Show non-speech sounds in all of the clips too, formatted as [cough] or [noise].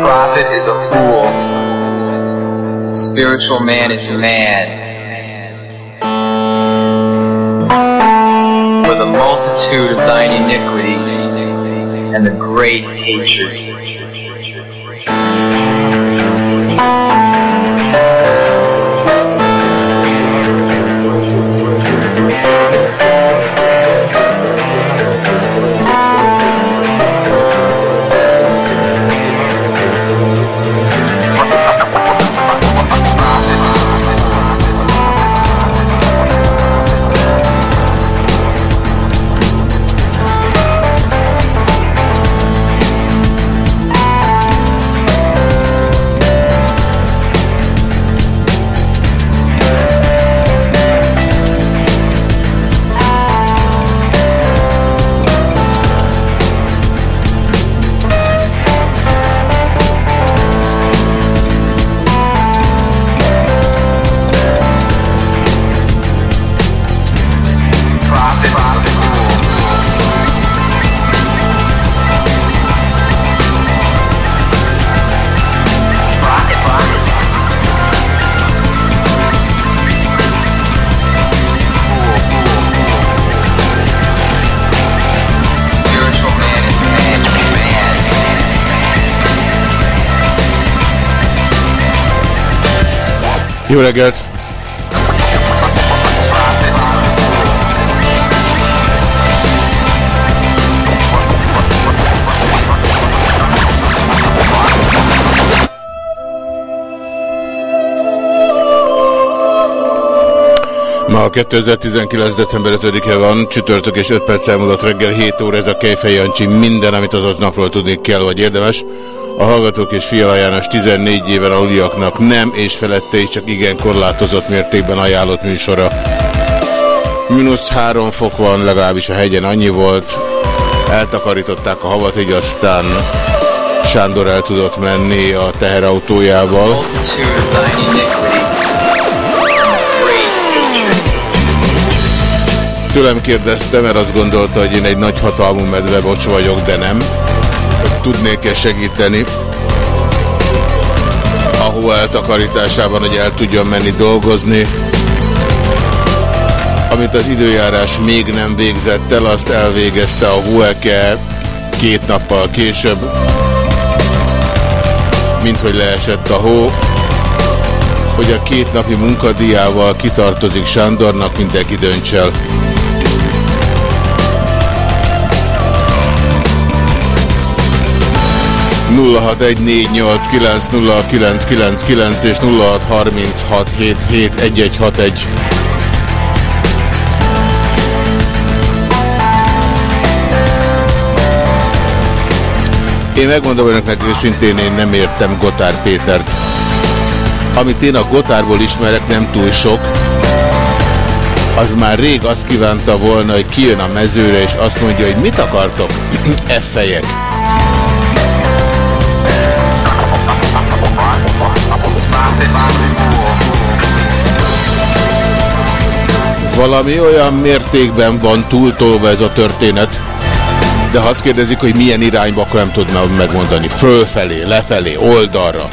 Prophet is a fool. Spiritual man is mad. For the multitude of thine iniquity and the great hatred. Jó reggelt! Ma 2019. december 5-e van, csütörtök és 5 perc elmúlott reggel 7 óra, ez a Kejfej Jancsi, minden, amit azaz napról tudni kell, vagy érdemes. A Hallgatók és Fiala János 14 éven aluliaknak nem és felette is csak igen korlátozott mértékben ajánlott műsora. Minusz 3 fok van, legalábbis a hegyen annyi volt. Eltakarították a havat, így aztán Sándor el tudott menni a teherautójával. Tőlem kérdezte, mert azt gondolta, hogy én egy nagy hatalmú medvebocs vagyok, de nem. Tudnék-e segíteni a hó eltakarításában, hogy el tudjon menni dolgozni. Amit az időjárás még nem végzett el, azt elvégezte a Hueke két nappal később, mint hogy leesett a hó hogy a két napi munkadíjával kitartozik Sándornak, mindenki dönts el. Kilenc és 0636771161. Én megmondom önöknek őszintén, én nem értem Gotár Pétert. Amit én a Gotárból ismerek, nem túl sok. Az már rég azt kívánta volna, hogy kijön a mezőre, és azt mondja, hogy mit akartok? [clears throat] F-fejek. Valami olyan mértékben van túltolva ez a történet, de ha azt kérdezik, hogy milyen irányba, akkor nem tudnám megmondani. Fölfelé, lefelé, oldalra.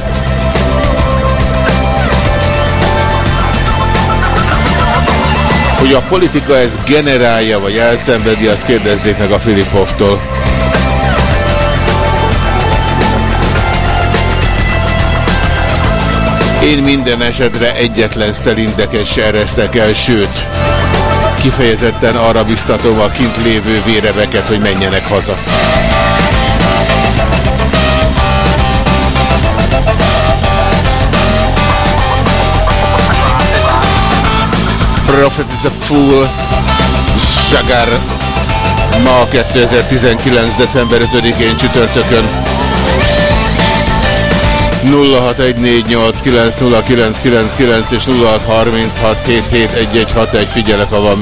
Hogy a politika ezt generálja, vagy elszenvedi, azt kérdezzék meg a Filipovtól. Én minden esetre egyetlen szelindeket se eresztek el, sőt, kifejezetten arra biztatom a kint lévő véreveket, hogy menjenek haza. Prophet is a fool, Zsagar Ma 2019. december 5-én csütörtökön. 0614890999 és 0636771161 figyelek, ha van.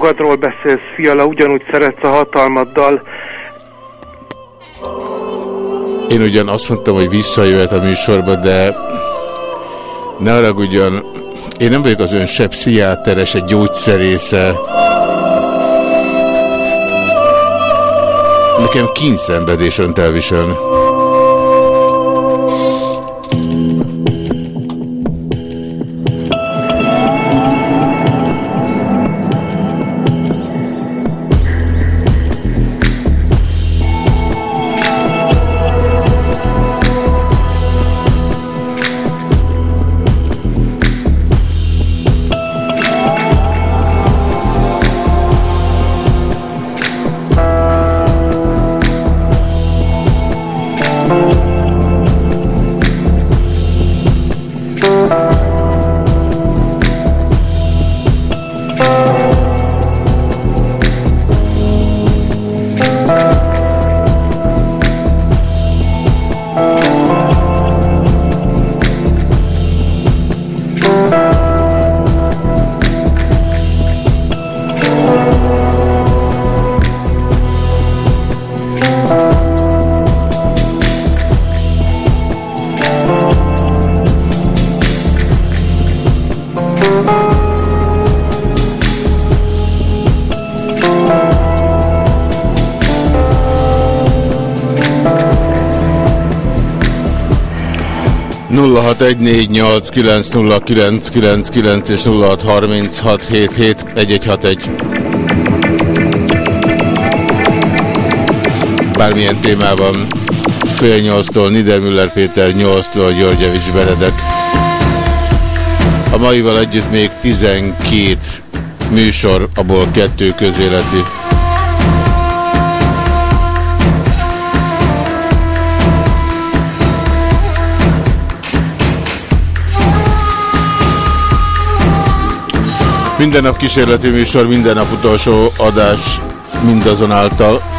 Magadról beszélsz, fiala, ugyanúgy szeretsz a hatalmaddal. Én ugyan azt mondtam, hogy visszajöhet a műsorba, de ne haragudjon, én nem vagyok az ön se pszichiátere, se gyógyszerésze. Nekem kínszenvedés önt elviselni. 0614890999 és 0636771161. Bármilyen témában fél nyolctól Niedermüller Péter, nyolctól Györgyevics Beredek. A maival együtt még 12 műsor, abból kettő közéleti. Minden nap kísérleti műsor, minden nap utolsó adás mindazonáltal.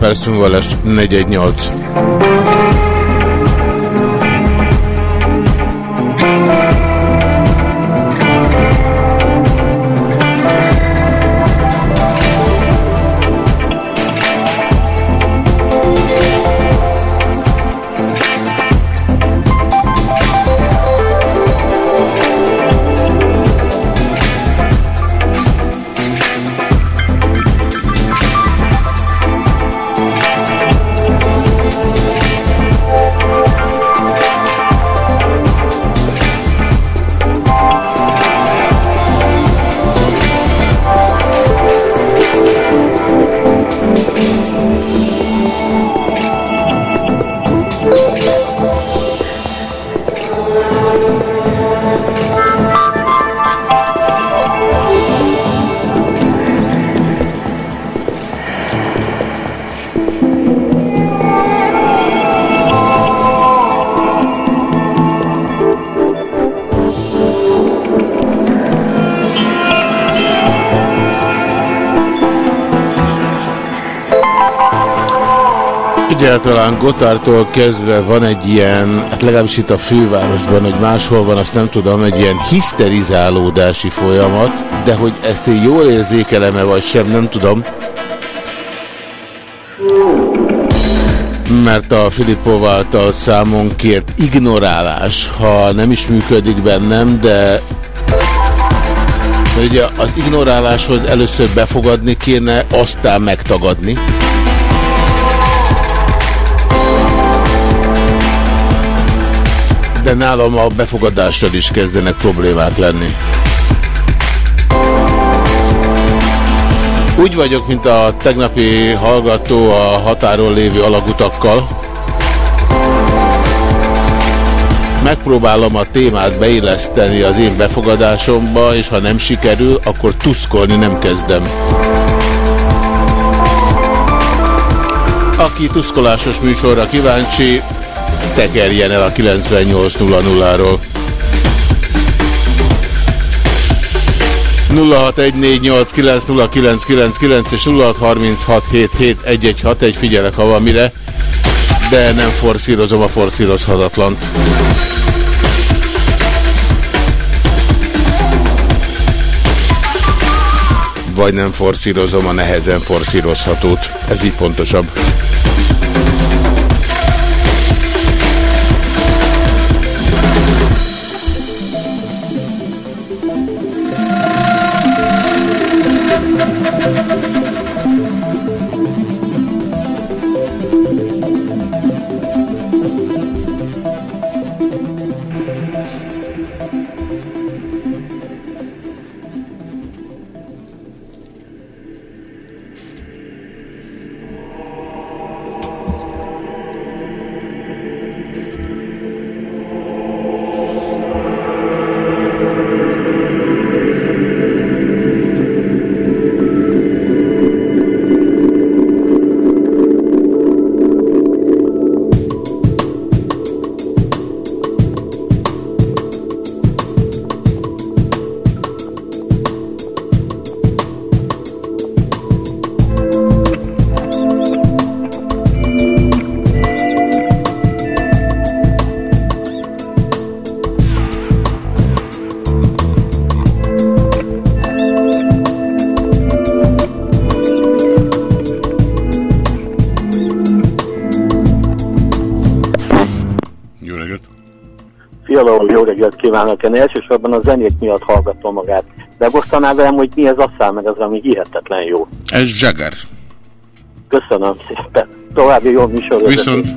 Perc múlva lesz 418. egyáltalán Gotártól kezdve van egy ilyen, hát legalábbis itt a fővárosban, hogy máshol van, azt nem tudom, egy ilyen hiszterizálódási folyamat, de hogy ezt én jól érzékelem-e vagy sem, nem tudom. Mert a Filippov által számon kért ignorálás, ha nem is működik bennem, de ugye az ignoráláshoz először befogadni kéne, aztán megtagadni. De nálam a befogadással is kezdenek problémák lenni. Úgy vagyok, mint a tegnapi hallgató a határon lévő alagutakkal. Megpróbálom a témát beilleszteni az én befogadásomba, és ha nem sikerül, akkor tuszkolni nem kezdem. Aki tuszkolásos műsorra kíváncsi, tekerjen el a 98.00-ról. 0614890999 és 0636771161 figyelek, ha van mire, de nem forszírozom a forszírozhatatlant. Vagy nem forszírozom a nehezen forszírozhatót. Ez így pontosabb. Kívánok! Én elsősorban a zenék miatt hallgatom magát. De velem, hogy mi ez a szám, meg az, ami hihetetlen jó. Ez Jagger. Köszönöm szépen. További jó műsor. Viszont.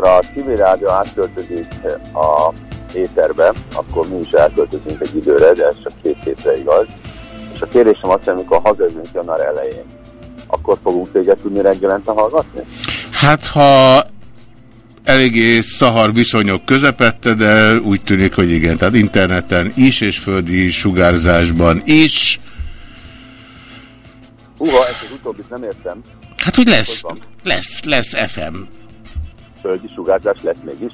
Viszont. civil rádió átköltözik a éterbe, akkor mi is elköltözünk egy időre, de ez csak két hétre igaz. És a kérésem az, hogy amikor hazajövünk január elején, akkor fogunk téged tudni reggelente hallgatni? Hát, ha eléggé szahar viszonyok közepette, de úgy tűnik, hogy igen. Tehát interneten is, és földi sugárzásban is. Uha, ezt az utóbbit nem értem. Hát, hogy lesz, lesz, lesz FM földi sugárzás lesz mégis?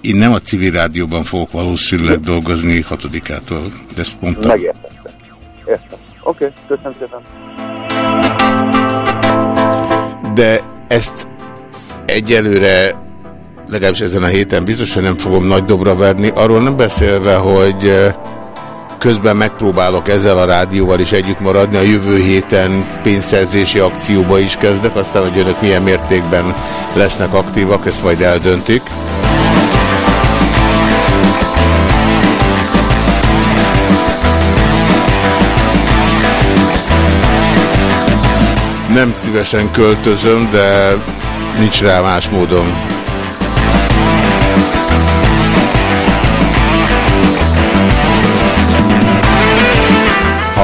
Én nem a civil rádióban fogok valószínűleg dolgozni hatodikától, de ezt mondtam. Megértettem. Értem. Oké, okay, köszönöm szépen. De ezt egyelőre legalábbis ezen a héten biztos, hogy nem fogom nagy dobra verni, arról nem beszélve, hogy eh, Közben megpróbálok ezzel a rádióval is együtt maradni. A jövő héten pénzszerzési akcióba is kezdek. Aztán, hogy önök milyen mértékben lesznek aktívak, ezt majd eldöntik. Nem szívesen költözöm, de nincs rá más módom.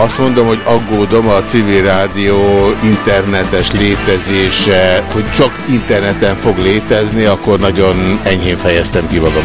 Azt mondom, hogy aggódom a civil rádió internetes létezése, hogy csak interneten fog létezni, akkor nagyon enyhén fejeztem ki magam.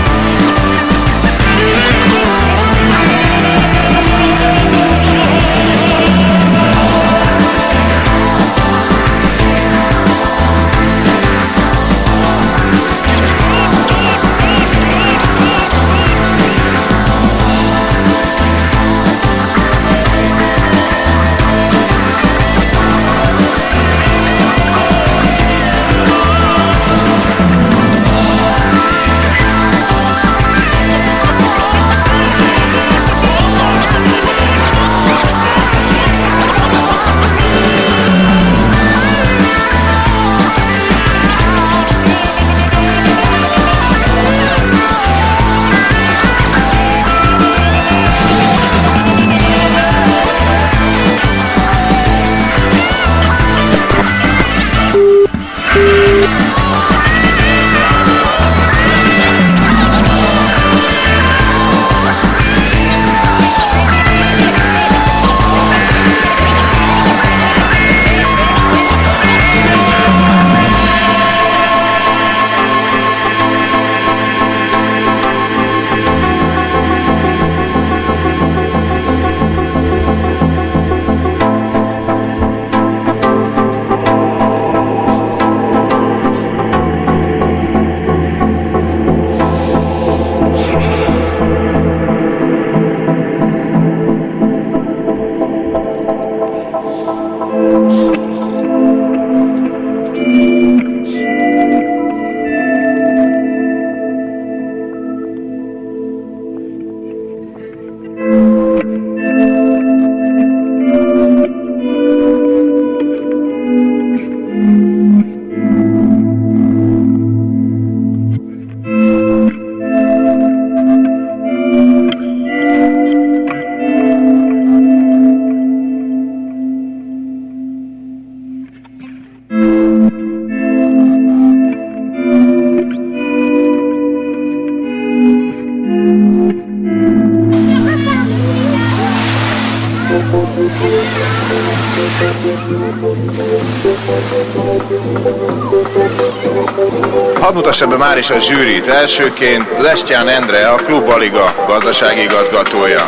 mutassa be már is a zsűrit. Elsőként Lestján Endre, a Klub Aliga gazdasági igazgatója.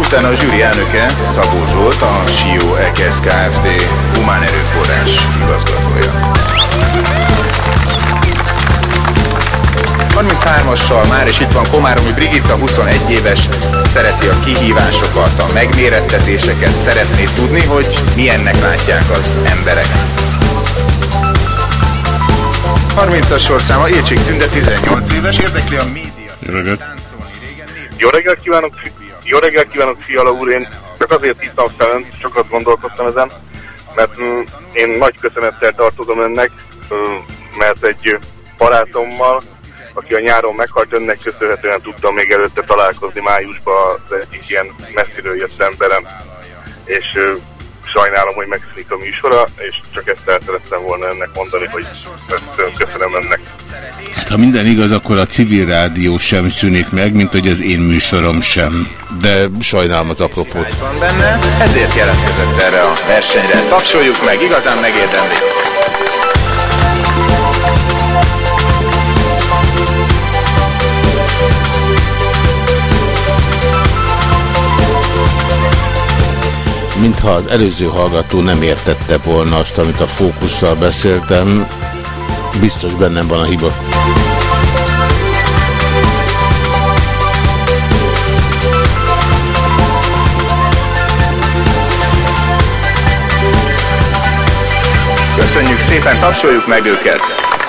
Utána a zsűri elnöke Szabó Zsolt, a SIO EKS Kft. humán erőforrás igazgatója. 33-assal már is itt van Komáromi Brigitta, 21 éves, szereti a kihívásokat, a megmérettetéseket, szeretné tudni, hogy milyennek látják az emberek. 30-as sorszáma, Écsik Tünde, 18 éves, érdekli a média. Jó reggelt! Jó reggelt kívánok, jó reggelt kívánok, Fiala úr, én csak azért hívtam fel önt, sokat gondolkoztam ezen, mert mm, én nagy köszönettel tartozom önnek, mm, mert egy barátommal, aki a nyáron meghalt, önnek köszönhetően tudtam még előtte találkozni májusban az egyik ilyen messziről jött emberem, és sajnálom, hogy megszűnik a műsora, és csak ezt el szerettem volna ennek mondani, hogy ezt köszönöm ennek. Hát ha minden igaz, akkor a civil rádió sem szűnik meg, mint hogy az én műsorom sem. De sajnálom az apropót. Van benne, ezért jelentkezett erre a versenyre. Tapsoljuk meg, igazán megérdemli. Mintha az előző hallgató nem értette volna azt, amit a fókusszal beszéltem, biztos bennem van a hiba. Köszönjük szépen, tapsoljuk meg őket!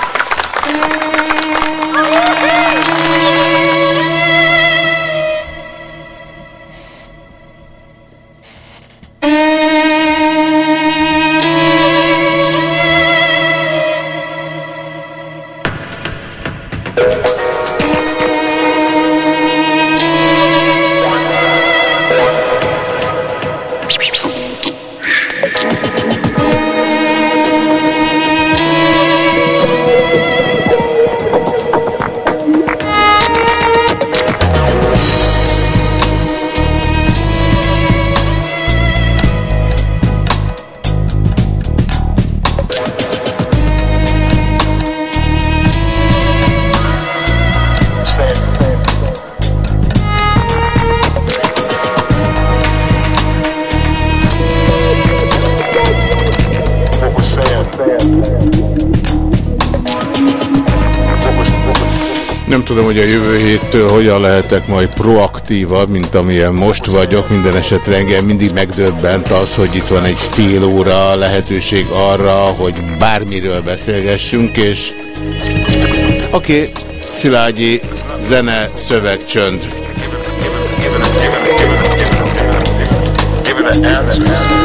Hogyan lehetek majd proaktívabb, mint amilyen most vagyok. Minden esetre engem mindig megdöbbent az, hogy itt van egy fél óra lehetőség arra, hogy bármiről beszélgessünk, és oké, okay, Szilágyi, zene, szöveg, csönd. Given the answers. What we're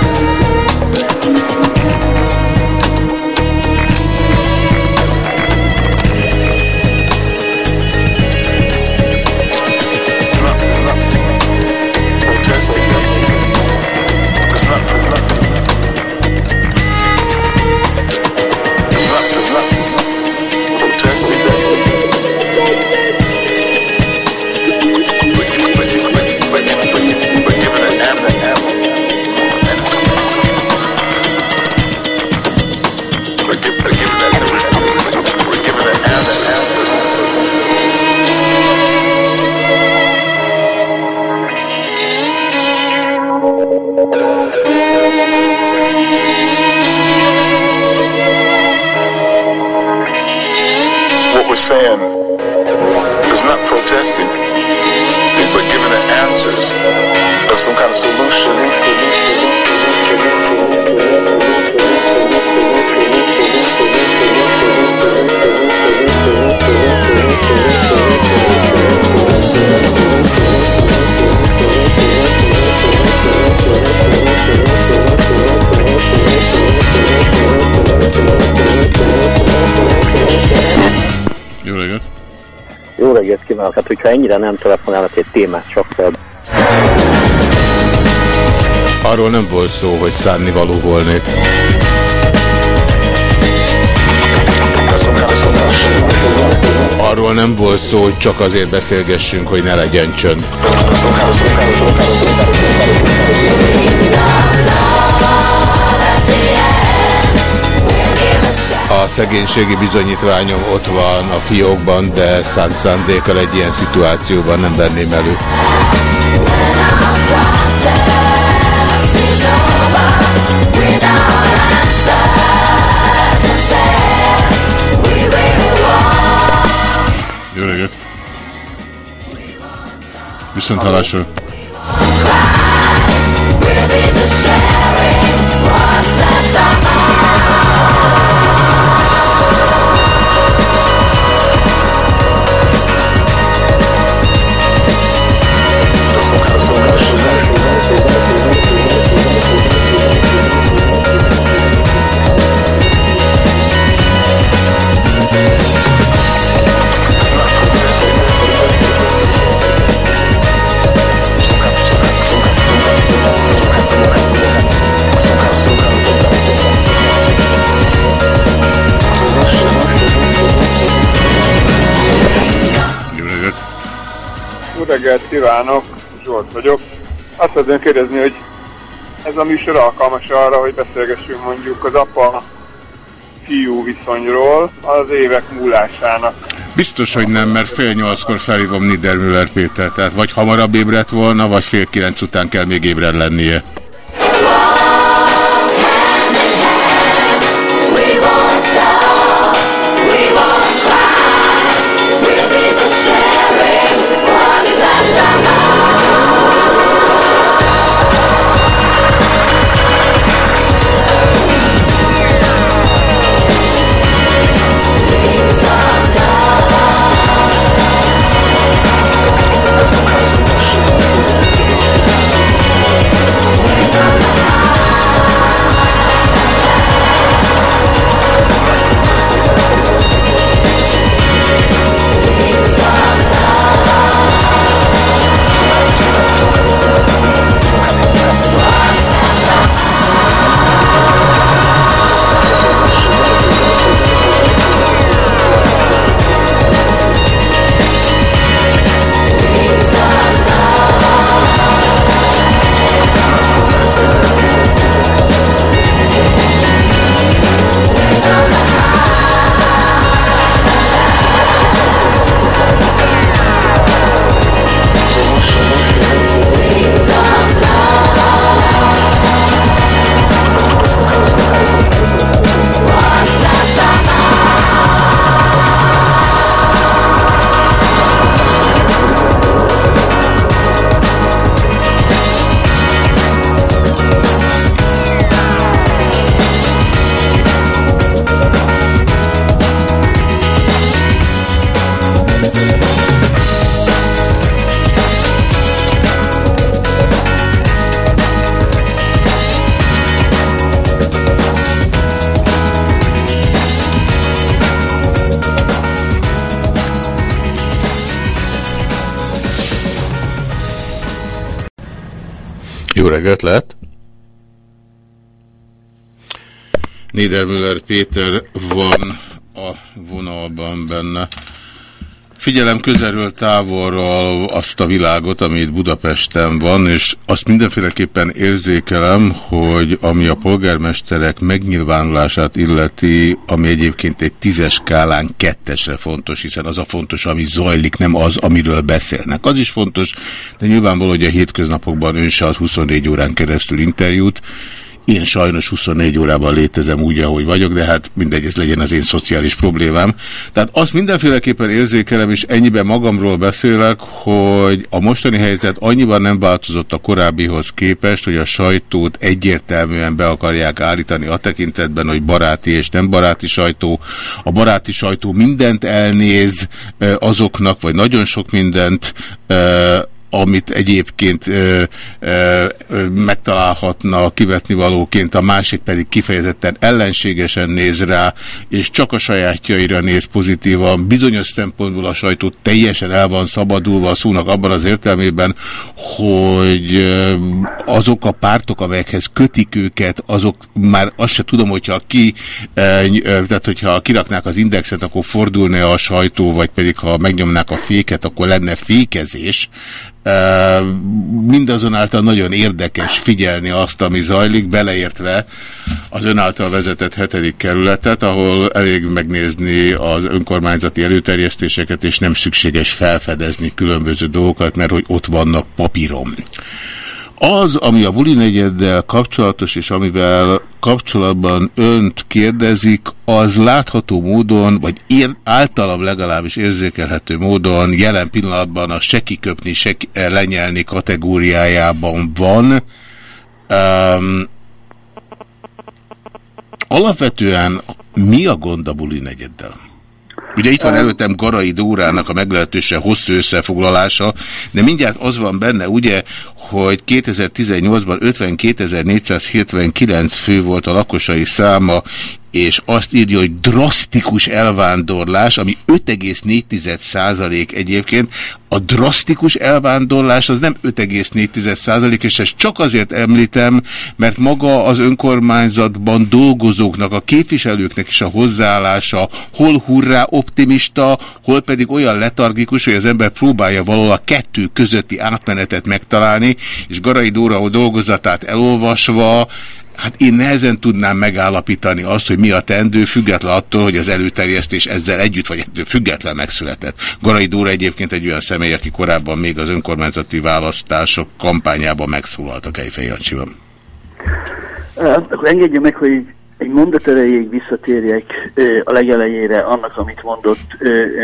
reggelt kívánok! Hát, hogyha ennyire nem telefonálnak egy témát csak fel. Arról nem volt szó, hogy szánni való volnék. Arról nem volt szó, hogy csak azért beszélgessünk, hogy ne legyen csönd. A szegénységi bizonyítványom ott van a fiókban, de szánt szándékkal egy ilyen szituációban nem venném elő. Jó reggelt! Viszont hallásra! Jó reggelt kívánok, Zsolt vagyok. Azt szeretném kérdezni, hogy ez a műsor alkalmas arra, hogy beszélgessünk mondjuk az apa fiú viszonyról az évek múlásának. Biztos, hogy nem, mert fél nyolckor felhívom Niedermüller Péter, tehát vagy hamarabb ébredt volna, vagy fél kilenc után kell még ébred lennie. Lehet? Niedermüller Péter van a vonalban benne. Figyelem közelről távolról azt a világot, ami itt Budapesten van, és azt mindenféleképpen érzékelem, hogy ami a polgármesterek megnyilvánulását illeti, ami egyébként egy tízes skálán kettesre fontos, hiszen az a fontos, ami zajlik, nem az, amiről beszélnek. Az is fontos, de nyilvánvaló, hogy a hétköznapokban ön se ad 24 órán keresztül interjút, én sajnos 24 órában létezem úgy, ahogy vagyok, de hát mindegy, ez legyen az én szociális problémám. Tehát azt mindenféleképpen érzékelem, és ennyiben magamról beszélek, hogy a mostani helyzet annyiban nem változott a korábbihoz képest, hogy a sajtót egyértelműen be akarják állítani a tekintetben, hogy baráti és nem baráti sajtó. A baráti sajtó mindent elnéz azoknak, vagy nagyon sok mindent, amit egyébként ö, ö, ö, megtalálhatna kivetni valóként, a másik pedig kifejezetten ellenségesen néz rá, és csak a sajátjaira néz pozitívan. Bizonyos szempontból a sajtó teljesen el van szabadulva a szónak abban az értelmében, hogy azok a pártok, amelyekhez kötik őket, azok már azt se tudom, hogyha ki, tehát hogyha kiraknák az indexet, akkor fordulna a sajtó, vagy pedig ha megnyomnák a féket, akkor lenne fékezés, mindazonáltal nagyon érdekes figyelni azt, ami zajlik, beleértve az ön által vezetett hetedik kerületet, ahol elég megnézni az önkormányzati előterjesztéseket, és nem szükséges felfedezni különböző dolgokat, mert hogy ott vannak papírom. Az, ami a buli negyeddel kapcsolatos, és amivel kapcsolatban önt kérdezik, az látható módon, vagy ér, általam legalábbis érzékelhető módon jelen pillanatban a se kiköpni, se lenyelni kategóriájában van. Um, alapvetően mi a gond a buli negyeddel? Ugye itt van előttem Garai Dórának a meglehetősen hosszú összefoglalása, de mindjárt az van benne, ugye, hogy 2018-ban 52.479 fő volt a lakosai száma, és azt írja, hogy drasztikus elvándorlás, ami 5,4 százalék egyébként. A drasztikus elvándorlás az nem 5,4 százalék, és ezt csak azért említem, mert maga az önkormányzatban dolgozóknak, a képviselőknek is a hozzáállása hol hurrá optimista, hol pedig olyan letargikus, hogy az ember próbálja valahol a kettő közötti átmenetet megtalálni, és Garai Dóra dolgozatát elolvasva Hát én nehezen tudnám megállapítani azt, hogy mi a tendő, független attól, hogy az előterjesztés ezzel együtt, vagy független megszületett. Garai Dóra egyébként egy olyan személy, aki korábban még az önkormányzati választások kampányában megszólalt a Kejfej Jancsiban. Akkor engedje meg, hogy egy mondat erejéig visszatérjek a legelejére annak, amit mondott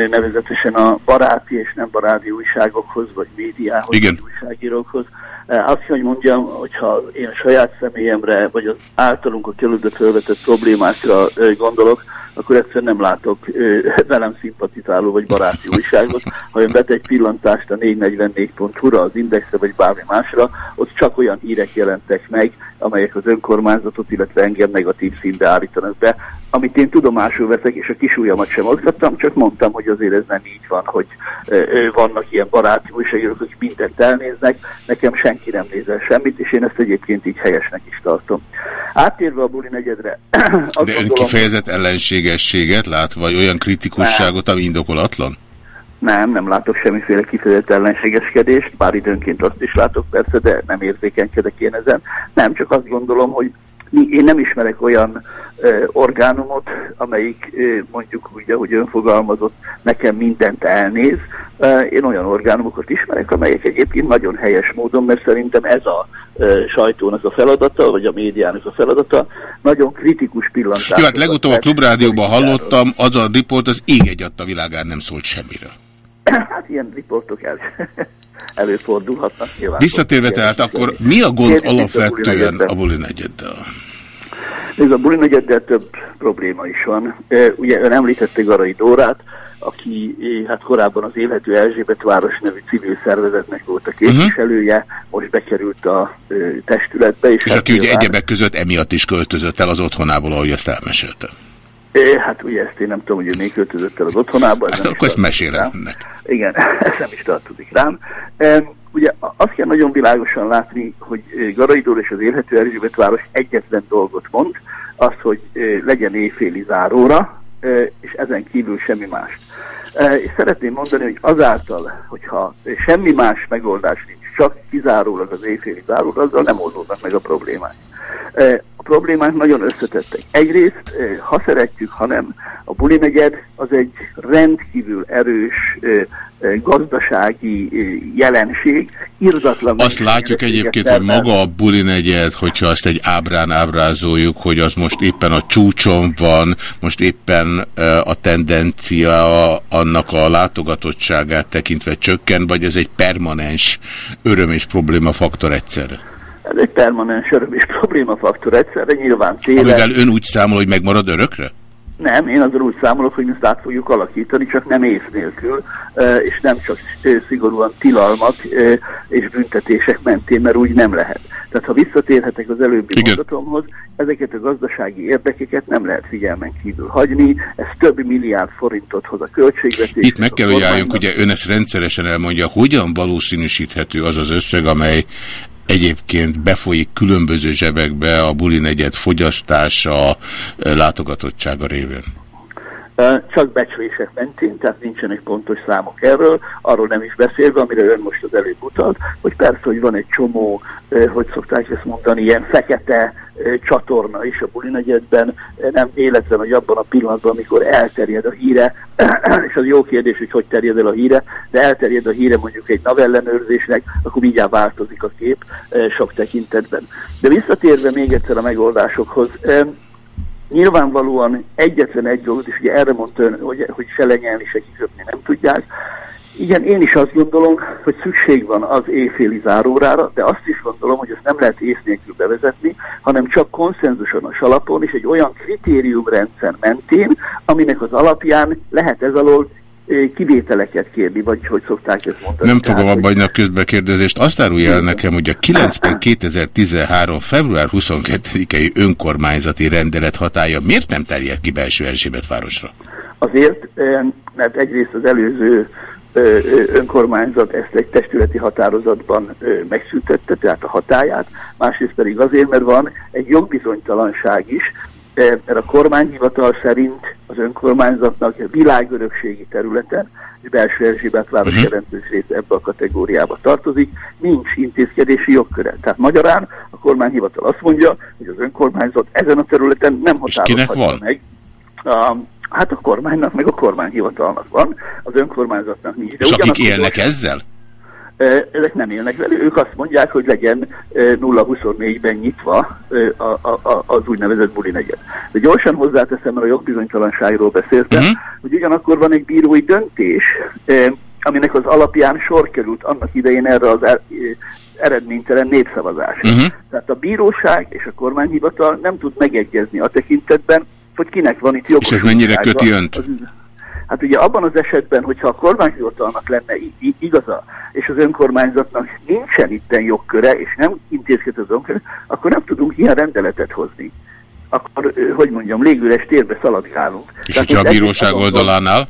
nevezetesen a baráti és nem baráti újságokhoz, vagy médiához, Igen. újságírókhoz. Azt, hogy mondjam, hogyha én saját személyemre, vagy az általunk a kerületbe felvetett problémákra gondolok, akkor egyszerűen nem látok ö, [laughs] velem szimpatizáló vagy baráti újságot. Ha ön vet egy pillantást a 444.hu-ra, az Indexre vagy bármi másra, ott csak olyan hírek jelentek meg, amelyek az önkormányzatot, illetve engem negatív színbe állítanak be, amit én tudomásul veszek, és a kisújamat sem mozgattam, csak mondtam, hogy azért ez nem így van, hogy ö, vannak ilyen baráti újságírók, akik mindent elnéznek, nekem senki nem nézel semmit, és én ezt egyébként így helyesnek is tartom. Áttérve a buli negyedre. [clears throat] De ön kifejezett ellenségességet lát, vagy olyan kritikusságot, ami indokolatlan? Nem, nem látok semmiféle kifejezett ellenségeskedést, bár időnként azt is látok persze, de nem érzékenykedek én ezen. Nem, csak azt gondolom, hogy én nem ismerek olyan ö, orgánumot, amelyik ö, mondjuk úgy, ahogy ön fogalmazott, nekem mindent elnéz. Ö, én olyan orgánumokat ismerek, amelyek egyébként nagyon helyes módon, mert szerintem ez a ö, sajtónak a feladata, vagy a médiának a feladata, nagyon kritikus pillantás. Jó, hát legutóbb a Klubrádióban hallottam, az a riport az ég egy a világán nem szólt semmiről. [coughs] Hát ilyen riportok el, [coughs] előfordulhatnak nyilván. Visszatérve tehát akkor mi a gond alapvetően a buli negyeddel? Ez a buli negyeddel több probléma is van. Ugye ön említette Garai Dórát, aki hát korábban az Élhető Erzsébet város nevű civil szervezetnek volt a képviselője, uh -huh. most bekerült a ö, testületbe. És, és hát aki ugye egyebek között emiatt is költözött el az otthonából, ahogy ezt elmesélte. É, hát ugye ezt én nem tudom, hogy ő még költözött el az otthonába. Hát akkor ezt mesélem önnek. Igen, [laughs] ez nem is tartozik rám. E, ugye azt kell nagyon világosan látni, hogy Garaidor és az élhető Erzsébet város egyetlen dolgot mond, az, hogy legyen éjféli záróra, és ezen kívül semmi mást. És szeretném mondani, hogy azáltal, hogyha semmi más megoldás nincs, csak kizárólag az éjféli záróra, azzal nem oldódnak meg a problémák. A problémák nagyon összetettek. Egyrészt, ha szeretjük, ha nem, a Buli negyed az egy rendkívül erős gazdasági jelenség, irdatlan... Azt látjuk egyébként, hogy maga a Buli negyed, hogyha azt egy ábrán ábrázoljuk, hogy az most éppen a csúcson van, most éppen a tendencia annak a látogatottságát tekintve csökken, vagy ez egy permanens öröm és probléma faktor egyszerre? Ez egy permanens öröm és problémafaktor egyszerre, nyilván télen. Amivel ön úgy számol, hogy megmarad örökre? Nem, én azon úgy számolok, hogy ezt át fogjuk alakítani, csak nem ész nélkül, és nem csak szigorúan tilalmak és büntetések mentén, mert úgy nem lehet. Tehát ha visszatérhetek az előbbi Igen. mondatomhoz, ezeket a gazdasági érdekeket nem lehet figyelmen kívül hagyni, ez több milliárd forintot hoz a költségvetés. Itt meg kell, hogy álljunk, ugye ön ezt rendszeresen elmondja, hogyan valószínűsíthető az az összeg, amely egyébként befolyik különböző zsebekbe a buli negyed fogyasztása, látogatottsága révén? Csak becslések mentén, tehát nincsenek pontos számok erről, arról nem is beszélve, amire ön most az előbb utalt, hogy persze, hogy van egy csomó, hogy szokták ezt mondani, ilyen fekete csatorna is a buli negyedben, nem életlen, hogy abban a pillanatban, amikor elterjed a híre, [clears throat] és az jó kérdés, hogy hogy terjed el a híre, de elterjed a híre mondjuk egy navellenőrzésnek, akkor mindjárt változik a kép sok tekintetben. De visszatérve még egyszer a megoldásokhoz, nyilvánvalóan egyetlen egy dolgot, és ugye erre mondta ön, hogy, hogy se lenyelni, se kiköpni nem tudják. Igen, én is azt gondolom, hogy szükség van az éjféli zárórára, de azt is gondolom, hogy ezt nem lehet ész nélkül bevezetni, hanem csak konszenzusonos alapon és egy olyan kritériumrendszer mentén, aminek az alapján lehet ez alól kivételeket kérni, vagy hogy szokták ezt mondani. Nem fogom abba hagyni a közbekérdezést. Azt árulja el nekem, hogy a 9 2013. február 22-i önkormányzati rendelet hatája miért nem terjed ki belső Erzsébet városra? Azért, mert egyrészt az előző önkormányzat ezt egy testületi határozatban megszüntette, tehát a hatáját, másrészt pedig azért, mert van egy jogbizonytalanság is, mert a kormányhivatal szerint az önkormányzatnak világörökségi területen, és belső Erzsébet város uh-huh. jelentős része ebbe a kategóriába tartozik, nincs intézkedési jogköre. Tehát magyarán a kormányhivatal azt mondja, hogy az önkormányzat ezen a területen nem határozhatja meg. A, hát a kormánynak, meg a kormányhivatalnak van, az önkormányzatnak nincs. De és akik élnek ezzel? Ezek nem élnek vele. Ők azt mondják, hogy legyen 0-24-ben nyitva az úgynevezett buli negyed. De gyorsan hozzáteszem, mert a jogbizonytalanságról beszéltem, uh-huh. hogy ugyanakkor van egy bírói döntés, aminek az alapján sor került annak idején erre az er, eredménytelen népszavazás. Uh-huh. Tehát a bíróság és a kormányhivatal nem tud megegyezni a tekintetben, hogy kinek van itt jogossága. És ez mennyire köti önt? Az, Hát ugye abban az esetben, hogyha a kormányhivatalnak lenne igaza, és az önkormányzatnak nincsen itten jogköre, és nem intézkedett az önköre, akkor nem tudunk ilyen rendeletet hozni. Akkor, hogy mondjam, légüres térbe szaladgálunk. És Tehát hogyha a bíróság oldalánál?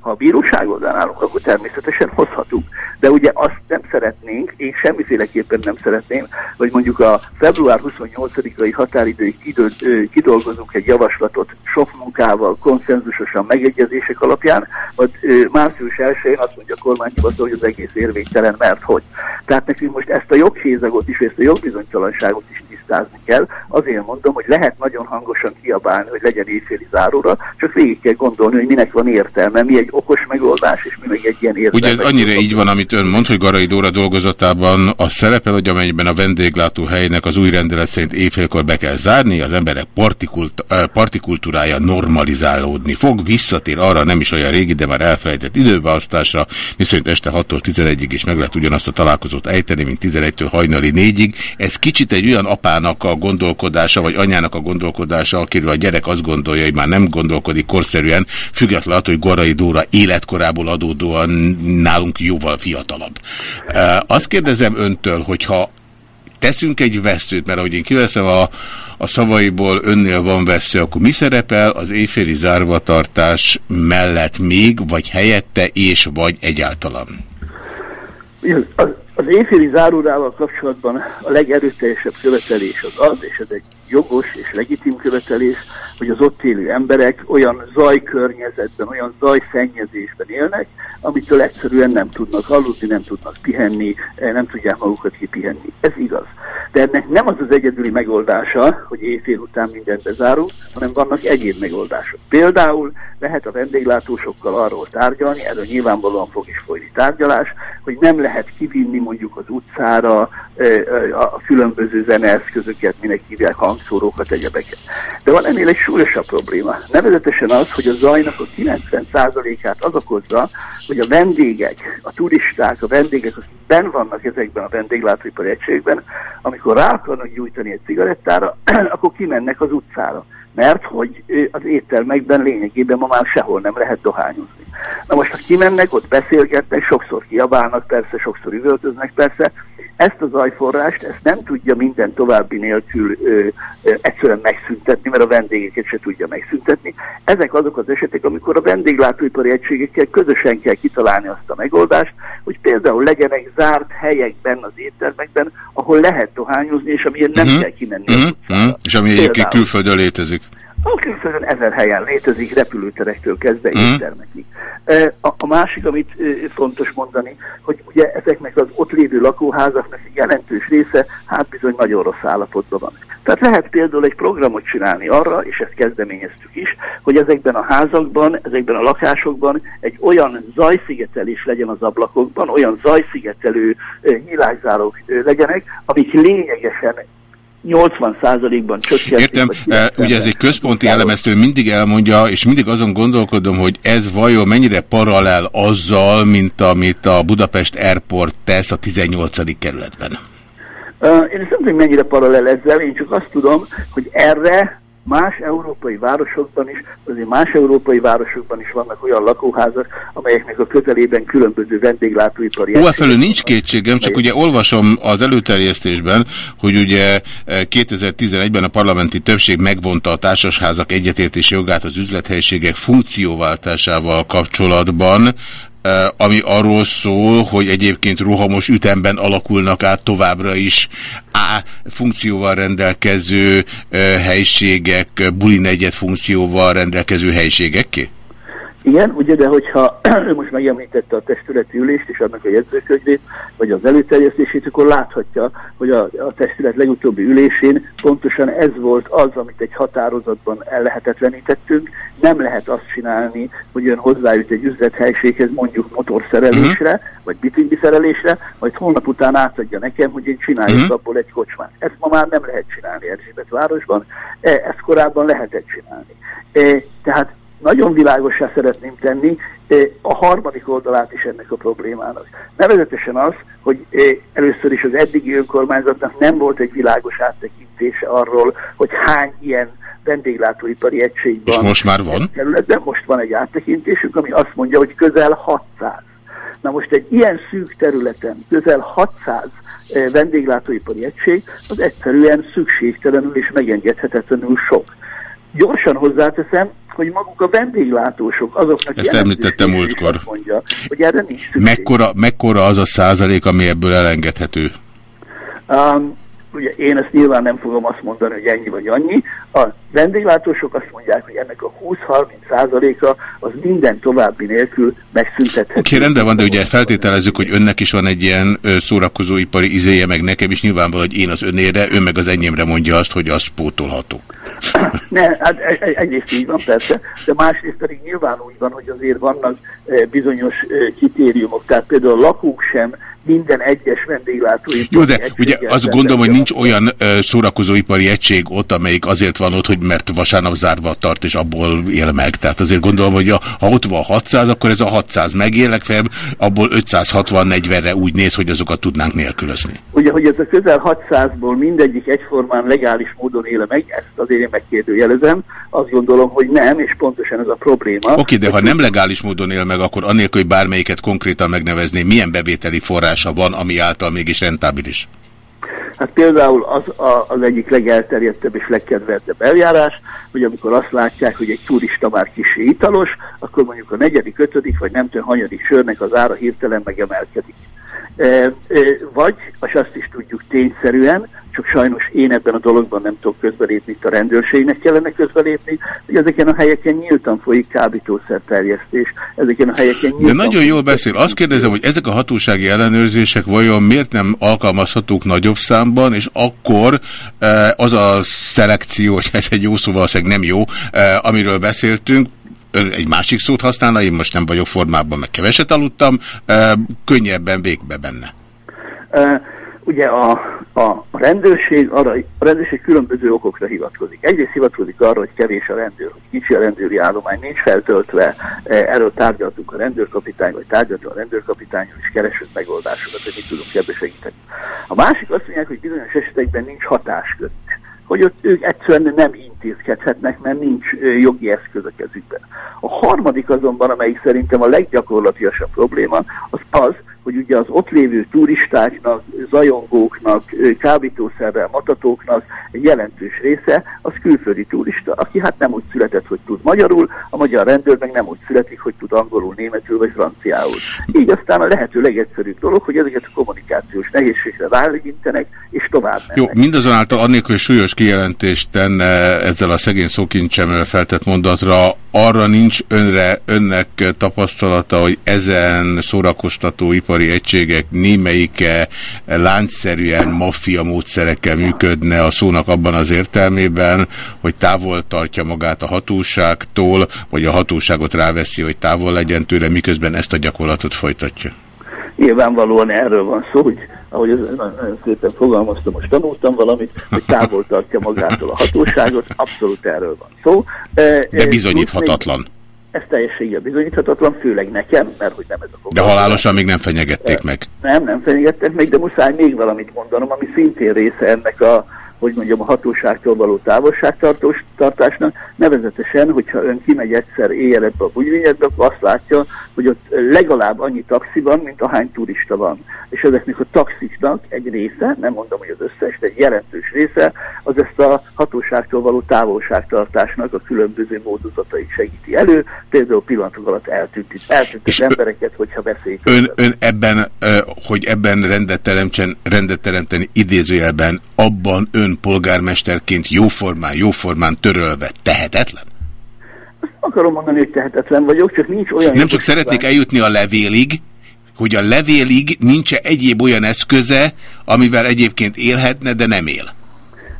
Ha a bíróság oldalánálunk, akkor természetesen hozhatunk. De ugye azt nem szeretnénk, én semmiféleképpen nem szeretném, hogy mondjuk a február 28-ai határidőig kidolgozunk egy javaslatot sok munkával, konszenzusosan megegyezések alapján, vagy március 1-én azt mondja a kormányhivatal, hogy az egész érvénytelen, mert hogy. Tehát nekünk most ezt a joghézagot is, ezt a jogbizonytalanságot is tisztázni kell. Azért mondom, hogy lehet nagyon hangosan kiabálni, hogy legyen éjféli záróra, csak végig kell gondolni, hogy minek van értelme, mi egy okos megoldás, és mi meg egy ilyen értelme. Ugye ez annyira így van, amit ön mond, hogy Garai Dóra dolgozatában a szerepel, hogy amelyben a vendéglátó helynek az új rendelet szerint éjfélkor be kell zárni, az emberek partikult, partikultúrája normalizálódni fog, visszatér arra nem is olyan régi, de már elfelejtett időbeasztásra, miszerint este 6-tól 11-ig is meg lehet ugyanazt a találkozót ejteni, mint 11-től hajnali 4-ig. Ez kicsit egy olyan apának a gondolkodása, vagy anyának a gondolkodása, akiről a gyerek azt gondolja, hogy már nem gondolkodik korszerűen, függetlenül hogy Garai Dóra életkorából adódóan nálunk jóval fiatalabb. Azt kérdezem öntől, hogyha teszünk egy veszőt, mert ahogy én kiveszem a, a szavaiból önnél van vesző, akkor mi szerepel az éjféli zárvatartás mellett még, vagy helyette, és vagy egyáltalán? Az éjféli zárórával kapcsolatban a legerőteljesebb követelés az az, és ez egy jogos és legitim követelés, hogy az ott élő emberek olyan zajkörnyezetben, olyan zajszennyezésben élnek, amitől egyszerűen nem tudnak aludni, nem tudnak pihenni, eh, nem tudják magukat kipihenni. Ez igaz. De ennek nem az az egyedüli megoldása, hogy éjfél után mindent bezárunk, hanem vannak egyéb megoldások. Például lehet a vendéglátósokkal arról tárgyalni, erről nyilvánvalóan fog is folyni tárgyalás, hogy nem lehet kivinni mondjuk az utcára a különböző zeneeszközöket, minek hívják hangszórókat, egyebeket. De van ennél egy súlyosabb probléma. Nevezetesen az, hogy a zajnak a 90%-át az okozza, hogy a vendégek, a turisták, a vendégek, akik ben vannak ezekben a vendéglátóipari egységben, amikor rá akarnak gyújtani egy cigarettára, [clears throat] akkor kimennek az utcára. Mert hogy az éttermekben lényegében ma már sehol nem lehet dohányozni. Na most, ha kimennek, ott beszélgetnek, sokszor kiabálnak, persze, sokszor üvöltöznek, persze, ezt a zajforrást, ezt nem tudja minden további nélkül ö, ö, egyszerűen megszüntetni, mert a vendégeket se tudja megszüntetni. Ezek azok az esetek, amikor a vendéglátóipari egységekkel közösen kell kitalálni azt a megoldást, hogy például legyenek zárt helyekben az éttermekben, ahol lehet dohányozni, és amilyen nem uh-huh. kell kimenni. Uh-huh. Uh-huh. És ami egyébként külföldön létezik. A külföldön ezer helyen létezik, repülőterektől kezdve mm. éttermekig. A, a másik, amit fontos mondani, hogy ugye ezeknek az ott lévő lakóházaknak jelentős része, hát bizony nagyon rossz állapotban van. Tehát lehet például egy programot csinálni arra, és ezt kezdeményeztük is, hogy ezekben a házakban, ezekben a lakásokban egy olyan zajszigetelés legyen az ablakokban, olyan zajszigetelő nyílászárók legyenek, amik lényegesen 80%-ban csökkentik. Értem, ugye ez egy központi elemesztő mindig elmondja, és mindig azon gondolkodom, hogy ez vajon mennyire paralel azzal, mint amit a Budapest Airport tesz a 18. kerületben. Én nem tudom, mennyire paralel ezzel, én csak azt tudom, hogy erre más európai városokban is, azért más európai városokban is vannak olyan lakóházak, amelyeknek a közelében különböző vendéglátóipari... Ó, felül nincs kétségem, csak ugye olvasom az előterjesztésben, hogy ugye 2011-ben eh, a parlamenti többség megvonta a társasházak egyetértési jogát az üzlethelyiségek funkcióváltásával kapcsolatban, ami arról szól, hogy egyébként rohamos ütemben alakulnak át továbbra is A funkcióval rendelkező helységek, buli negyed funkcióval rendelkező helységekké? Igen, ugye, de hogyha [clears throat] ő most megemlítette a testületi ülést és annak a jegyzőkönyvét, vagy az előterjesztését, akkor láthatja, hogy a, a testület legutóbbi ülésén pontosan ez volt az, amit egy határozatban ellehetetlenítettünk. Nem lehet azt csinálni, hogy ön hozzájut egy üzlethelységhez, mondjuk motorszerelésre, uh-huh. vagy bicikli szerelésre, majd holnap után átadja nekem, hogy én csináljak uh-huh. abból egy kocsmát. Ezt ma már nem lehet csinálni Erzsébet városban, e, ezt korábban lehetett csinálni. E, tehát nagyon világosá szeretném tenni a harmadik oldalát is ennek a problémának. Nevezetesen az, hogy először is az eddigi önkormányzatnak nem volt egy világos áttekintése arról, hogy hány ilyen vendéglátóipari egység van. És most már van? Területben. Most van egy áttekintésünk, ami azt mondja, hogy közel 600. Na most egy ilyen szűk területen közel 600 vendéglátóipari egység, az egyszerűen szükségtelenül és megengedhetetlenül sok. Gyorsan hozzáteszem, hogy maguk a vendéglátósok azoknak Ezt említettem múltkor. Mondja, hogy erre nincs szükség. Mekkora, mekkora az a százalék, ami ebből elengedhető? Um, ugye én ezt nyilván nem fogom azt mondani, hogy ennyi vagy annyi. A vendéglátósok azt mondják, hogy ennek a 20-30 százaléka az minden további nélkül megszüntethető. Oké, okay, rendben van, de ugye feltételezzük, hogy önnek is van egy ilyen szórakozóipari izéje, meg nekem is nyilvánvaló, hogy én az önére, ön meg az enyémre mondja azt, hogy az pótolható. [clears throat] ne, hát e- e- egyrészt így van persze, de másrészt pedig nyilván úgy van, hogy azért vannak bizonyos kritériumok, tehát például a lakók sem minden egyes vendéglátóipari Jó, de ugye azt gondolom, hogy nincs olyan szórakozóipari egység ott, amelyik azért van ott, hogy mert vasárnap zárva tart, és abból él meg. Tehát azért gondolom, hogy a, ha ott van 600, akkor ez a 600 megél, legfeljebb abból 560-40-re úgy néz, hogy azokat tudnánk nélkülözni. Ugye, hogy ez a közel 600-ból mindegyik egyformán legális módon éle meg, ezt azért én megkérdőjelezem, azt gondolom, hogy nem, és pontosan ez a probléma. Oké, de ha nem legális módon él meg, akkor annélkül, hogy bármelyiket konkrétan megnevezni, milyen bevételi forrása van, ami által mégis rentábilis? Hát például az a, az egyik legelterjedtebb és legkedveltebb eljárás, hogy amikor azt látják, hogy egy turista már kicsi italos, akkor mondjuk a negyedik, ötödik vagy nem tudom, hanyadik sörnek az ára hirtelen megemelkedik. E, e, vagy, és azt is tudjuk tényszerűen, csak sajnos én ebben a dologban nem tudok közbelépni, itt a rendőrségnek kellene közbelépni, hogy ezeken a helyeken nyíltan folyik kábítószerterjesztés, ezeken a helyeken nyíltan... De nagyon jól beszél. Azt kérdezem, hogy ezek a hatósági ellenőrzések vajon miért nem alkalmazhatók nagyobb számban, és akkor az a szelekció, hogy ez egy jó szó, valószínűleg nem jó, amiről beszéltünk, ön egy másik szót használna, én most nem vagyok formában, meg keveset aludtam, könnyebben végbe benne. Ugye a, a, rendőrség arra, a rendőrség különböző okokra hivatkozik. Egyrészt hivatkozik arra, hogy kevés a rendőr, hogy kicsi a rendőri állomány, nincs feltöltve, erről tárgyaltunk a rendőrkapitány, vagy tárgyaltunk a rendőrkapitányon, és keresünk megoldásokat, hogy mit tudunk ebbe segíteni. A másik azt mondják, hogy bizonyos esetekben nincs hatáskör hogy ott ők egyszerűen nem intézkedhetnek, mert nincs jogi eszköz a kezükben. A harmadik azonban, amelyik szerintem a leggyakorlatilasabb probléma, az az, hogy ugye az ott lévő turistáknak, zajongóknak, kábítószerrel matatóknak egy jelentős része az külföldi turista, aki hát nem úgy született, hogy tud magyarul, a magyar rendőr meg nem úgy születik, hogy tud angolul, németül vagy franciául. Így aztán a lehető legegyszerűbb dolog, hogy ezeket a kommunikációs nehézségre rálegintenek, és tovább mennek. Jó, mindazonáltal annélkül, súlyos kijelentést tenne ezzel a szegény szókincsemmel feltett mondatra, arra nincs önre, önnek tapasztalata, hogy ezen szórakoztató ipari egységek némelyike láncszerűen maffia módszerekkel működne a szónak abban az értelmében, hogy távol tartja magát a hatóságtól, vagy a hatóságot ráveszi, hogy távol legyen tőle, miközben ezt a gyakorlatot folytatja. Nyilvánvalóan erről van szó, hogy ahogy ez nagyon szépen fogalmaztam, most tanultam valamit, hogy távol tartja magától a hatóságot, abszolút erről van szó. De bizonyíthatatlan. Ez teljességgel bizonyíthatatlan, főleg nekem, mert hogy nem ez a De halálosan még nem fenyegették meg. Nem, nem fenyegettek meg, de muszáj még valamit mondanom, ami szintén része ennek a hogy mondjam, a hatóságtól való távolságtartásnak, nevezetesen, hogyha ön kimegy egyszer éjjel ebbe a bugyrényedbe, akkor azt látja, hogy ott legalább annyi taxi van, mint ahány turista van. És ezeknek a taxiknak egy része, nem mondom, hogy az összes, de egy jelentős része, az ezt a hatóságtól való távolságtartásnak a különböző módozatait segíti elő, például pillanatok alatt eltűnt, eltűnt az embereket, hogyha veszélyt. Ön, ön ebben, hogy ebben rendet, teremtsen, rendet teremteni idézőjelben, abban ön polgármesterként jóformán, jóformán törölve tehetetlen? akarom mondani, hogy tehetetlen vagyok, csak nincs olyan... Nem csak szeretnék eljutni a levélig, hogy a levélig nincs -e egyéb olyan eszköze, amivel egyébként élhetne, de nem él.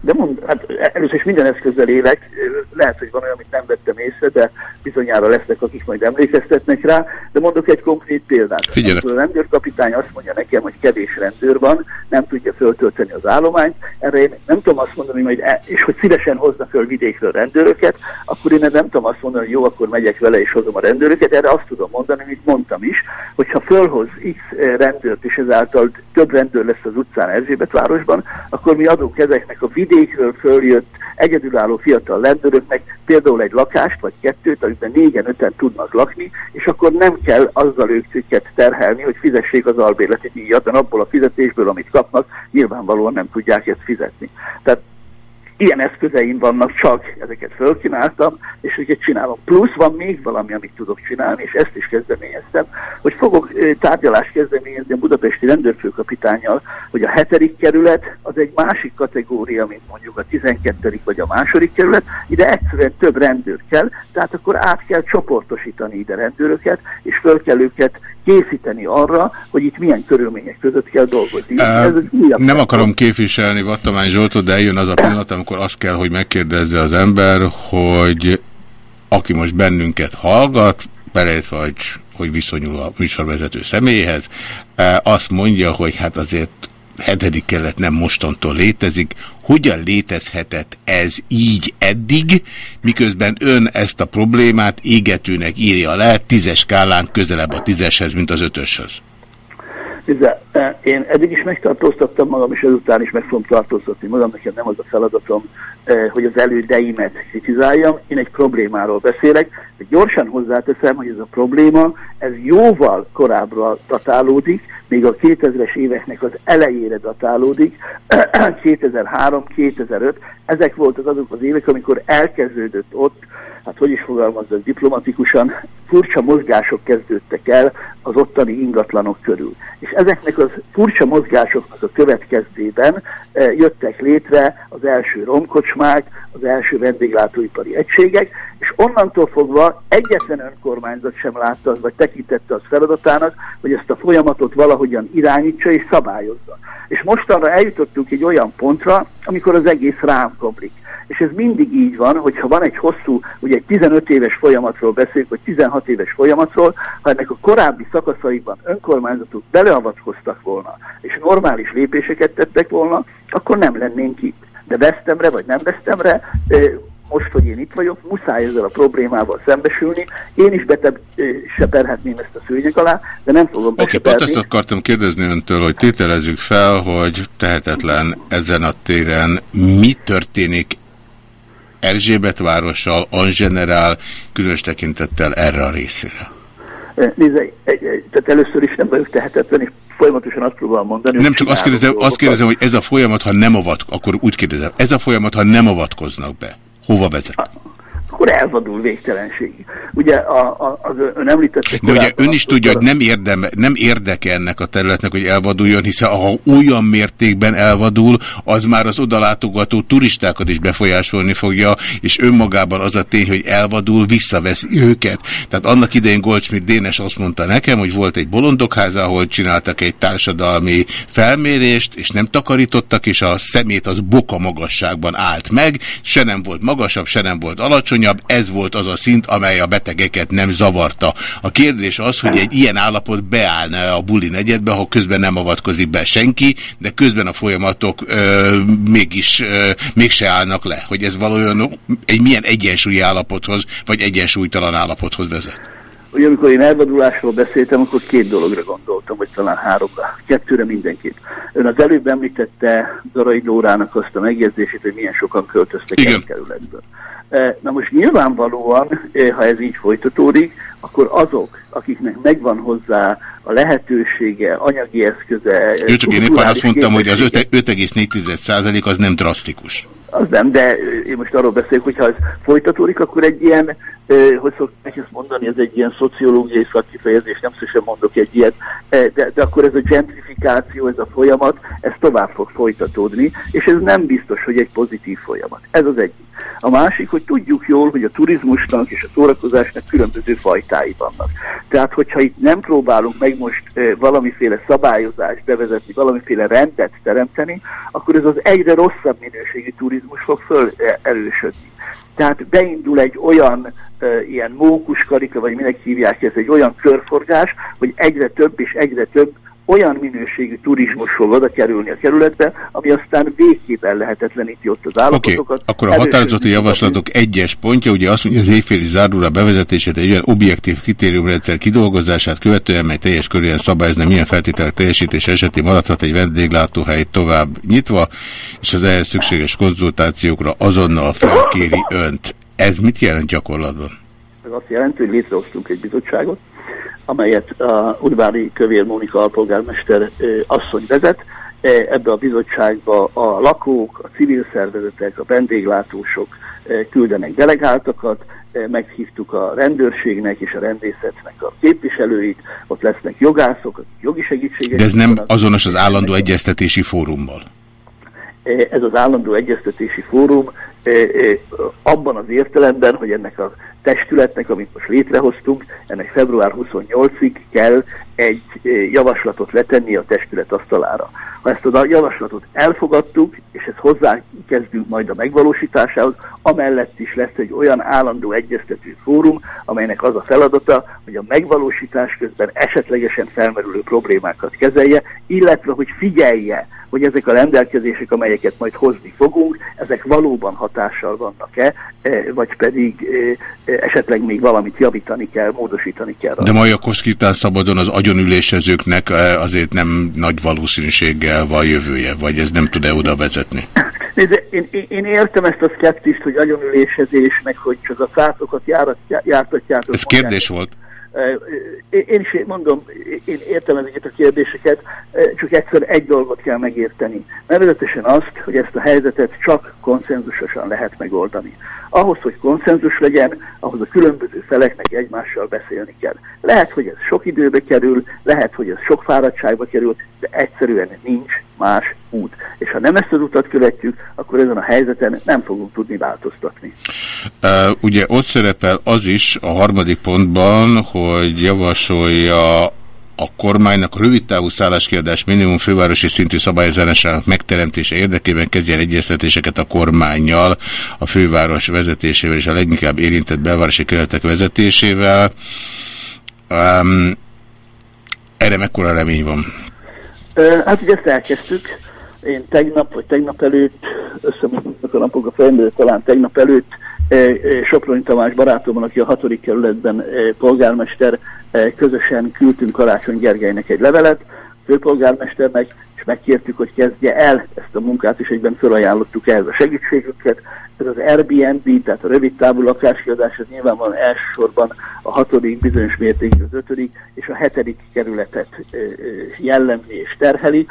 De mond, hát először is minden eszközzel élek, lehet, hogy van olyan, amit nem vettem észre, de bizonyára lesznek, akik majd emlékeztetnek rá, de mondok egy konkrét példát. Figyelek. A rendőrkapitány azt mondja nekem, hogy kevés rendőr van, nem tudja föltölteni az állományt, erre én nem tudom azt mondani, hogy e, és hogy szívesen hozna föl vidékről rendőröket, akkor én nem tudom azt mondani, hogy jó, akkor megyek vele és hozom a rendőröket, erre azt tudom mondani, amit mondtam is, hogyha fölhoz X rendőrt, és ezáltal több rendőr lesz az utcán Erzsébet városban, akkor mi adunk ezeknek a vidékről följött egyedülálló fiatal rendőröknek például egy lakást vagy kettőt, amiben négyen, öten tudnak lakni, és akkor nem kell azzal őket terhelni, hogy fizessék az albérleti díjat, mert abból a fizetésből, amit kapnak, nyilvánvalóan nem tudják ezt fizetni. Tehát ilyen eszközeim vannak, csak ezeket fölkínáltam, és őket csinálom. Plusz van még valami, amit tudok csinálni, és ezt is kezdeményeztem, hogy fogok tárgyalást kezdeményezni a budapesti rendőrfőkapitányjal, hogy a hetedik kerület az egy másik kategória, mint mondjuk a 12. vagy a második kerület, ide egyszerűen több rendőr kell, tehát akkor át kell csoportosítani ide rendőröket, és föl kell őket készíteni arra, hogy itt milyen körülmények között kell dolgozni. Uh, Ez nem akarom képviselni Vattamány Zsoltot, de eljön az a pillanat, amikor azt kell, hogy megkérdezze az ember, hogy aki most bennünket hallgat, belejött vagy hogy viszonyul a műsorvezető személyhez, azt mondja, hogy hát azért hetedik kelet nem mostantól létezik. Hogyan létezhetett ez így eddig, miközben ön ezt a problémát égetőnek írja le, tízes skálán közelebb a tízeshez, mint az ötöshöz? Nézze, Én eddig is megtartóztattam magam, és ezután is meg fogom tartóztatni magam, nekem nem az a feladatom, hogy az elődeimet kritizáljam. Én egy problémáról beszélek, de gyorsan hozzáteszem, hogy ez a probléma, ez jóval korábbra datálódik, még a 2000-es éveknek az elejére datálódik, [clears throat] 2003-2005, ezek voltak azok az évek, amikor elkezdődött ott hát hogy is fogalmazzak diplomatikusan, furcsa mozgások kezdődtek el az ottani ingatlanok körül. És ezeknek az furcsa mozgásoknak a következtében e, jöttek létre az első romkocsmák, az első vendéglátóipari egységek, és onnantól fogva egyetlen önkormányzat sem látta, vagy tekintette az feladatának, hogy ezt a folyamatot valahogyan irányítsa és szabályozza. És mostanra eljutottunk egy olyan pontra, amikor az egész rám komlik és ez mindig így van, hogyha van egy hosszú, ugye egy 15 éves folyamatról beszélünk, vagy 16 éves folyamatról, ha ennek a korábbi szakaszaiban önkormányzatok beleavatkoztak volna, és normális lépéseket tettek volna, akkor nem lennénk itt. De vesztemre, vagy nem vesztemre, most, hogy én itt vagyok, muszáj ezzel a problémával szembesülni. Én is betebb seperhetném ezt a szőnyeg alá, de nem fogom Oké, okay, pont ezt akartam kérdezni öntől, hogy tételezzük fel, hogy tehetetlen ezen a téren mi történik Erzsébet várossal, Angenerál, különös tekintettel erre a részére? Nézze, tehát először is nem vagyok tehetetlen, és folyamatosan azt próbálom mondani. Nem csak azt kérdezem, azt kérdezem, hogy ez a folyamat, ha nem avat, akkor úgy kérdezem, ez a folyamat, ha nem avatkoznak be, hova vezet? Akkor elvadul végtelenségig. Ugye a, a, az ön említette... De ugye ön is tudja, hogy nem, érdeme, nem érdeke ennek a területnek, hogy elvaduljon, hiszen ha olyan mértékben elvadul, az már az odalátogató turistákat is befolyásolni fogja, és önmagában az a tény, hogy elvadul, visszaveszi őket. Tehát annak idején Goldschmidt Dénes azt mondta nekem, hogy volt egy bolondokház, ahol csináltak egy társadalmi felmérést, és nem takarítottak, és a szemét az boka magasságban állt meg, se nem volt magasabb, se nem volt alacsonyabb, alacsonyabb, ez volt az a szint, amely a betegeket nem zavarta. A kérdés az, hogy egy ilyen állapot beállna a buli negyedbe, ha közben nem avatkozik be senki, de közben a folyamatok ö, mégis ö, mégse állnak le. Hogy ez valójában egy milyen egyensúlyi állapothoz, vagy egyensúlytalan állapothoz vezet. Ugye amikor én elvadulásról beszéltem, akkor két dologra gondoltam, vagy talán háromra. Kettőre mindenképp. Ön az előbb említette Darai Dórának azt a megjegyzését, hogy milyen sokan költöztek el a kerületből. E, na most nyilvánvalóan, e, ha ez így folytatódik, akkor azok, akiknek megvan hozzá a lehetősége, anyagi eszköze... Ő csak én éppen azt mondtam, hogy az 5,4% az nem drasztikus. Az nem, de én most arról beszélek, hogy ha ez folytatódik, akkor egy ilyen, hogy szokták ezt mondani, ez egy ilyen szociológiai szakkifejezés, nem szívesen mondok egy ilyet, de, de akkor ez a gentrifikáció, ez a folyamat, ez tovább fog folytatódni, és ez nem biztos, hogy egy pozitív folyamat. Ez az egyik. A másik, hogy tudjuk jól, hogy a turizmusnak és a szórakozásnak különböző fajtái vannak. Tehát, hogyha itt nem próbálunk meg most valamiféle szabályozást bevezetni, valamiféle rendet teremteni, akkor ez az egyre rosszabb minőségű turizmus fog föl erősödni. Tehát beindul egy olyan e, ilyen mókuskarika, vagy minek hívják ez, egy olyan körforgás, hogy egyre több és egyre több olyan minőségű turizmus fog oda kerülni a kerületbe, ami aztán végképpen lehetetleníti ott az állapotokat. Okay. Akkor a határozati javaslatok egyes pontja, ugye azt mondja, az éjféli zárulra bevezetését egy olyan objektív kritériumrendszer kidolgozását követően, mely teljes körülön szabályozna, milyen feltételek teljesítés esetén maradhat egy vendéglátóhely tovább nyitva, és az ehhez szükséges konzultációkra azonnal felkéri önt. Ez mit jelent gyakorlatban? Ez azt jelenti, hogy létrehoztunk egy bizottságot, amelyet a Udvári Kövér Mónika alpolgármester asszony vezet. Ebbe a bizottságba a lakók, a civil szervezetek, a vendéglátósok küldenek delegáltakat, meghívtuk a rendőrségnek és a rendészetnek a képviselőit, ott lesznek jogászok, jogi segítséget. De ez nem azonos az állandó egyeztetési fórummal? Ez az állandó egyeztetési fórum abban az értelemben, hogy ennek a testületnek, amit most létrehoztunk, ennek február 28-ig kell egy eh, javaslatot letenni a testület asztalára. Ha ezt a javaslatot elfogadtuk, és ezt hozzá kezdünk majd a megvalósításához, amellett is lesz egy olyan állandó egyeztető fórum, amelynek az a feladata, hogy a megvalósítás közben esetlegesen felmerülő problémákat kezelje, illetve hogy figyelje, hogy ezek a rendelkezések, amelyeket majd hozni fogunk, ezek valóban hatással vannak-e, vagy pedig esetleg még valamit javítani kell, módosítani kell. De Majakovszki után szabadon az agyonülésezőknek azért nem nagy valószínűséggel van jövője, vagy ez nem tud-e oda vezetni? Nézd, én, én, én értem ezt a szkeptist, hogy agyonülésezés, meg hogy csak a szátokat jártatjátok. Ez kérdés volt. Én is mondom, én értem ezeket a kérdéseket, csak egyszer egy dolgot kell megérteni. Nevezetesen azt, hogy ezt a helyzetet csak konszenzusosan lehet megoldani. Ahhoz, hogy konszenzus legyen, ahhoz a különböző feleknek egymással beszélni kell. Lehet, hogy ez sok időbe kerül, lehet, hogy ez sok fáradtságba kerül, de egyszerűen nincs más út. És ha nem ezt az utat követjük, akkor ezen a helyzeten nem fogunk tudni változtatni. Uh, ugye ott szerepel az is a harmadik pontban, hogy javasolja a kormánynak a rövidtávú szálláskiadás minimum fővárosi szintű szabályozásának megteremtése érdekében kezdjen egyeztetéseket a kormányjal, a főváros vezetésével és a leginkább érintett belvárosi kerületek vezetésével. Um, erre mekkora remény van? Hát ugye ezt elkezdtük. Én tegnap, vagy tegnap előtt, összemondtuk a napok a fejembe, talán tegnap előtt Soproni Tamás barátommal, aki a hatodik kerületben polgármester, közösen küldtünk Karácsony Gergelynek egy levelet, főpolgármesternek, és megkértük, hogy kezdje el ezt a munkát, és egyben felajánlottuk ehhez a segítségüket. Ez az Airbnb, tehát a rövid távú lakáskiadás, ez nyilvánvalóan elsősorban a hatodik, bizonyos mértékig az ötödik és a hetedik kerületet jellemzi és terheli,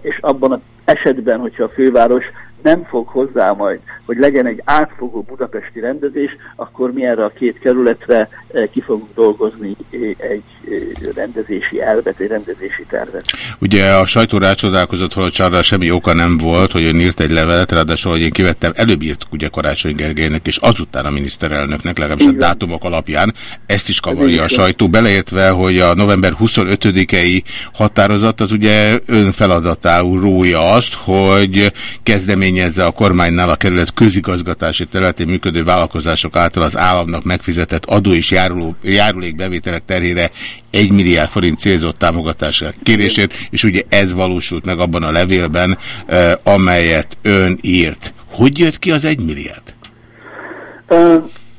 és abban az esetben, hogyha a főváros nem fog hozzá majd, hogy legyen egy átfogó budapesti rendezés, akkor mi erre a két kerületre eh, ki fogunk dolgozni eh, egy eh, rendezési elvet, egy rendezési tervet. Ugye a sajtó rácsodálkozott, hogy arra semmi oka nem volt, hogy ön írt egy levelet, ráadásul, hogy én kivettem, előbb írt ugye Karácsony Gergelynek, és azután a miniszterelnöknek, legalábbis a dátumok alapján, ezt is kavarja a sajtó, beleértve, hogy a november 25-i határozat az ugye ön feladatául rója azt, hogy kezdeményezés kezdeményezze a kormánynál a kerület közigazgatási területén működő vállalkozások által az államnak megfizetett adó és járuló, járulékbevételek terhére 1 milliárd forint célzott támogatásra kérését, és ugye ez valósult meg abban a levélben, eh, amelyet ön írt. Hogy jött ki az 1 milliárd?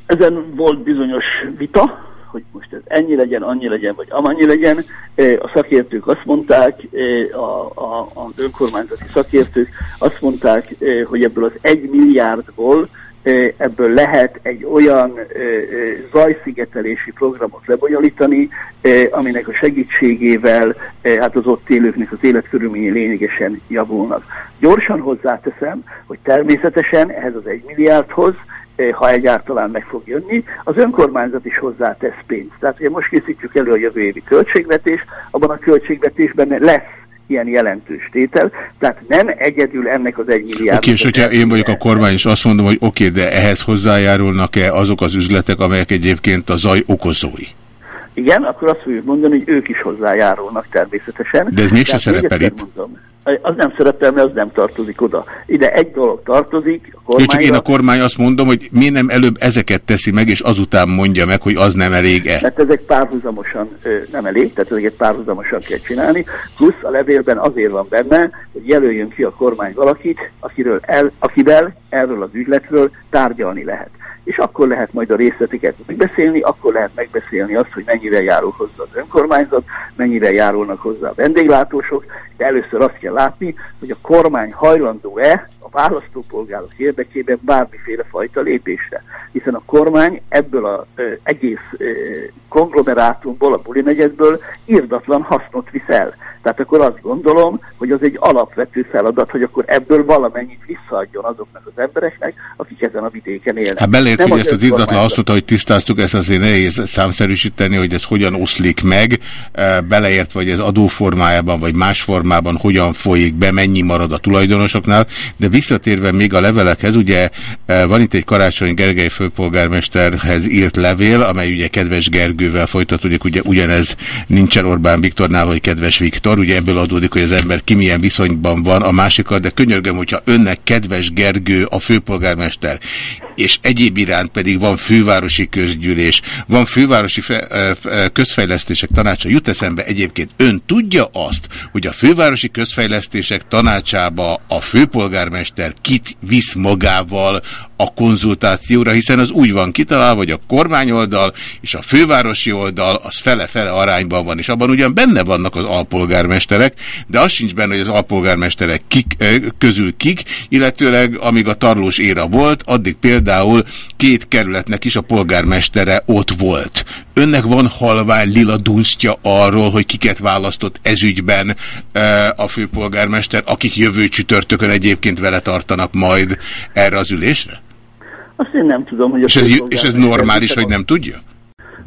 Ezen volt bizonyos vita, most ez ennyi legyen, annyi legyen, vagy amannyi legyen. A szakértők azt mondták, a, a, az önkormányzati szakértők azt mondták, hogy ebből az egy milliárdból ebből lehet egy olyan zajszigetelési programot lebonyolítani, aminek a segítségével hát az ott élőknek az életkörülményei lényegesen javulnak. Gyorsan hozzáteszem, hogy természetesen ehhez az egy milliárdhoz Eh, ha egyáltalán meg fog jönni, az önkormányzat is hozzátesz pénzt. Tehát ugye most készítjük elő a jövő évi költségvetés, abban a költségvetésben lesz ilyen jelentős tétel, tehát nem egyedül ennek az egy milliárd. Oké, és hogyha én vagyok a kormány, és azt mondom, hogy oké, de ehhez hozzájárulnak-e azok az üzletek, amelyek egyébként a zaj okozói? Igen, akkor azt fogjuk mondani, hogy ők is hozzájárulnak természetesen. De ez mégsem szerepel itt. Mondom, az nem szerepel, mert az nem tartozik oda. Ide egy dolog tartozik, kormányra. Csak én a kormány azt mondom, hogy miért nem előbb ezeket teszi meg, és azután mondja meg, hogy az nem elég-e. Mert ezek párhuzamosan nem elég, tehát ezeket párhuzamosan kell csinálni, plusz a levélben azért van benne, hogy jelöljön ki a kormány valakit, akiről el, akivel erről az ügyletről tárgyalni lehet és akkor lehet majd a részleteket megbeszélni, akkor lehet megbeszélni azt, hogy mennyire járul hozzá az önkormányzat, mennyire járulnak hozzá a vendéglátósok, de először azt kell látni, hogy a kormány hajlandó-e a választópolgárok érdekében bármiféle fajta lépésre. Hiszen a kormány ebből az egész konglomerátumból, a buli negyedből írdatlan hasznot visz el. Tehát akkor azt gondolom, hogy az egy alapvető feladat, hogy akkor ebből valamennyit visszaadjon azoknak az embereknek, akik ezen a vidéken élnek. Hát belért, hogy ezt az írdatlan hasznot, hogy tisztáztuk, ezt azért nehéz számszerűsíteni, hogy ez hogyan oszlik meg, beleértve, hogy ez adóformájában vagy más formában hogyan folyik be, mennyi marad a tulajdonosoknál, de visszatérve még a levelekhez, ugye van itt egy Karácsony Gergely főpolgármesterhez írt levél, amely ugye kedves Gergővel folytatódik, ugye ugyanez nincsen Orbán Viktornál, hogy kedves Viktor, Viktor, ugye ebből adódik, hogy az ember ki milyen viszonyban van a másikkal, de könyörgöm, hogyha önnek kedves Gergő a főpolgármester, és egyéb iránt pedig van fővárosi közgyűlés, van fővárosi fe, közfejlesztések tanácsa. Jut eszembe egyébként, ön tudja azt, hogy a fővárosi közfejlesztések tanácsába a főpolgármester kit visz magával a konzultációra, hiszen az úgy van kitalálva, hogy a kormányoldal és a fővárosi oldal az fele-fele arányban van, és abban ugyan benne vannak az alpolgármesterek, de az sincs benne, hogy az alpolgármesterek kik, közül kik, illetőleg amíg a tarlós éra volt, addig például két kerületnek is a polgármestere ott volt. Önnek van halvány lila dunsztja arról, hogy kiket választott ezügyben a főpolgármester, akik jövő csütörtökön egyébként vele tartanak majd erre az ülésre? Azt én nem tudom, hogy... És ez, és ez normális, hogy nem tudja?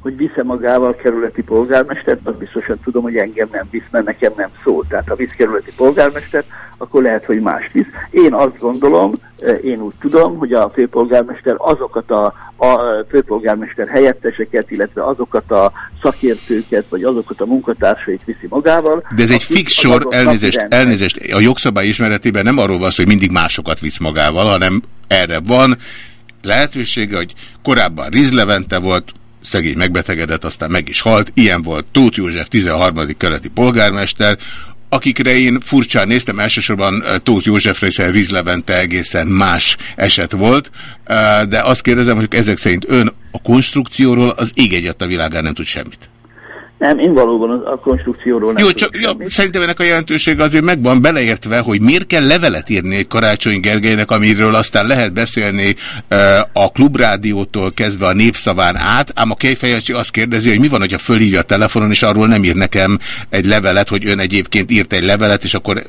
hogy visze magával kerületi polgármestert, az biztosan tudom, hogy engem nem visz, mert nekem nem szól. Tehát ha visz kerületi polgármestert, akkor lehet, hogy más visz. Én azt gondolom, eh, én úgy tudom, hogy a főpolgármester azokat a, a főpolgármester helyetteseket, illetve azokat a szakértőket, vagy azokat a munkatársait viszi magával. De ez egy fix sor, elnézést, elnézést, a jogszabály ismeretében nem arról van szó, hogy mindig másokat visz magával, hanem erre van lehetősége, hogy korábban Riz Levente volt, szegény megbetegedett, aztán meg is halt. Ilyen volt Tóth József 13. keleti polgármester, akikre én furcsán néztem, elsősorban eh, Tóth Józsefre, hiszen Riz Levente egészen más eset volt, eh, de azt kérdezem, hogy ezek szerint ön a konstrukcióról az ég a világán nem tud semmit. Nem, én valóban a konstrukcióról nem Jó, csak ja, szerintem ennek a jelentősége azért megvan beleértve, hogy miért kell levelet írni Karácsony Gergelynek, amiről aztán lehet beszélni uh, a klubrádiótól kezdve a népszaván át, ám a Kejfejecsi azt kérdezi, hogy mi van, hogyha fölhívja a telefonon, és arról nem ír nekem egy levelet, hogy ön egyébként írt egy levelet, és akkor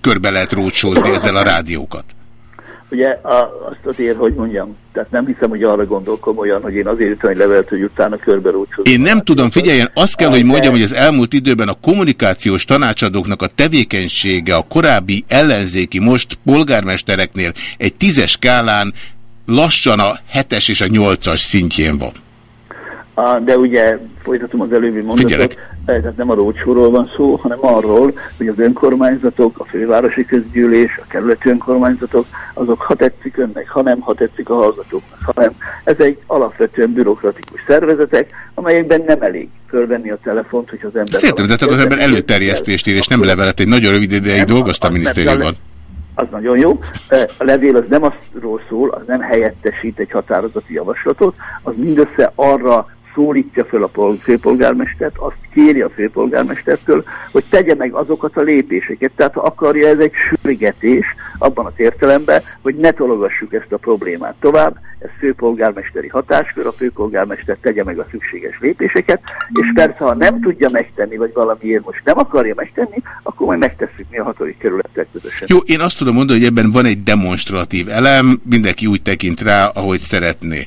körbe lehet rócsózni ezzel a rádiókat. Ugye a, azt azért, hogy mondjam, tehát nem hiszem, hogy arra gondol komolyan, hogy én azért írtam egy levelet, hogy utána körbe rúcsozom. Én nem tudom, figyeljen, azt kell, hogy mondjam, hogy az elmúlt időben a kommunikációs tanácsadóknak a tevékenysége a korábbi ellenzéki, most polgármestereknél egy tízes skálán lassan a hetes és a nyolcas szintjén van. De ugye folytatom az előbbi mondatot, Figyelek. Eh, tehát nem a rócsóról van szó, hanem arról, hogy az önkormányzatok, a fővárosi közgyűlés, a kerületi önkormányzatok, azok ha tetszik önnek, ha nem, ha tetszik a hallgatóknak, hanem ez egy alapvetően bürokratikus szervezetek, amelyekben nem elég fölvenni a telefont, hogy az ember... Szépen, de az ember előterjesztést ír, és nem levelet, egy nagyon rövid ideig dolgoztam a minisztériumban. az nagyon jó. Eh, a levél az nem azról szól, az nem helyettesít egy határozati javaslatot, az mindössze arra szólítja föl a főpolgármestert, azt kéri a főpolgármestertől, hogy tegye meg azokat a lépéseket. Tehát ha akarja, ez egy sürgetés abban az értelemben, hogy ne tologassuk ezt a problémát tovább, ez főpolgármesteri hatáskör, a főpolgármester tegye meg a szükséges lépéseket, és persze, ha nem tudja megtenni, vagy valamiért most nem akarja megtenni, akkor majd megtesszük mi a hatodik kerülettel közösen. Jó, én azt tudom mondani, hogy ebben van egy demonstratív elem, mindenki úgy tekint rá, ahogy szeretné.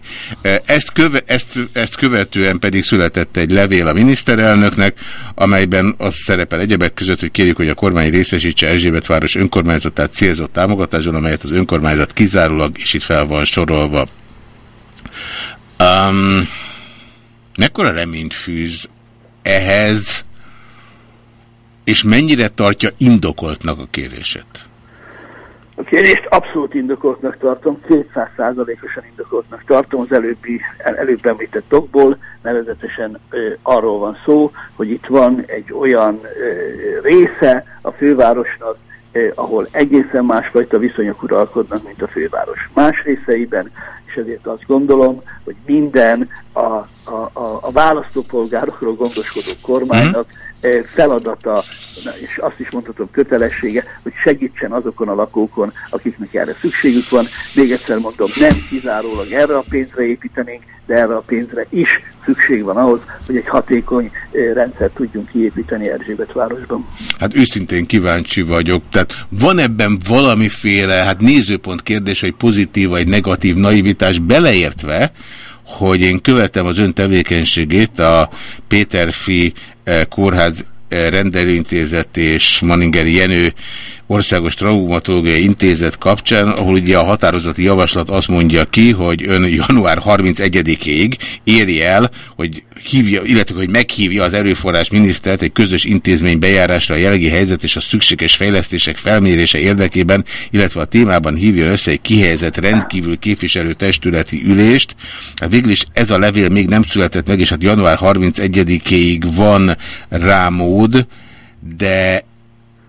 Ezt, köve, ezt, ezt követően pedig született egy levél a miniszterelnöknek, amelyben az szerepel egyebek között, hogy kérjük, hogy a kormány részesítse Erzsébet város önkormányzatát célzott támogatáson, amelyet az önkormányzat kizárólag, és itt fel van sorolva Um, mekkora reményt fűz ehhez, és mennyire tartja indokoltnak a kérését? A kérést abszolút indokoltnak tartom, 200%-osan indokoltnak tartom az előbbi, előbb említett okból, nevezetesen ö, arról van szó, hogy itt van egy olyan ö, része a fővárosnak, eh, ahol egészen másfajta viszonyok uralkodnak, mint a főváros más részeiben, és ezért azt gondolom, hogy minden a, a, a, a választópolgárokról gondoskodó kormánynak mm feladata, és azt is mondhatom kötelessége, hogy segítsen azokon a lakókon, akiknek erre szükségük van. Még egyszer mondom, nem kizárólag erre a pénzre építenénk, de erre a pénzre is szükség van ahhoz, hogy egy hatékony rendszert tudjunk kiépíteni városban. Hát őszintén kíváncsi vagyok. Tehát van ebben valamiféle, hát nézőpont kérdés, hogy pozitív vagy negatív naivitás beleértve, hogy én követem az ön tevékenységét a Péterfi kórház rendelőintézet és Maningeri Jenő Országos Traumatológiai Intézet kapcsán, ahol ugye a határozati javaslat azt mondja ki, hogy ön január 31-ig éri el, hogy hívja, illetve hogy meghívja az erőforrás minisztert egy közös intézmény bejárásra a jelenlegi helyzet és a szükséges fejlesztések felmérése érdekében, illetve a témában hívjon össze egy kihelyezett rendkívül képviselő testületi ülést. Hát végül is ez a levél még nem született meg, és hát január 31-ig van rá mód, de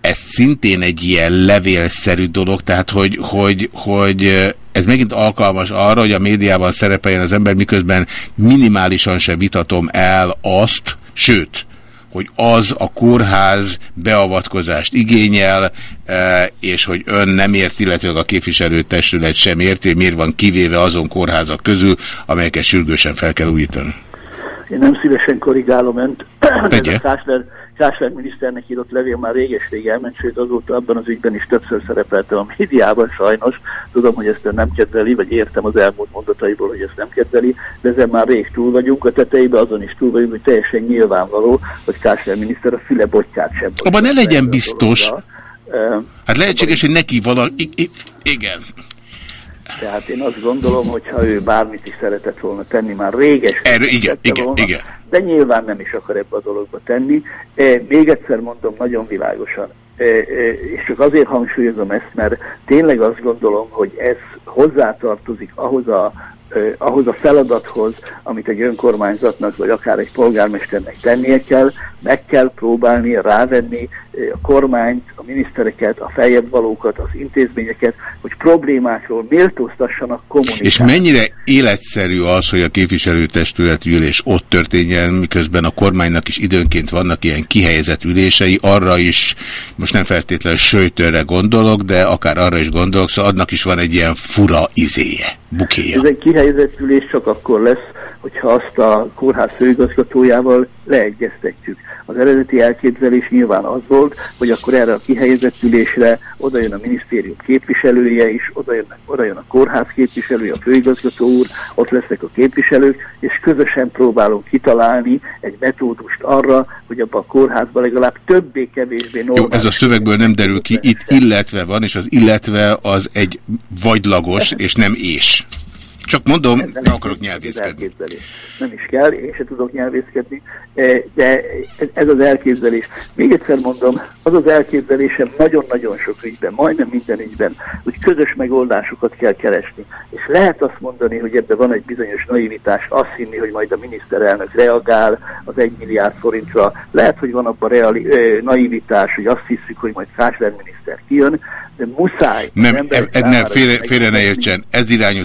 ez szintén egy ilyen levélszerű dolog, tehát hogy, hogy, hogy ez megint alkalmas arra, hogy a médiában szerepeljen az ember, miközben minimálisan se vitatom el azt, sőt, hogy az a kórház beavatkozást igényel, és hogy ön nem ért, illetve a képviselőtestület sem érti, miért van kivéve azon kórházak közül, amelyeket sürgősen fel kell újítani. Én nem szívesen korrigálom önt, [clears throat] de a Kásler Kásler miniszternek írott levél már réges-rég elment, sőt azóta abban az ügyben is többször szerepeltem a médiában sajnos. Tudom, hogy ezt nem kedveli, vagy értem az elmúlt mondataiból, hogy ezt nem kedveli, de ezen már rég túl vagyunk. A tetejében azon is túl vagyunk, hogy teljesen nyilvánvaló, hogy Kásler miniszter a füle botját sem. Abban ne legyen biztos. Hát lehetséges, hogy neki valami... Igen. Tehát én azt gondolom, hogy ha ő bármit is szeretett volna tenni, már réges. Erről, igen, igen, volna, igen. De nyilván nem is akar ebbe a dologba tenni. E, még egyszer mondom nagyon világosan, e, e, és csak azért hangsúlyozom ezt, mert tényleg azt gondolom, hogy ez hozzátartozik ahhoz a ahhoz a feladathoz, amit egy önkormányzatnak, vagy akár egy polgármesternek tennie kell, meg kell próbálni rávenni a kormányt, a minisztereket, a feljebb valókat, az intézményeket, hogy problémákról méltóztassanak kommunikálni. És mennyire életszerű az, hogy a képviselőtestület ülés ott történjen, miközben a kormánynak is időnként vannak ilyen kihelyezett ülései, arra is, most nem feltétlenül sőtőre gondolok, de akár arra is gondolok, szóval annak is van egy ilyen fura izéje, bukéja. Ez egy kihelyezett ülés csak akkor lesz, hogyha azt a kórház főigazgatójával leegyeztetjük. Az eredeti elképzelés nyilván az volt, hogy akkor erre a kihelyezett ülésre oda jön a minisztérium képviselője is, oda jön, oda jön a kórház képviselője, a főigazgató úr, ott lesznek a képviselők, és közösen próbálunk kitalálni egy metódust arra, hogy abban a kórházban legalább többé-kevésbé normális... Jó, ez a szövegből nem derül ki, itt illetve van, és az illetve az egy vagylagos, és nem és. Csak mondom, nem, nem akarok nyelvészkedni. Nem is kell, én se tudok nyelvészkedni, eh, de ez az elképzelés. Még egyszer mondom, az az elképzelésem nagyon-nagyon sok ügyben, majdnem minden ügyben, hogy közös megoldásokat kell keresni. És lehet azt mondani, hogy ebben van egy bizonyos naivitás, azt hinni, hogy majd a miniszterelnök reagál az egy milliárd forintra. Lehet, hogy van abban reali, eh, naivitás, hogy azt hiszük, hogy majd Kásler miniszter kijön, de muszáj. Nem, e, e, nem félre, félre ne értsen. Ez irányú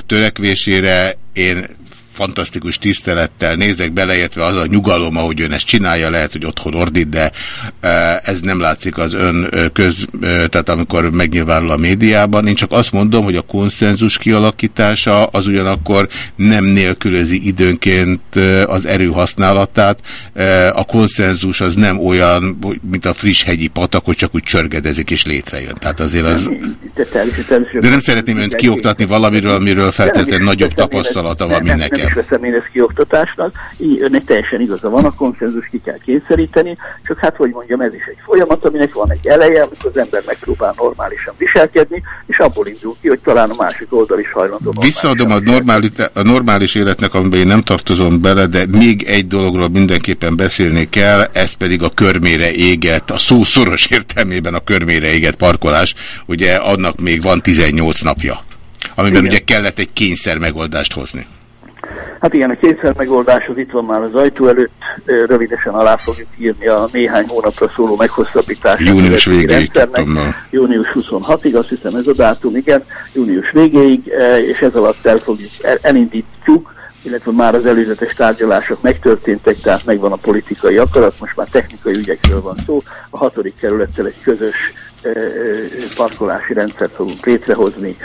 törekvésére én fantasztikus tisztelettel nézek beleértve az a nyugalom, ahogy ön ezt csinálja, lehet, hogy otthon ordít, de e, ez nem látszik az ön köz, tehát amikor megnyilvánul a médiában. Én csak azt mondom, hogy a konszenzus kialakítása az ugyanakkor nem nélkülözi időnként az erő használatát. A konszenzus az nem olyan, mint a friss hegyi patak, hogy csak úgy csörgedezik és létrejön. Tehát azért az... De nem szeretném önt kioktatni valamiről, amiről feltétlenül nagyobb tapasztalata van, mint nekem is veszem én ezt kioktatásnak, így önnek teljesen igaza van, a konszenzus ki kell kényszeríteni, csak hát hogy mondjam, ez is egy folyamat, aminek van egy eleje, amikor az ember megpróbál normálisan viselkedni, és abból indul ki, hogy talán a másik oldal is hajlandó. Visszaadom a normális, a normális életnek, amiben én nem tartozom bele, de még egy dologról mindenképpen beszélni kell, ez pedig a körmére éget, a szó szoros értelmében a körmére éget parkolás, ugye annak még van 18 napja amiben Igen. ugye kellett egy kényszer megoldást hozni. Hát igen, a kétszer megoldás az itt van már az ajtó előtt, rövidesen alá fogjuk írni a néhány hónapra szóló meghosszabbítást. Június végéig. Június 26-ig, azt hiszem ez a dátum, igen, június végéig, és ez alatt el fogjuk, elindítjuk, illetve már az előzetes tárgyalások megtörténtek, tehát megvan a politikai akarat, most már technikai ügyekről van szó. A hatodik kerülettel egy közös parkolási rendszert fogunk létrehozni,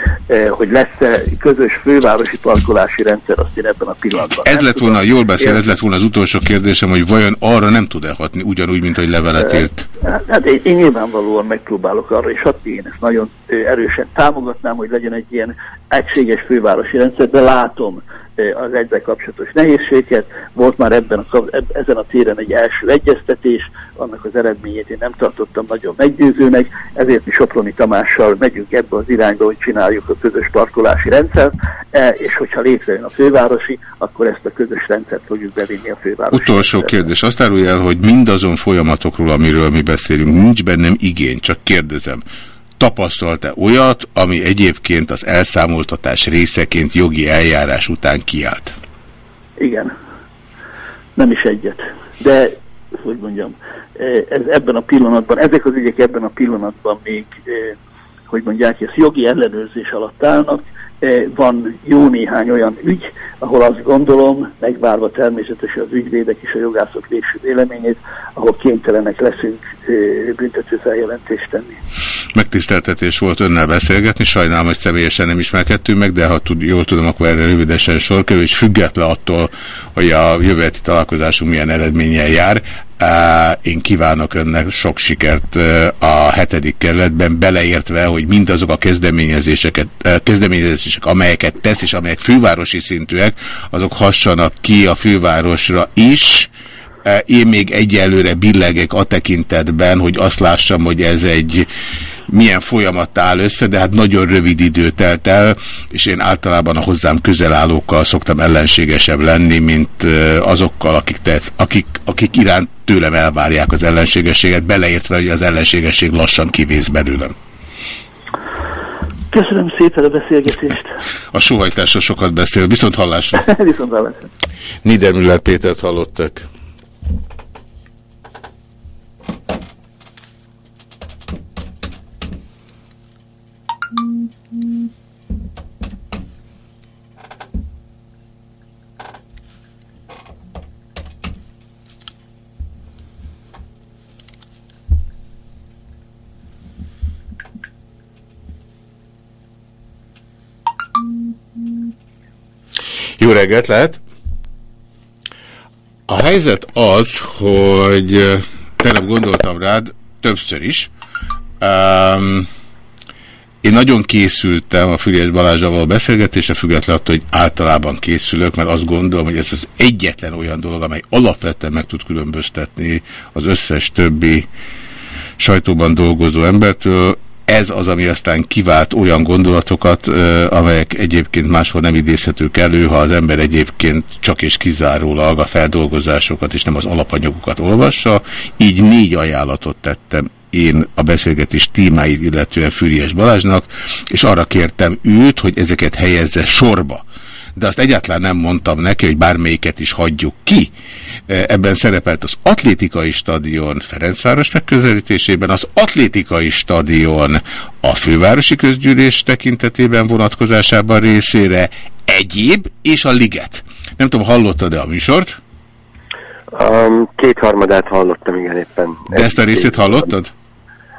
hogy lesz-e közös fővárosi parkolási rendszer, azt én ebben a pillanatban. Ez lett volna, jól beszél, ez lett volna az utolsó kérdésem, hogy vajon arra nem tud-e hatni, ugyanúgy, mint hogy levelet írt? Hát én, én nyilvánvalóan megpróbálok arra, és hatni én ezt nagyon erősen támogatnám, hogy legyen egy ilyen egységes fővárosi rendszer, de látom, az ezzel kapcsolatos nehézséget. Volt már ebben a, ezen a téren egy első egyeztetés, annak az eredményét én nem tartottam nagyon meggyőzőnek, ezért mi Soproni Tamással megyünk ebbe az irányba, hogy csináljuk a közös parkolási rendszert, e, és hogyha létrejön a fővárosi, akkor ezt a közös rendszert fogjuk bevinni a fővárosi. Utolsó rendszert. kérdés. Azt árulja el, hogy mindazon folyamatokról, amiről mi beszélünk, nincs bennem igény, csak kérdezem tapasztalta olyat, ami egyébként az elszámoltatás részeként jogi eljárás után kiállt? Igen. Nem is egyet. De, hogy mondjam, ez ebben a pillanatban, ezek az ügyek ebben a pillanatban még, hogy mondják, ez jogi ellenőrzés alatt állnak, van jó néhány olyan ügy, ahol azt gondolom, megvárva természetesen az ügyvédek és a jogászok végső véleményét, ahol kénytelenek leszünk büntető feljelentést tenni. Megtiszteltetés volt önnel beszélgetni, sajnálom, hogy személyesen nem ismerkedtünk meg, de ha tud, jól tudom, akkor erre rövidesen sor kerül, és független attól, hogy a jövő találkozásunk milyen eredménnyel jár. Én kívánok önnek sok sikert a hetedik kerületben, beleértve, hogy mindazok a kezdeményezéseket, kezdeményezések, amelyeket tesz, és amelyek fővárosi szintűek, azok hassanak ki a fővárosra is, én még egyelőre billegek a tekintetben, hogy azt lássam, hogy ez egy milyen folyamat áll össze, de hát nagyon rövid idő telt el, és én általában a hozzám közelállókkal szoktam ellenségesebb lenni, mint azokkal, akik, te, akik, akik iránt tőlem elvárják az ellenségességet, beleértve, hogy az ellenségesség lassan kivész belőlem. Köszönöm szépen a beszélgetést. A sóhajtásra sokat beszél. Viszont hallásra. [laughs] Viszont hallásra. Niedermüller Pétert hallottak. Jó reggelt lehet! A helyzet az, hogy tegnap gondoltam rád többször is. Um, én nagyon készültem a Füriás Balázsával beszélgetésre, függetlenül attól, hogy általában készülök, mert azt gondolom, hogy ez az egyetlen olyan dolog, amely alapvetően meg tud különböztetni az összes többi sajtóban dolgozó embertől ez az, ami aztán kivált olyan gondolatokat, amelyek egyébként máshol nem idézhetők elő, ha az ember egyébként csak és kizárólag a feldolgozásokat és nem az alapanyagokat olvassa. Így négy ajánlatot tettem én a beszélgetés témáit illetően Füriás Balázsnak, és arra kértem őt, hogy ezeket helyezze sorba de azt egyáltalán nem mondtam neki, hogy bármelyiket is hagyjuk ki. E, ebben szerepelt az atlétikai stadion Ferencváros megközelítésében, az atlétikai stadion a fővárosi közgyűlés tekintetében vonatkozásában részére, egyéb és a liget. Nem tudom, hallottad-e a műsort? Um, kétharmadát hallottam, igen, éppen. De ezt a részét hallottad?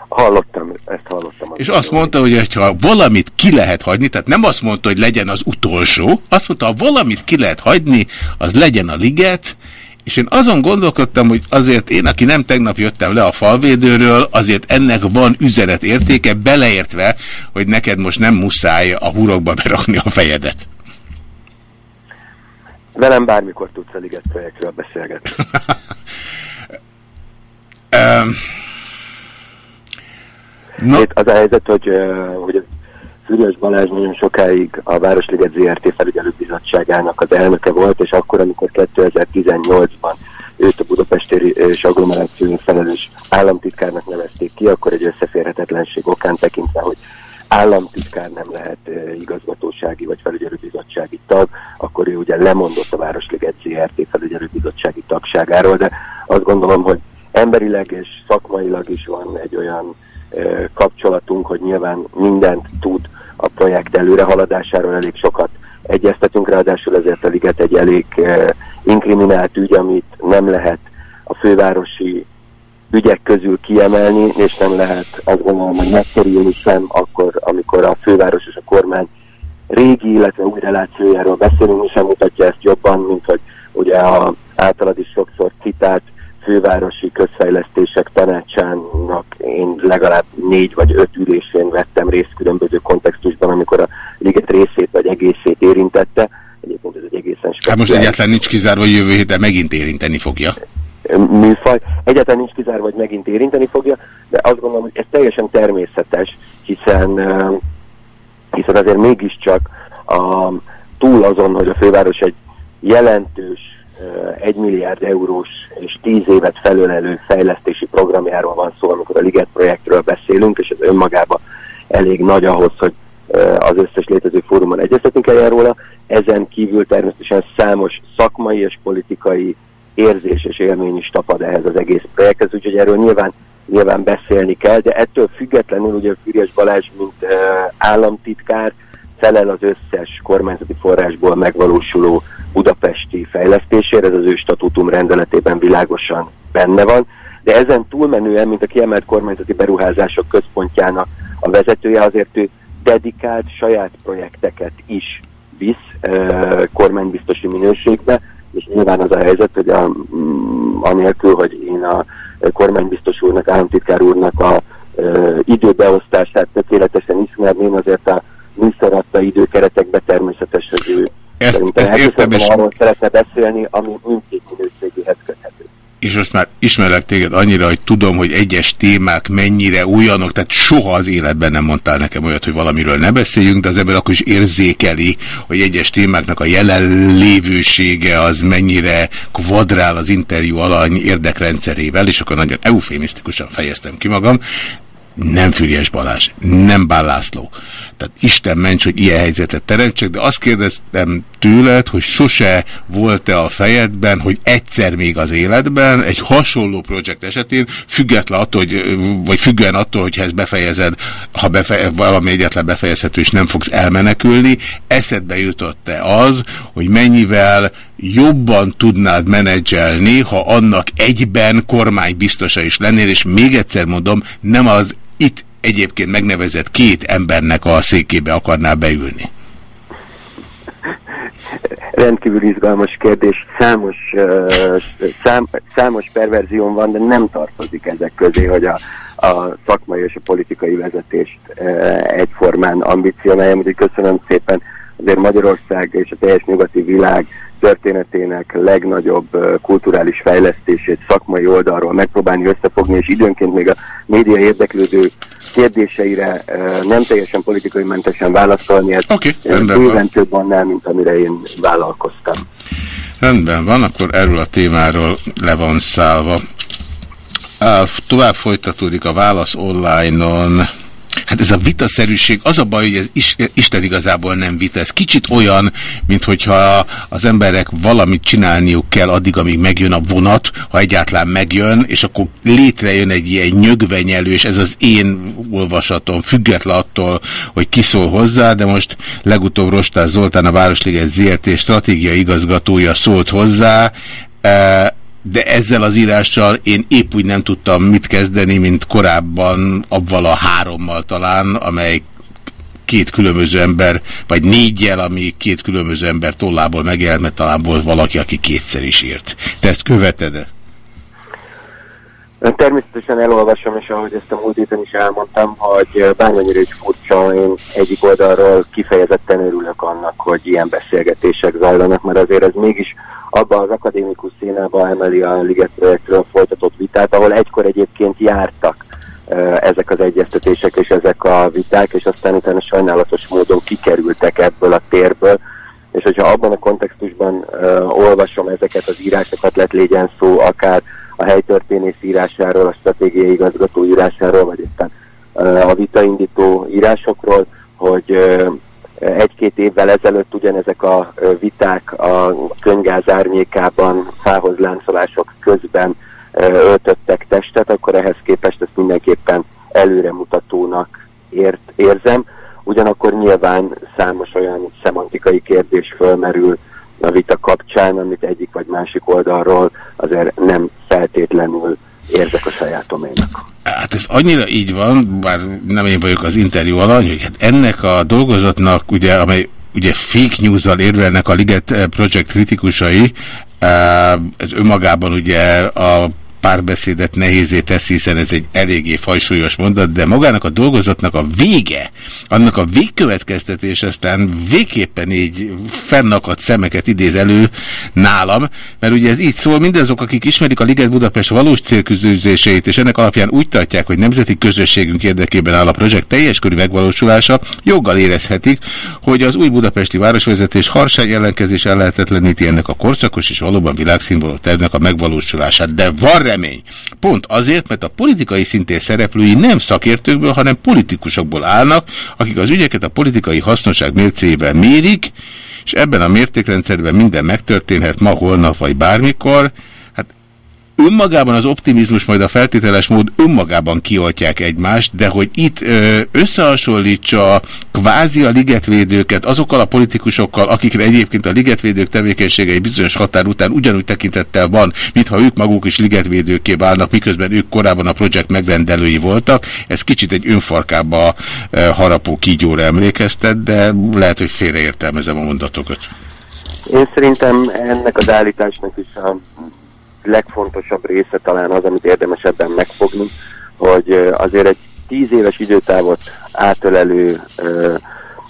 Hallottam, ezt hallottam. És azt mondta, hogy ha valamit ki lehet hagyni, tehát nem azt mondta, hogy legyen az utolsó, azt mondta, ha valamit ki lehet hagyni, az legyen a liget, és én azon gondolkodtam, hogy azért én, aki nem tegnap jöttem le a falvédőről, azért ennek van üzenet értéke, beleértve, hogy neked most nem muszáj a hurokba berakni a fejedet. Velem bármikor tudsz a liget projektről beszélgetni. [laughs] um, No. Itt az a helyzet, hogy, hogy Füriás Balázs nagyon sokáig a Városliget ZRT felügyelőbizottságának az elnöke volt, és akkor, amikor 2018-ban őt a budapesti és agglomeráció felelős államtitkárnak nevezték ki, akkor egy összeférhetetlenség okán tekintve, hogy államtitkár nem lehet igazgatósági vagy felügyelőbizottsági tag, akkor ő ugye lemondott a Városliget ZRT felügyelőbizottsági tagságáról, de azt gondolom, hogy emberileg és szakmailag is van egy olyan kapcsolatunk, hogy nyilván mindent tud a projekt előrehaladásáról, elég sokat egyeztetünk, ráadásul ezért a liget egy elég inkriminált ügy, amit nem lehet a fővárosi ügyek közül kiemelni, és nem lehet azt gondolom, hogy megkerülni sem akkor, amikor a főváros és a kormány régi, illetve új relációjáról beszélünk, mi sem mutatja ezt jobban, mint hogy ugye a általad is sokszor citált fővárosi közfejlesztések tanácsának én legalább négy vagy öt ülésén vettem részt különböző kontextusban, amikor a liget részét vagy egészét érintette. Egyébként ez egy egész egészen Hát most egyáltalán nincs kizárva, hogy jövő héten megint érinteni fogja. műfaj. Egyáltalán nincs kizárva, hogy megint érinteni fogja, de azt gondolom, hogy ez teljesen természetes, hiszen, hiszen azért mégiscsak a, túl azon, hogy a főváros egy jelentős egy milliárd eurós és tíz évet felölelő fejlesztési programjáról van szó, amikor a Liget projektről beszélünk, és ez önmagában elég nagy ahhoz, hogy az összes létező fórumon egyeztetünk el róla. Ezen kívül természetesen számos szakmai és politikai érzés és élmény is tapad ehhez az egész projekthez, úgyhogy erről nyilván, nyilván beszélni kell, de ettől függetlenül ugye Füriás Balázs, mint államtitkár, felel az összes kormányzati forrásból megvalósuló budapesti fejlesztésére, ez az ő statútum rendeletében világosan benne van, de ezen túlmenően, mint a kiemelt kormányzati beruházások központjának a vezetője, azért ő dedikált saját projekteket is visz kormánybiztosi minőségbe, és nyilván az a helyzet, hogy a, mm, anélkül, hogy én a kormánybiztos úrnak, államtitkár úrnak a e, időbeosztását tökéletesen ismerném, azért a műszer adta időkeretekbe természetes, hogy ő ezt, ezt értem, és... arról szeretne beszélni, ami mindkét minőségéhez köthető. És most már ismerlek téged annyira, hogy tudom, hogy egyes témák mennyire olyanok, tehát soha az életben nem mondtál nekem olyat, hogy valamiről ne beszéljünk, de az ember akkor is érzékeli, hogy egyes témáknak a jelenlévősége az mennyire kvadrál az interjú alany érdekrendszerével, és akkor nagyon eufémisztikusan fejeztem ki magam nem Füriás Balázs, nem Bál László. Tehát Isten ments, hogy ilyen helyzetet teremtsek, de azt kérdeztem tőled, hogy sose volt-e a fejedben, hogy egyszer még az életben egy hasonló projekt esetén, független attól, hogy, vagy függően attól, hogyha ezt befejezed, ha befe valami egyetlen befejezhető, és nem fogsz elmenekülni, eszedbe jutott-e az, hogy mennyivel jobban tudnád menedzselni, ha annak egyben kormány biztosa is lennél, és még egyszer mondom, nem az itt egyébként megnevezett két embernek a székébe akarná beülni? Rendkívül izgalmas kérdés. Számos, uh, szám, számos perverzión van, de nem tartozik ezek közé, hogy a, a szakmai és a politikai vezetést uh, egyformán ambicionáljam. Úgyhogy köszönöm szépen azért Magyarország és a teljes nyugati világ történetének legnagyobb kulturális fejlesztését szakmai oldalról megpróbálni összefogni, és időnként még a média érdeklődő kérdéseire nem teljesen politikai mentesen válaszolni. Ez okay, bőven több annál, mint amire én vállalkoztam. Rendben van, akkor erről a témáról le van szállva. Tovább folytatódik a válasz online-on. Hát ez a vitaszerűség, az a baj, hogy ez is, Isten igazából nem vita. Ez kicsit olyan, mint hogyha az emberek valamit csinálniuk kell addig, amíg megjön a vonat, ha egyáltalán megjön, és akkor létrejön egy ilyen nyögvenyelő, és ez az én olvasatom, független attól, hogy kiszól hozzá, de most legutóbb Rostás Zoltán, a Városliget ZRT stratégiai igazgatója szólt hozzá, e de ezzel az írással én épp úgy nem tudtam mit kezdeni, mint korábban abval a hárommal talán, amely két különböző ember, vagy négyel, ami két különböző ember tollából megjelent, mert talán volt valaki, aki kétszer is írt. Te ezt követed-e? Természetesen elolvasom, és ahogy ezt a múlt héten is elmondtam, hogy bármennyire is furcsa, én egyik oldalról kifejezetten örülök annak, hogy ilyen beszélgetések zajlanak, mert azért ez mégis abba az akadémikus színába emeli a Liget projektről folytatott vitát, ahol egykor egyébként jártak ezek az egyeztetések és ezek a viták, és aztán utána sajnálatos módon kikerültek ebből a térből, és hogyha abban a kontextusban uh, olvasom ezeket az írásokat, lett legyen szó akár a helytörténész írásáról, a stratégiai igazgató írásáról, vagy éppen a vitaindító írásokról, hogy egy-két évvel ezelőtt ugyanezek a viták a könygáz árnyékában, fához láncolások közben öltöttek testet, akkor ehhez képest ezt mindenképpen előremutatónak ért, érzem. Ugyanakkor nyilván számos olyan szemantikai kérdés fölmerül a vita kapcsán, amit egyik vagy másik oldalról azért nem feltétlenül érzek a sajátoménak. Hát ez annyira így van, bár nem én vagyok az interjú alany, hogy hát ennek a dolgozatnak, ugye, amely ugye fake news-zal érvelnek a Liget Project kritikusai, ez önmagában ugye a párbeszédet nehézé teszi, hiszen ez egy eléggé fajsúlyos mondat, de magának a dolgozatnak a vége, annak a végkövetkeztetés aztán végképpen így fennakadt szemeket idéz elő nálam, mert ugye ez így szól, mindazok, akik ismerik a Liget Budapest valós célküzdőzéseit, és ennek alapján úgy tartják, hogy nemzeti közösségünk érdekében áll a projekt teljes körű megvalósulása, joggal érezhetik, hogy az új budapesti városvezetés harsány ellenkezés ellehetetleníti ennek a korszakos és valóban világszínvonalú tervnek a megvalósulását. De van remény. Pont azért, mert a politikai szintén szereplői nem szakértőkből, hanem politikusokból állnak, akik az ügyeket a politikai hasznosság mércéjével mérik, és ebben a mértékrendszerben minden megtörténhet ma, holnap vagy bármikor, önmagában az optimizmus majd a feltételes mód önmagában kioltják egymást, de hogy itt összehasonlítsa kvázi a ligetvédőket azokkal a politikusokkal, akikre egyébként a ligetvédők tevékenysége egy bizonyos határ után ugyanúgy tekintettel van, mintha ők maguk is ligetvédőké válnak, miközben ők korábban a projekt megrendelői voltak. Ez kicsit egy önfarkába harapó kígyóra emlékeztet, de lehet, hogy félreértelmezem a mondatokat. Én szerintem ennek az állításnak is a legfontosabb része talán az, amit érdemes ebben megfogni, hogy azért egy tíz éves időtávot átölelő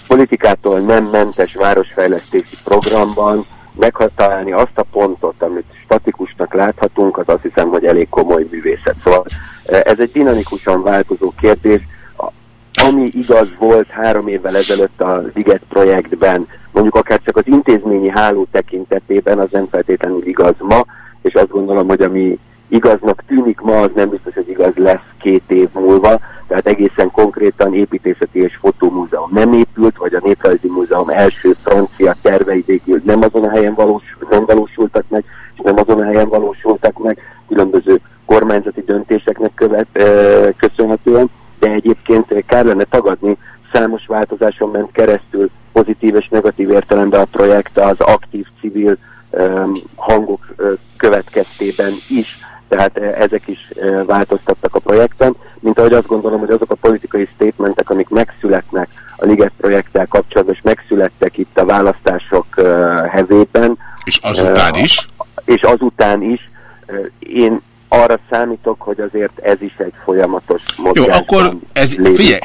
politikától nem mentes városfejlesztési programban megtalálni azt a pontot, amit statikusnak láthatunk, az azt hiszem, hogy elég komoly művészet. Szóval ez egy dinamikusan változó kérdés. Ami igaz volt három évvel ezelőtt a Liget projektben, mondjuk akár csak az intézményi háló tekintetében, az nem feltétlenül igaz ma, és azt gondolom, hogy ami igaznak tűnik ma, az nem biztos, hogy igaz lesz két év múlva, tehát egészen konkrétan építészeti és fotómúzeum nem épült, vagy a Néprajzi Múzeum első francia tervei végül nem azon a helyen valós, nem valósultak meg, és nem azon a helyen valósultak meg, különböző kormányzati döntéseknek követ, köszönhetően, de egyébként kár lenne tagadni, számos változáson ment keresztül pozitív és negatív értelemben a projekt az aktív civil hangok következtében is, tehát ezek is változtattak a projekten, mint ahogy azt gondolom, hogy azok a politikai statementek, amik megszületnek a Liget projekttel kapcsolatban, és megszülettek itt a választások hevében. És azután is? És azután is. Én arra számítok, hogy azért ez is egy folyamatos mozgás. Jó, akkor ez, figyelj,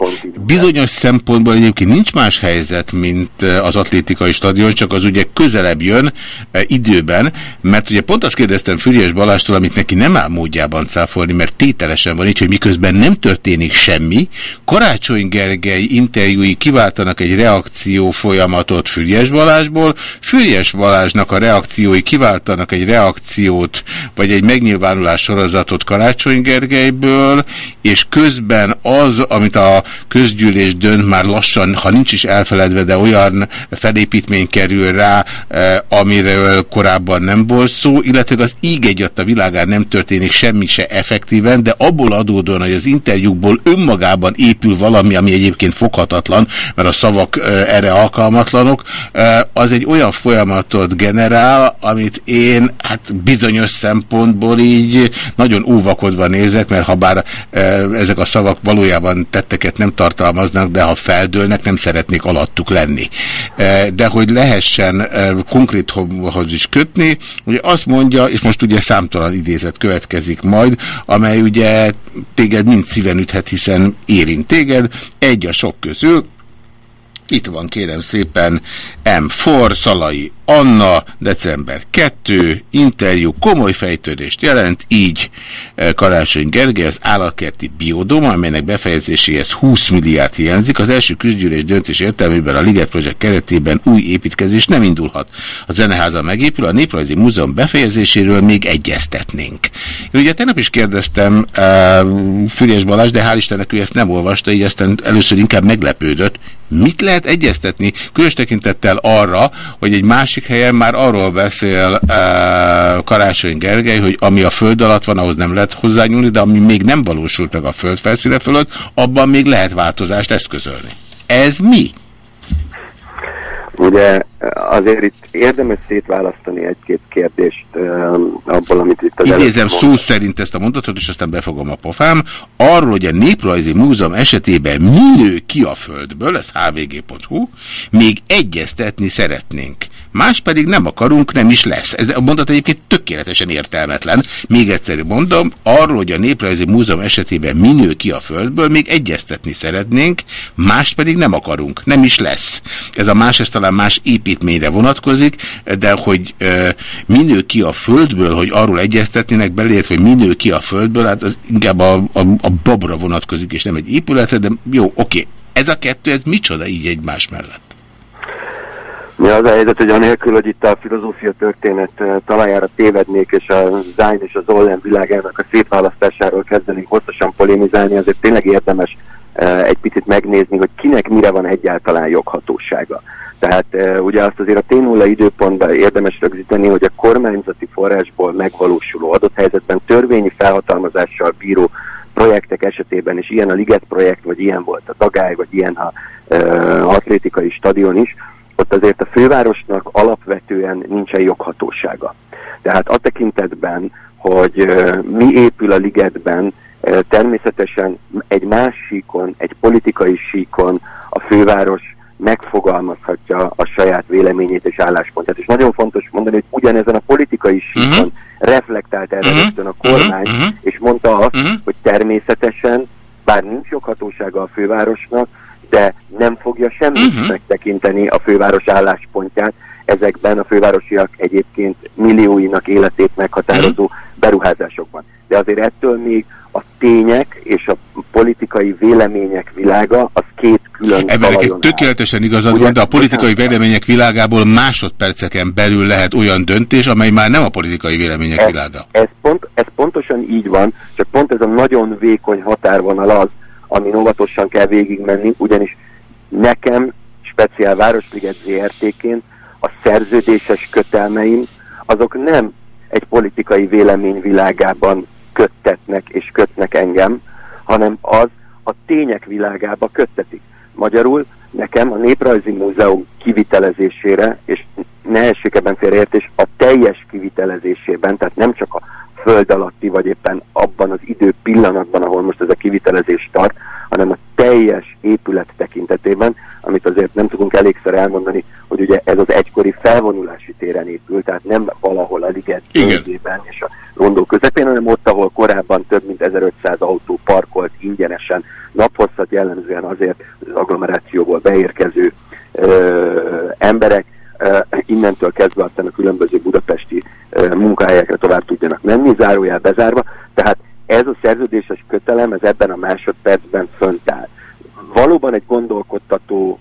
bizonyos szempontból egyébként nincs más helyzet, mint az atlétikai stadion, csak az ugye közelebb jön e, időben, mert ugye pont azt kérdeztem Füriás Balástól, amit neki nem áll módjában cáfolni, mert tételesen van így, hogy miközben nem történik semmi, Karácsony Gergely interjúi kiváltanak egy reakció folyamatot Füriás Balásból, Füriás Balásnak a reakciói kiváltanak egy reakciót, vagy egy megnyilvánulás sorozatot Karácsony Gergelyből, és közben az, amit a közgyűlés dönt már lassan, ha nincs is elfeledve, de olyan felépítmény kerül rá, eh, amiről korábban nem volt szó, illetve az íg egyadt a világán nem történik semmi se effektíven, de abból adódóan, hogy az interjúkból önmagában épül valami, ami egyébként foghatatlan, mert a szavak eh, erre alkalmatlanok, eh, az egy olyan folyamatot generál, amit én hát bizonyos szempontból így nagyon óvakodva nézek, mert ha bár e, ezek a szavak valójában tetteket nem tartalmaznak, de ha feldőlnek, nem szeretnék alattuk lenni. E, de hogy lehessen e, konkréthoz is kötni, ugye azt mondja, és most ugye számtalan idézet következik majd, amely ugye téged mind szíven üthet, hiszen érint téged, egy a sok közül, itt van kérem szépen M. For, Szalai Anna, december 2, interjú, komoly fejtődést jelent, így eh, Karácsony Gergely az állatkerti biodoma, amelynek befejezéséhez 20 milliárd hiányzik. Az első küzdgyűlés döntés értelmében a Liget Project keretében új építkezés nem indulhat. A zeneháza megépül, a Néprajzi Múzeum befejezéséről még egyeztetnénk. Én ugye tegnap is kérdeztem uh, Füriás Balázs, de hál' Istennek ő ezt nem olvasta, így aztán először inkább meglepődött. Mit lehet egyeztetni? Különös tekintettel arra, hogy egy másik másik helyen már arról beszél uh, Karácsony Gergely, hogy ami a föld alatt van, ahhoz nem lehet hozzányúlni, de ami még nem valósult meg a föld felszíne fölött, abban még lehet változást eszközölni. Ez mi? Ugye azért itt érdemes szétválasztani egy-két kérdést uh, abból, amit itt az Idézem szó szerint ezt a mondatot, és aztán befogom a pofám. Arról, hogy a Néprajzi Múzeum esetében mi nő ki a földből, ez hvg.hu, még egyeztetni szeretnénk. Más pedig nem akarunk, nem is lesz. Ez a mondat egyébként tökéletesen értelmetlen. Még egyszer mondom, arról, hogy a Néprajzi Múzeum esetében mi nő ki a földből, még egyeztetni szeretnénk, más pedig nem akarunk, nem is lesz. Ez a más, ez talán más építményre vonatkozik, de hogy e, mi nő ki a földből, hogy arról egyeztetnének belét, hogy mi nő ki a földből, hát az inkább a, a, a babra vonatkozik, és nem egy épületre, de jó, oké. Ez a kettő, ez micsoda így egymás mellett? Ja, az a helyzet, hogy anélkül, hogy itt a filozófia történet talajára tévednék, és a Zájn és az Ollen világának a szétválasztásáról kezdenénk hosszasan polémizálni, azért tényleg érdemes egy picit megnézni, hogy kinek mire van egyáltalán joghatósága. Tehát uh, ugye azt azért a T0 időpontban érdemes rögzíteni, hogy a kormányzati forrásból megvalósuló adott helyzetben törvényi felhatalmazással bíró projektek esetében, és ilyen a Liget projekt, vagy ilyen volt a Dagály, vagy ilyen a uh, atlétikai stadion is, ott azért a fővárosnak alapvetően nincsen joghatósága. Tehát a tekintetben, hogy uh, mi épül a ligetben, uh, természetesen egy más síkon, egy politikai síkon a főváros megfogalmazhatja a saját véleményét és álláspontját. És nagyon fontos mondani, hogy ugyanezen a politikai síkon uh-huh. reflektált erre uh-huh. rögtön a kormány, uh-huh. és mondta azt, uh-huh. hogy természetesen, bár nincs joghatósága a fővárosnak, de nem fogja semmit uh-huh. megtekinteni a főváros álláspontját ezekben a fővárosiak egyébként millióinak életét meghatározó uh-huh. beruházásokban. De azért ettől még a tények és a politikai vélemények világa az két külön Ebben egy tökéletesen igazad van, de a politikai vélemények világából másodperceken belül lehet olyan döntés, amely már nem a politikai vélemények ez, világa. Ez, pont, ez pontosan így van, csak pont ez a nagyon vékony határvonal az, amin óvatosan kell végigmenni, ugyanis nekem, speciál Városliget ZRT-ként a szerződéses kötelmeim, azok nem egy politikai vélemény világában köttetnek és kötnek engem, hanem az a tények világába köttetik. Magyarul nekem a Néprajzi Múzeum kivitelezésére, és ne essék ebben félreértés, a teljes kivitelezésében, tehát nem csak a föld alatti, vagy éppen abban az idő pillanatban, ahol most ez a kivitelezés tart, hanem a teljes épület tekintetében, amit azért nem tudunk elégszer elmondani, hogy ugye ez az egykori felvonulási téren épült, tehát nem valahol a liget tőzében és a rondó közepén, hanem ott, ahol korábban több mint 1500 autó parkolt ingyenesen, naphosszat jellemzően azért az agglomerációból beérkező ö, emberek, innentől kezdve aztán a különböző budapesti munkahelyekre tovább tudjanak menni, zárójel bezárva. Tehát ez a szerződéses kötelem, ez ebben a másodpercben fönt áll. Valóban egy gondolkodtató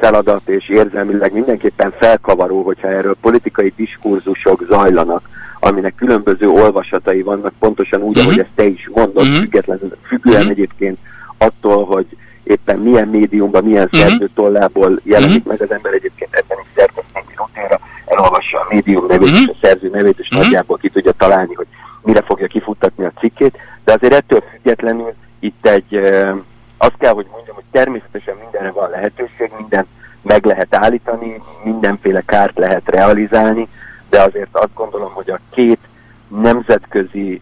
feladat, és érzelmileg mindenképpen felkavaró, hogyha erről politikai diskurzusok zajlanak, aminek különböző olvasatai vannak, pontosan úgy, uh-huh. ahogy ezt te is mondod, uh-huh. függetlenül, függően uh-huh. egyébként attól, hogy éppen milyen médiumban, milyen uh-huh. szerzőtollából jelenik uh-huh. meg az ember egyébként ebben is szerkesztői rutinra, elolvassa a médium nevét uh-huh. és a szerző nevét, és uh-huh. nagyjából ki tudja találni, hogy mire fogja kifuttatni a cikkét, de azért ettől függetlenül itt egy, azt kell, hogy mondjam, hogy természetesen mindenre van lehetőség, minden meg lehet állítani, mindenféle kárt lehet realizálni, de azért azt gondolom, hogy a két nemzetközi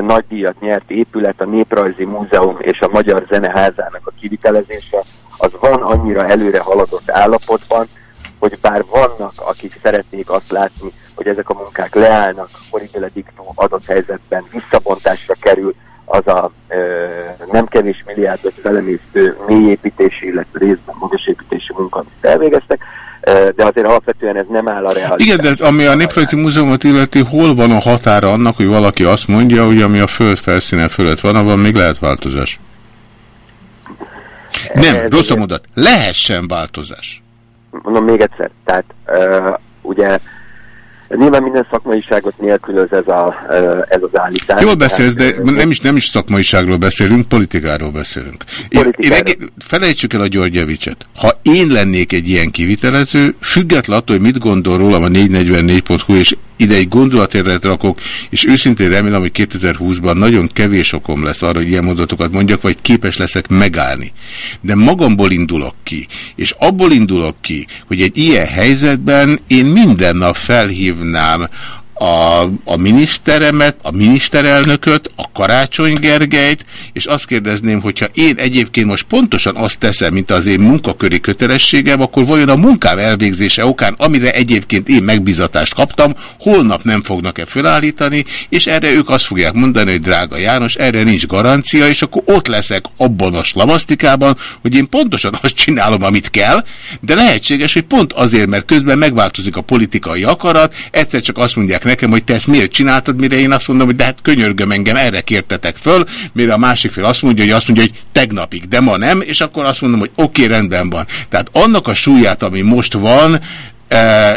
nagy díjat nyert épület, a Néprajzi Múzeum és a Magyar Zeneházának a kivitelezése, az van annyira előre haladott állapotban, hogy bár vannak, akik szeretnék azt látni, hogy ezek a munkák leállnak, horribile diktó adott helyzetben visszabontásra kerül, az a ö, nem kevés milliárdos felemésztő mélyépítési, illetve részben magasépítési munka, amit elvégeztek, de azért alapvetően ez nem áll a realitás. Igen, de ami a Néprajzi Múzeumot illeti, hol van a határa annak, hogy valaki azt mondja, hogy ami a föld felszíne fölött van, abban még lehet változás? Nem, ez rossz a mondat. Lehessen változás. Mondom még egyszer, tehát uh, ugye Nyilván minden szakmaiságot nélkülöz ez, a, ez az állítás. Jól beszélsz, de nem is, nem is szakmaiságról beszélünk, politikáról beszélünk. Politikáról. Én, én, felejtsük el a Györgyevicset. Ha én lennék egy ilyen kivitelező, független attól, hogy mit gondol rólam a 444.hu, és ide egy gondolatérlet rakok, és őszintén remélem, hogy 2020-ban nagyon kevés okom lesz arra, hogy ilyen mondatokat mondjak, vagy képes leszek megállni. De magamból indulok ki, és abból indulok ki, hogy egy ilyen helyzetben én minden nap felhívnám a, a miniszteremet, a miniszterelnököt, a Karácsony Gergelyt, és azt kérdezném, hogyha én egyébként most pontosan azt teszem, mint az én munkaköri kötelességem, akkor vajon a munkám elvégzése okán, amire egyébként én megbizatást kaptam, holnap nem fognak-e felállítani, és erre ők azt fogják mondani, hogy drága János, erre nincs garancia, és akkor ott leszek abban a slamasztikában, hogy én pontosan azt csinálom, amit kell, de lehetséges, hogy pont azért, mert közben megváltozik a politikai akarat, egyszer csak azt mondják nekem, hogy te ezt miért csináltad, mire én azt mondom, hogy de hát könyörgöm engem, erre kértetek föl, mire a másik fél azt mondja, hogy azt mondja, hogy tegnapig, de ma nem, és akkor azt mondom, hogy oké, okay, rendben van. Tehát annak a súlyát, ami most van, eh,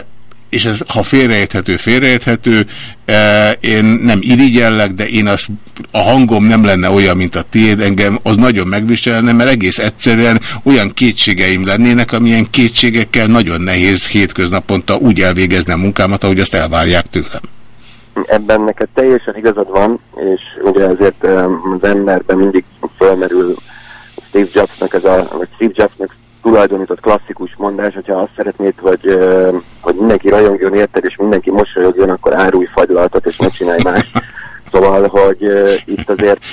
és ez ha félreérthető, félreérthető, e, én nem irigyellek, de én az, a hangom nem lenne olyan, mint a tiéd, engem az nagyon megviselne, mert egész egyszerűen olyan kétségeim lennének, amilyen kétségekkel nagyon nehéz hétköznaponta úgy elvégezni a munkámat, ahogy azt elvárják tőlem. Ebben neked teljesen igazad van, és ugye ezért az emberben mindig felmerül Steve Jobsnak ez a, vagy Steve Jobsnak tulajdonított klasszikus mondás, hogyha azt szeretnéd, hogy, hogy mindenki rajongjon érted, és mindenki mosolyogjon, akkor árulj fagylaltat, és ne csinálj más. Szóval, hogy itt azért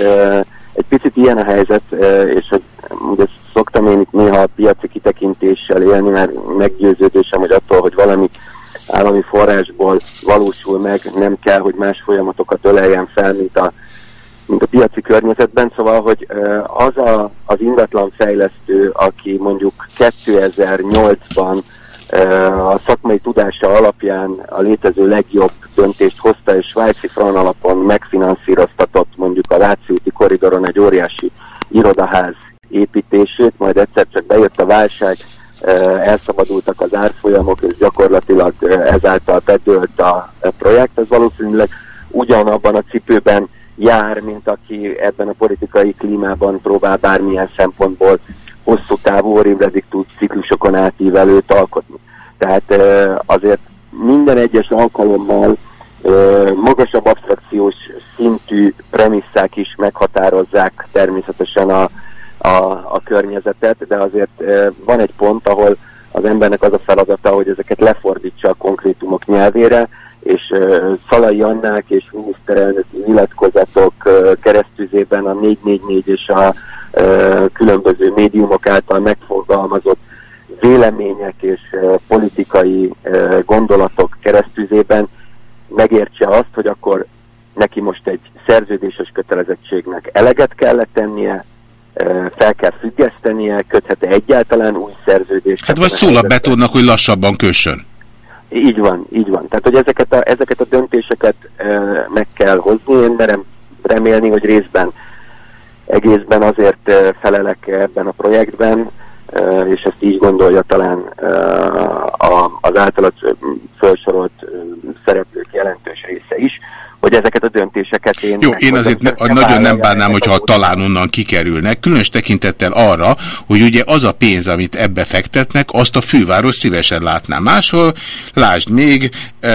egy picit ilyen a helyzet, és hogy ugye szoktam én itt néha a piaci kitekintéssel élni, mert meggyőződésem, hogy attól, hogy valami állami forrásból valósul meg, nem kell, hogy más folyamatokat öleljen fel, mint a mint a piaci környezetben, szóval, hogy az a, az ingatlan fejlesztő, aki mondjuk 2008-ban a szakmai tudása alapján a létező legjobb döntést hozta, és svájci fran alapon megfinanszíroztatott mondjuk a Láciúti koridoron egy óriási irodaház építését, majd egyszer csak bejött a válság, elszabadultak az árfolyamok, és gyakorlatilag ezáltal bedőlt a projekt, ez valószínűleg ugyanabban a cipőben jár, mint aki ebben a politikai klímában próbál bármilyen szempontból hosszú távú orivrediktus ciklusokon átívelőt alkotni. Tehát azért minden egyes alkalommal magasabb abstrakciós szintű premisszák is meghatározzák természetesen a, a, a környezetet, de azért van egy pont, ahol az embernek az a feladata, hogy ezeket lefordítsa a konkrétumok nyelvére, és Szalai Annák és miniszterelnöki nyilatkozatok keresztüzében a 444 és a különböző médiumok által megfogalmazott vélemények és politikai gondolatok keresztüzében megértse azt, hogy akkor neki most egy szerződéses kötelezettségnek eleget kellett tennie, fel kell függesztenie, köthete egyáltalán új szerződést. Hát vagy szól a betonnak, hogy lassabban kössön. Így van, így van. Tehát, hogy ezeket a, ezeket a döntéseket e, meg kell hozni, én merem remélni, hogy részben, egészben azért felelek ebben a projektben, e, és ezt így gondolja talán e, a, az általat felsorolt szereplők jelentős része is, hogy ezeket a döntéseket én... Jó, én azért ne, nagyon nem bánnám, hogyha talán onnan kikerülnek, különös tekintettel arra, hogy ugye az a pénz, amit ebbe fektetnek, azt a főváros szívesen látná. Máshol, lásd még, e,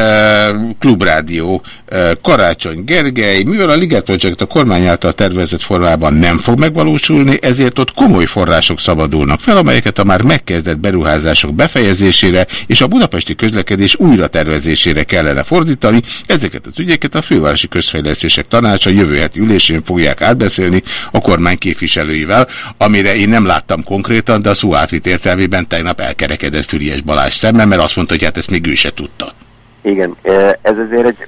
Klubrádió, e, Karácsony Gergely, mivel a Liget Project a kormány által tervezett formában nem fog megvalósulni, ezért ott komoly források szabadulnak fel, amelyeket a már megkezdett beruházások befejezésére és a budapesti közlekedés újra tervezésére kellene fordítani, ezeket az ügyeket a fő fővárosi közfejlesztések tanácsa jövő heti ülésén fogják átbeszélni a kormány képviselőivel, amire én nem láttam konkrétan, de a szó átvit értelmében tegnap elkerekedett Füriás Balázs szemben, mert azt mondta, hogy hát ezt még ő se tudta. Igen, ez azért egy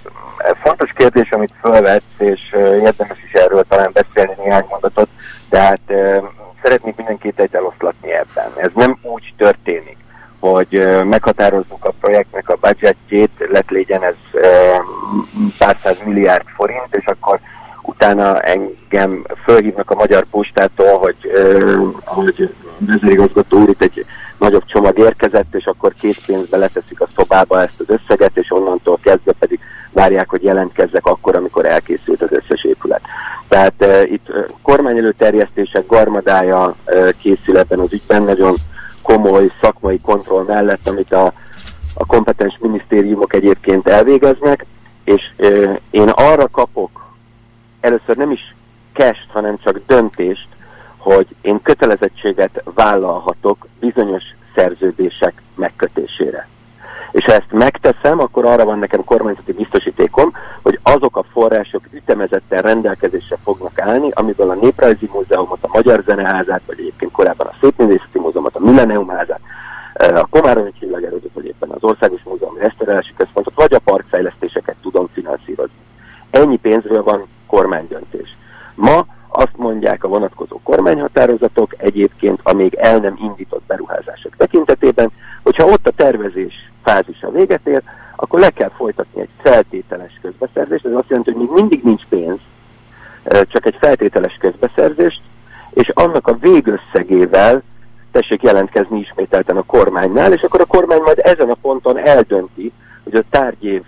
fontos kérdés, amit felvetsz, és érdemes is erről talán beszélni néhány mondatot, tehát szeretnék mindenkit eloszlatni ebben. Ez nem úgy történik, hogy meghatározzuk a projektnek a budgetjét, lett legyen ez pár száz milliárd forint, és akkor utána engem fölhívnak a Magyar Postától, hogy, hogy vezérigazgató úr itt egy nagyobb csomag érkezett, és akkor készpénzbe leteszik a szobába ezt az összeget, és onnantól kezdve pedig várják, hogy jelentkezzek akkor, amikor elkészült az összes épület. Tehát uh, itt uh, kormányelőterjesztések garmadája uh, készül az ügyben, nagyon komoly szakmai kontroll mellett, amit a, a kompetens minisztériumok egyébként elvégeznek, És ö, én arra kapok először nem is kest, hanem csak döntést, hogy én kötelezettséget vállalhatok bizonyos szerződések megkötésére. És ha ezt megteszem, akkor arra van nekem kormányzati biztosítékom, hogy azok a források ütemezetten rendelkezésre fognak állni, amiből a Néprajzi Múzeumot, a Magyar Zeneházát, vagy egyébként korábban a Szépművészeti Múzeumot, a Millennium Házát, a Komáromi Csillagerődöt, vagy éppen az Országos Múzeum Restaurálási Központot, vagy a parkfejlesztéseket tudom finanszírozni. Ennyi pénzről van kormánydöntés. Ma azt mondják a vonatkozó kormányhatározatok egyébként a még el nem indított beruházások tekintetében, hogyha ott a tervezés fázisa véget ér, akkor le kell folytatni egy feltételes közbeszerzést, ez azt jelenti, hogy még mindig nincs pénz, csak egy feltételes közbeszerzést, és annak a végösszegével tessék jelentkezni ismételten a kormánynál, és akkor a kormány majd ezen a ponton eldönti, hogy a tárgyév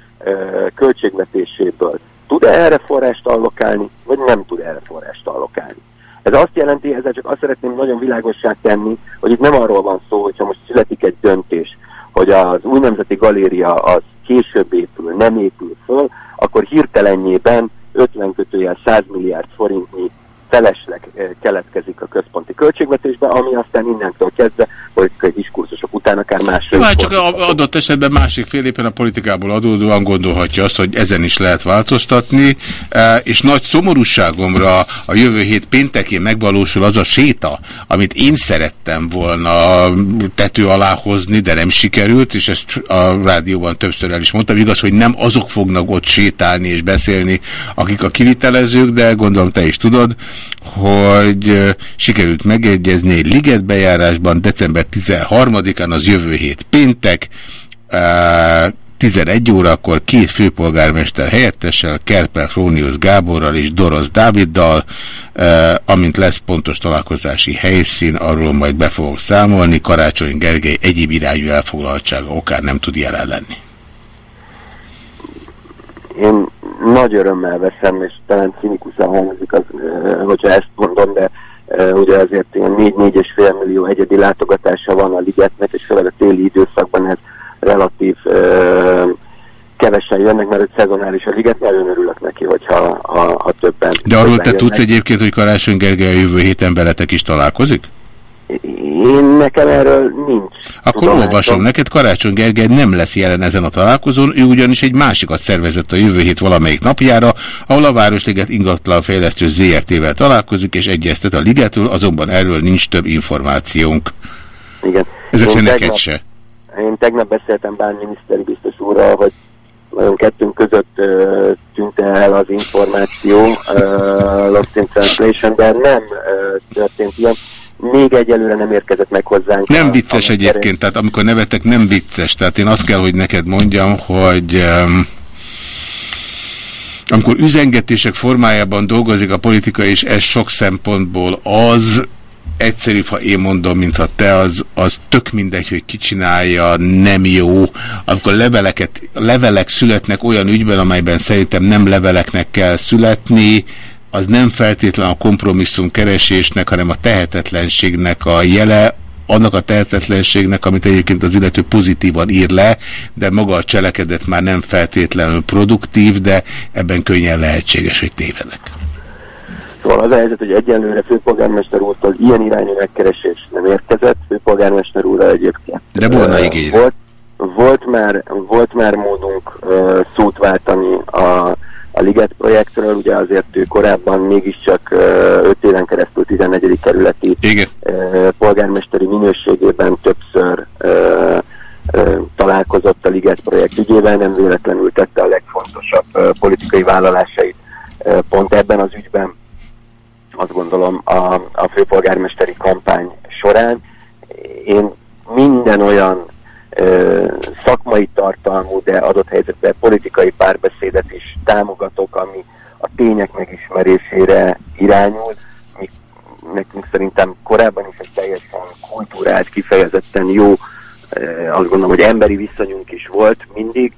költségvetéséből tud-e erre forrást allokálni, vagy nem tud erre forrást allokálni. Ez azt jelenti, ezzel csak azt szeretném nagyon világossá tenni, hogy itt nem arról van szó, hogyha most születik egy döntés, hogy az új nemzeti galéria az később épül, nem épül föl, akkor hirtelenjében 50 kötőjel 100 milliárd forintnyi felesleg keletkezik a központi költségvetésbe, ami aztán innentől kezdve politikai diskurzusok után akár másfél. Hát csak adott esetben másik fél éppen a politikából adódóan gondolhatja azt, hogy ezen is lehet változtatni, és nagy szomorúságomra a jövő hét péntekén megvalósul az a séta, amit én szerettem volna tető alá hozni, de nem sikerült, és ezt a rádióban többször el is mondtam. Igaz, hogy nem azok fognak ott sétálni és beszélni, akik a kivitelezők, de gondolom te is tudod, hogy sikerült megegyezni egy ligetbejárásban december 13-án, az jövő hét péntek, 11 órakor két főpolgármester helyettessel, Kerpel Frónius Gáborral és Dorosz Dáviddal, amint lesz pontos találkozási helyszín, arról majd be fogok számolni, Karácsony Gergely egyéb irányú elfoglaltsága okán nem tud jelen lenni. Én nagy örömmel veszem, és talán cinikusan hangzik, az, hogyha ezt mondom, de ugye azért ilyen 4-4,5 millió egyedi látogatása van a ligetnek, és főleg a téli időszakban ez relatív kevesen jönnek, mert egy szezonális a liget, nagyon örülök neki, hogyha ha, ha többen. De arról többen te jönnek. tudsz egyébként, hogy Karácsony Gergely a jövő héten veletek is találkozik? Én nekem erről nincs. Akkor tudomásom. olvasom neked, Karácsony Gergely nem lesz jelen ezen a találkozón, ő ugyanis egy másikat szervezett a jövő hét valamelyik napjára, ahol a Városliget ingatlan fejlesztő ZRT-vel találkozik, és egyeztet a ligetről, azonban erről nincs több információnk. Igen. Ez egyszerűen neked tegnap, se. Én tegnap beszéltem Bán miniszteri biztos úrral, hogy nagyon kettőnk között uh, tűnt el az információ, uh, Lost in Translation, de nem uh, történt ilyen még egyelőre nem érkezett meg hozzánk. Nem a, vicces a egyébként, terén. tehát amikor nevetek, nem vicces. Tehát én azt kell, hogy neked mondjam, hogy um, amikor üzengetések formájában dolgozik a politika, és ez sok szempontból az, egyszerűbb, ha én mondom, mintha te, az, az tök mindegy, hogy ki csinálja, nem jó. Amikor leveleket, levelek születnek olyan ügyben, amelyben szerintem nem leveleknek kell születni, az nem feltétlen a kompromisszum keresésnek, hanem a tehetetlenségnek a jele, annak a tehetetlenségnek, amit egyébként az illető pozitívan ír le, de maga a cselekedet már nem feltétlenül produktív, de ebben könnyen lehetséges, hogy tévedek. Szóval az a helyzet, hogy egyenlőre főpolgármester úrtól ilyen irányú megkeresés nem érkezett, főpolgármester úrra egyébként. De volna igény. Volt, volt, már, volt már módunk uh, szót váltani a a Liget projektről, ugye azért ő korábban mégiscsak 5 éven keresztül 14. kerületi Igen. polgármesteri minőségében többször találkozott a Liget projekt ügyével, nem véletlenül tette a legfontosabb politikai vállalásait pont ebben az ügyben, azt gondolom a, a főpolgármesteri kampány során. Én minden olyan szakmai tartalmú, de adott helyzetben politikai párbeszédet is támogatok, ami a tények megismerésére irányul. Mi, nekünk szerintem korábban is egy teljesen kultúrált, kifejezetten jó, azt gondolom, hogy emberi viszonyunk is volt mindig.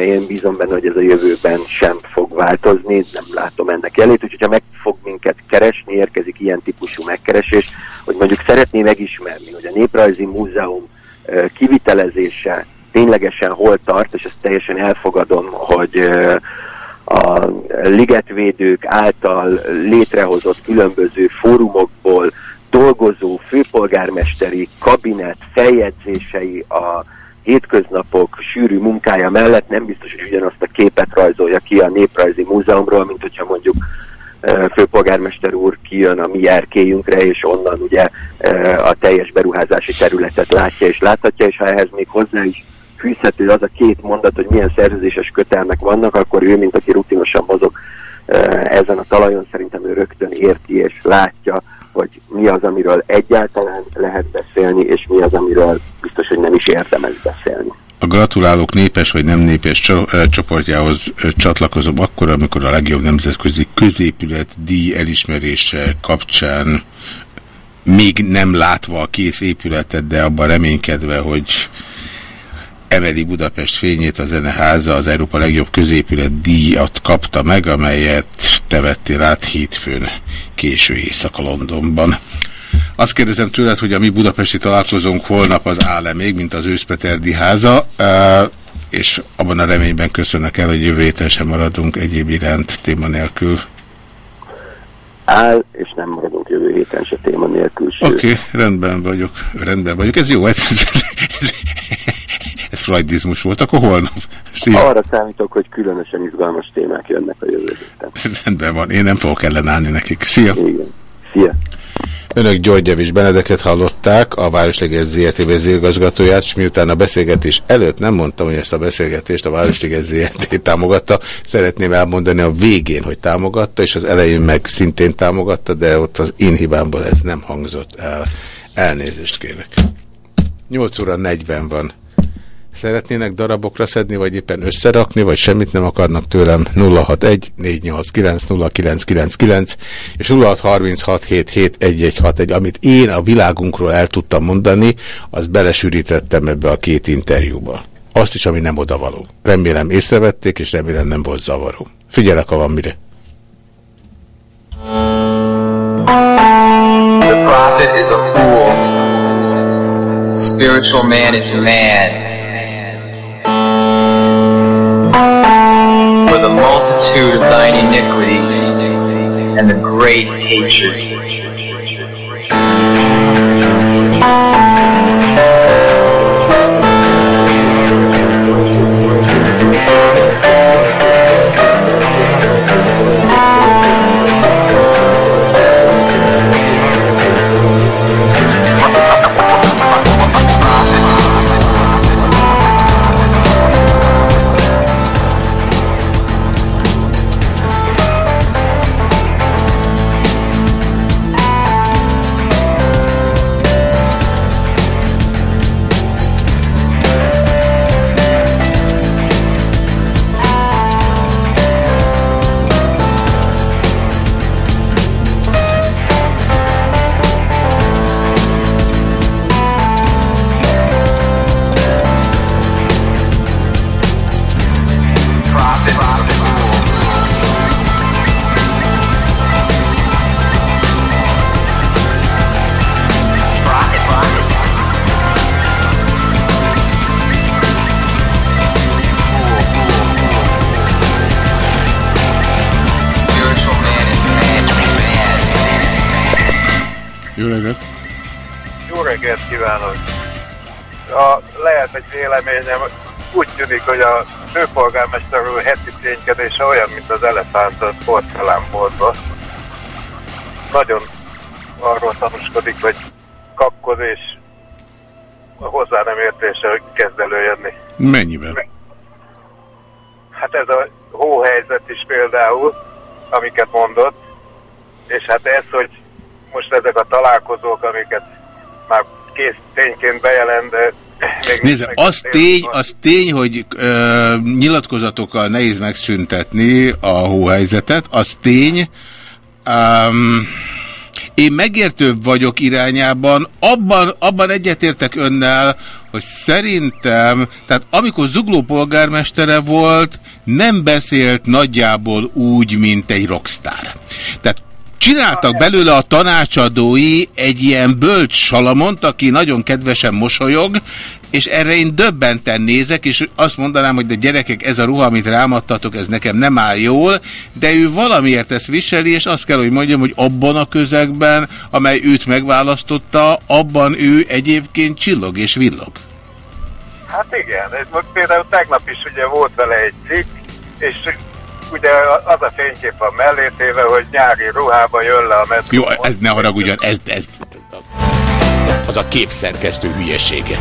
Én bízom benne, hogy ez a jövőben sem fog változni, nem látom ennek jelét, úgyhogy ha meg fog minket keresni, érkezik ilyen típusú megkeresés, hogy mondjuk szeretné megismerni, hogy a Néprajzi Múzeum kivitelezése ténylegesen hol tart, és ezt teljesen elfogadom, hogy a ligetvédők által létrehozott különböző fórumokból dolgozó főpolgármesteri kabinet feljegyzései a hétköznapok sűrű munkája mellett nem biztos, hogy ugyanazt a képet rajzolja ki a Néprajzi Múzeumról, mint hogyha mondjuk főpolgármester úr kijön a mi erkélyünkre, és onnan ugye a teljes beruházási területet látja és láthatja, és ha ehhez még hozzá is fűzhető az a két mondat, hogy milyen szerződéses kötelmek vannak, akkor ő, mint aki rutinosan mozog ezen a talajon, szerintem ő rögtön érti és látja, hogy mi az, amiről egyáltalán lehet beszélni, és mi az, amiről biztos, hogy nem is érdemes beszélni. A gratulálók népes vagy nem népes csoportjához csatlakozom akkor, amikor a legjobb nemzetközi középület díj elismerése kapcsán még nem látva a kész épületet, de abban reménykedve, hogy emeli Budapest fényét a Zeneháza az Európa legjobb középület díjat kapta meg, amelyet te vettél át hétfőn késő éjszaka Londonban. Azt kérdezem tőled, hogy a mi budapesti találkozónk holnap az áll-e még, mint az Őszpeterdi háza, és abban a reményben köszönnek el, hogy jövő héten sem maradunk egyéb iránt téma nélkül. Áll, és nem maradunk jövő héten se téma nélkül. Oké, okay, rendben vagyok, rendben vagyok. Ez jó, ez, ez, ez, ez freudizmus volt, akkor holnap. Szia. Arra számítok, hogy különösen izgalmas témák jönnek a jövő héten. Rendben van, én nem fogok ellenállni nekik. Szia! Igen. Szia! Önök György Javis Benedeket hallották, a Városliget ZRT vezérigazgatóját, és miután a beszélgetés előtt nem mondtam, hogy ezt a beszélgetést a Városliget ZRT támogatta, szeretném elmondani a végén, hogy támogatta, és az elején meg szintén támogatta, de ott az én hibámból ez nem hangzott el. Elnézést kérek. 8 óra 40 van. Szeretnének darabokra szedni, vagy éppen összerakni, vagy semmit nem akarnak tőlem 061 489 0999 és 0636771161, amit én a világunkról el tudtam mondani, azt belesűrítettem ebbe a két interjúba. Azt is, ami nem odavaló. Remélem észrevették, és remélem nem volt zavaró. Figyelek, ha van mire. The prophet is a fool. Spiritual man is mad. Multitude of thine iniquity and the great hatred. Egy véleményem, úgy tűnik, hogy a főpolgármester úr heti ténykedése olyan, mint az elefánt a porcelánboltban. Nagyon arról tanúskodik, hogy kapkoz és a hozzá nem értése kezd előjönni. Mennyiben? Hát ez a hóhelyzet is például, amiket mondott, és hát ez, hogy most ezek a találkozók, amiket már kész tényként bejelent, de még Nézd, az tény, az tény, hogy ö, nyilatkozatokkal nehéz megszüntetni a hóhelyzetet, az tény. Um, én megértőbb vagyok irányában, abban, abban egyetértek önnel, hogy szerintem, tehát amikor Zugló polgármestere volt, nem beszélt nagyjából úgy, mint egy rockstar. Tehát Csináltak belőle a tanácsadói egy ilyen bölcs salamont, aki nagyon kedvesen mosolyog, és erre én döbbenten nézek, és azt mondanám, hogy de gyerekek, ez a ruha, amit rámadtatok, ez nekem nem áll jól, de ő valamiért ezt viseli, és azt kell, hogy mondjam, hogy abban a közegben, amely őt megválasztotta, abban ő egyébként csillog és villog. Hát igen, ez most például tegnap is ugye volt vele egy cikk, és ugye az a fénykép van mellétéve, hogy nyári ruhába jön le a metró. Jó, ez ne haragudjon, ez, ez az a képszerkesztő hülyesége.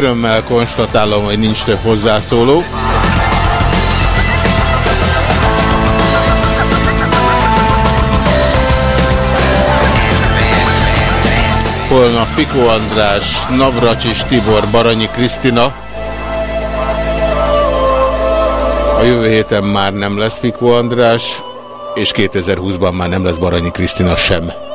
Örömmel konstatálom, hogy nincs több hozzászóló. Holnap Piko András, Navracsis Tibor, Baranyi Krisztina. A jövő héten már nem lesz Piko András, és 2020-ban már nem lesz Baranyi Krisztina sem.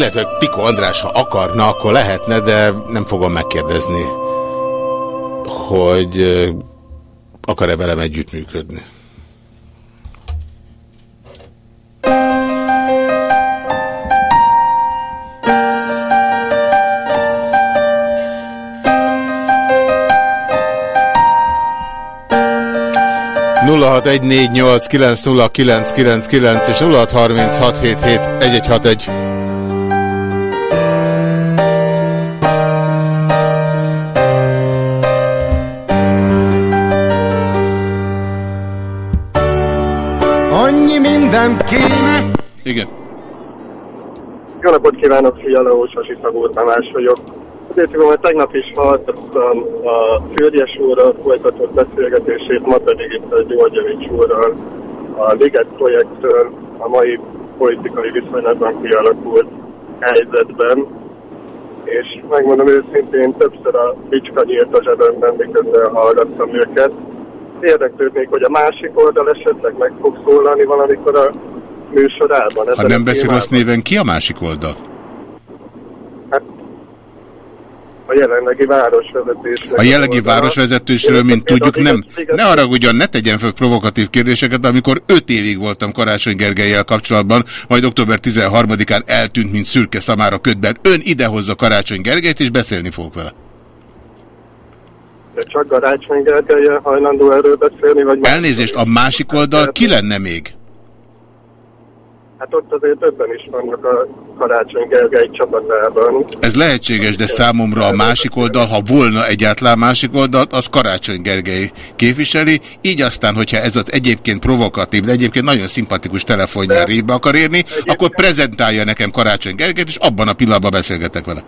Illetve Piko András, ha akarna, akkor lehetne, de nem fogom megkérdezni, hogy akar-e velem együttműködni. kilenc és 0636771161. mindent kéne. Igen. Jó napot kívánok, Fiala Ósasi Szabó Tamás vagyok. Azért hogy tegnap is hallottam a Fürjes úrral folytatott beszélgetését, ma pedig itt a Györgyevics úrral a Liget projektről a mai politikai viszonylatban kialakult helyzetben. És megmondom őszintén, többször a bicska nyílt a zsebemben, miközben hallgattam őket érdeklődnék, hogy a másik oldal esetleg meg fog szólalni valamikor a műsorában. Ha nem beszél rossz néven, ki a másik oldal? Hát a jelenlegi városvezetésről. A jelenlegi városvezetésről, mint tudjuk, nem. Ne haragudjon, ne tegyen fel provokatív kérdéseket, amikor öt évig voltam Karácsony Gergelyel kapcsolatban, majd október 13-án eltűnt, mint szürke szamára ködben. Ön idehozza Karácsony Gergelyt, és beszélni fogok vele csak Garácsony Gergelyen hajlandó erről beszélni, vagy... Elnézést, a másik oldal ki lenne még? Hát ott azért többen is vannak a Karácsony Gergely csapatában. Ez lehetséges, de számomra a másik oldal, ha volna egyáltalán másik oldal, az Karácsony Gergely képviseli, így aztán, hogyha ez az egyébként provokatív, de egyébként nagyon szimpatikus telefonján rébe akar érni, akkor prezentálja nekem Karácsony Gergelyt, és abban a pillanatban beszélgetek vele.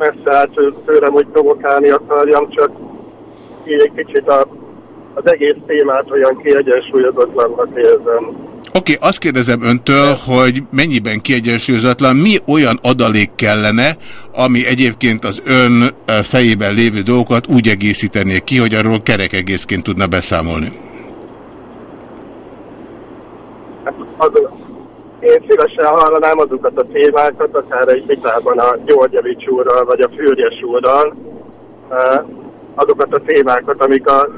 Persze, hát tőlem, hogy provokálni akarjam, csak így egy kicsit a, az egész témát olyan kiegyensúlyozatlannak érzem. Oké, okay, azt kérdezem öntől, hogy mennyiben kiegyensúlyozatlan, mi olyan adalék kellene, ami egyébként az ön fejében lévő dolgokat úgy egészítené ki, hogy arról kerek egészként tudna beszámolni? Hát, az, én szívesen hallanám azokat a témákat, akár egy vitában a Györgyevics úrral, vagy a Fürjes úrral, azokat a témákat, amik a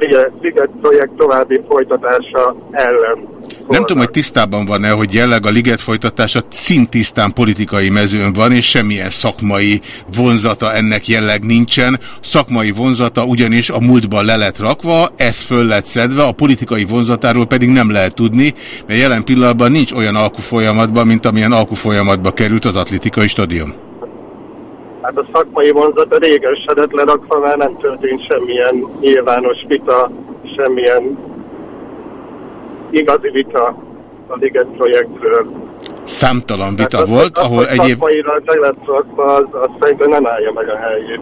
Liget projekt további folytatása ellen. Nem tudom, hogy tisztában van-e, hogy jelleg a Liget folytatása szintisztán politikai mezőn van, és semmilyen szakmai vonzata ennek jelleg nincsen. Szakmai vonzata ugyanis a múltban le lett rakva, ez föl lett szedve, a politikai vonzatáról pedig nem lehet tudni, mert jelen pillanatban nincs olyan alkufolyamatban, mint amilyen alkufolyamatba került az atlétikai stadion. Hát a szakmai vonzata régen sedett lerakva, már nem történt semmilyen nyilvános vita, semmilyen igazi vita a Liget projektről. Számtalan vita hát volt, az, ahol egyéb... Szakmailag rakva, az, az szerintem nem állja meg a helyét.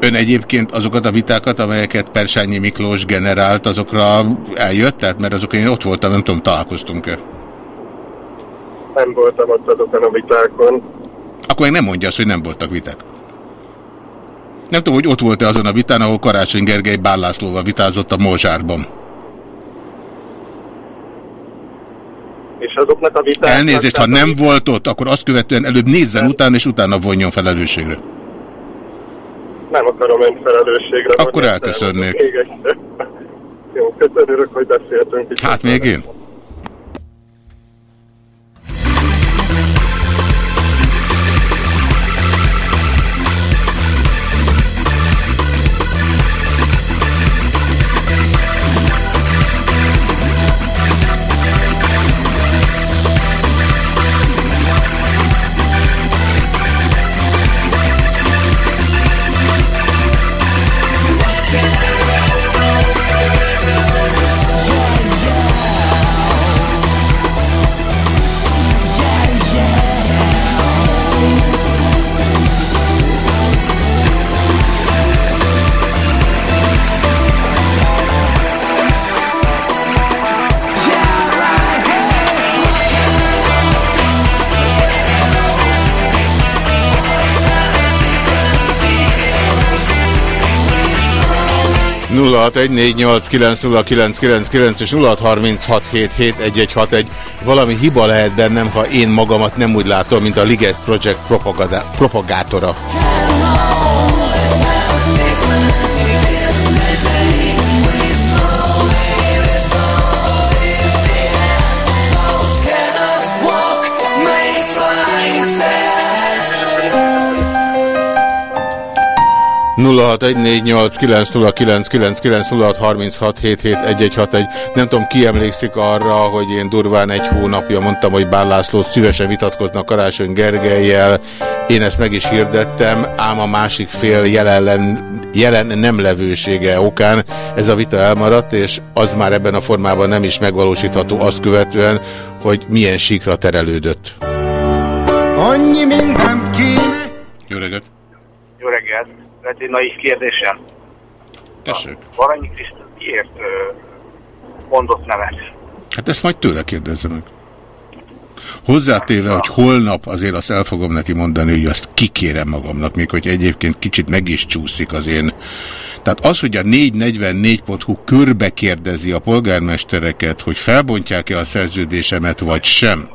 Ön egyébként azokat a vitákat, amelyeket Persányi Miklós generált, azokra eljött? Tehát, mert azok én ott voltam, nem tudom, találkoztunk-e? Nem voltam ott azokon a vitákon. Akkor meg nem mondja azt, hogy nem voltak viták. Nem tudom, hogy ott volt-e azon a vitán, ahol Karácsony Gergely Bárlászlóval vitázott a Mozsárban. És azoknak a vitáknak... Elnézést, ha nem volt ott, akkor azt követően előbb nézzen utána, és utána vonjon felelősségre. Nem akarom ön felelősségre. Akkor elköszönnék. Jó, köszönjük, hogy beszéltünk. Hát még én. 0614890999 és 0636771161. Valami hiba lehet bennem, ha én magamat nem úgy látom, mint a Liget Project propagátora. 0614890999 Nem tudom, ki emlékszik arra, hogy én durván egy hónapja mondtam, hogy Bár László szívesen vitatkoznak Karácsony Gergelyel. Én ezt meg is hirdettem, ám a másik fél jelen, jelen nem levősége okán ez a vita elmaradt, és az már ebben a formában nem is megvalósítható azt követően, hogy milyen síkra terelődött. Annyi mindent kéne... Jó reggelt! Naív kérdésem. Tessék. Baranyi Krisztus miért mondott nevet? Hát ezt majd tőle kérdezze meg. Hozzátéve, hogy holnap azért azt el fogom neki mondani, hogy azt kikérem magamnak, még hogy egyébként kicsit meg is csúszik az én. Tehát az, hogy a 444.hu körbe kérdezi a polgármestereket, hogy felbontják-e a szerződésemet, vagy sem,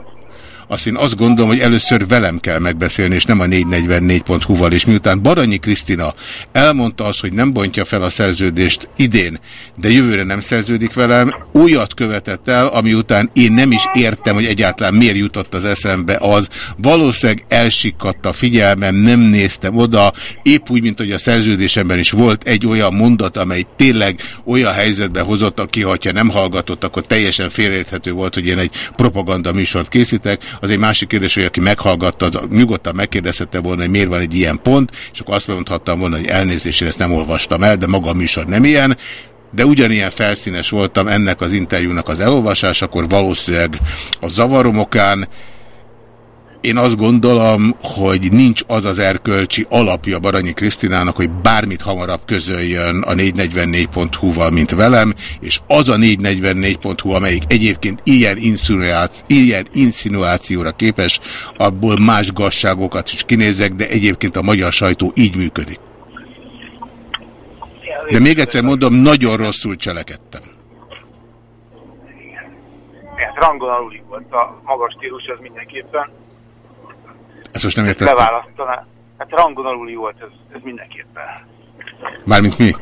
azt én azt gondolom, hogy először velem kell megbeszélni, és nem a 444.hu-val, és miután Baranyi Krisztina elmondta azt, hogy nem bontja fel a szerződést idén, de jövőre nem szerződik velem, olyat követett el, ami után én nem is értem, hogy egyáltalán miért jutott az eszembe az. Valószínűleg elsikadt a figyelmem, nem néztem oda, épp úgy, mint hogy a szerződésemben is volt egy olyan mondat, amely tényleg olyan helyzetbe hozott, aki, ha nem hallgatott, akkor teljesen félreérthető volt, hogy én egy propaganda műsort készítek. Az egy másik kérdés, hogy aki meghallgatta, az nyugodtan megkérdezhette volna, hogy miért van egy ilyen pont, és akkor azt mondhattam volna, hogy elnézést, ezt nem olvastam el, de maga a műsor nem ilyen. De ugyanilyen felszínes voltam ennek az interjúnak az elolvasásakor, valószínűleg a zavaromokán, én azt gondolom, hogy nincs az az erkölcsi alapja Baranyi Krisztinának, hogy bármit hamarabb közöljön a 444.hu-val, mint velem, és az a 444.hu, amelyik egyébként ilyen, insinuáci ilyen insinuációra képes, abból más gazságokat is kinézek, de egyébként a magyar sajtó így működik. De még egyszer mondom, nagyon rosszul cselekedtem. Igen, rangon alulig volt a magas stílus, az mindenképpen. Ezt most nem értettem. leválasztaná. Hát rangon aluli volt ez, ez mindenképpen. Mármint mi?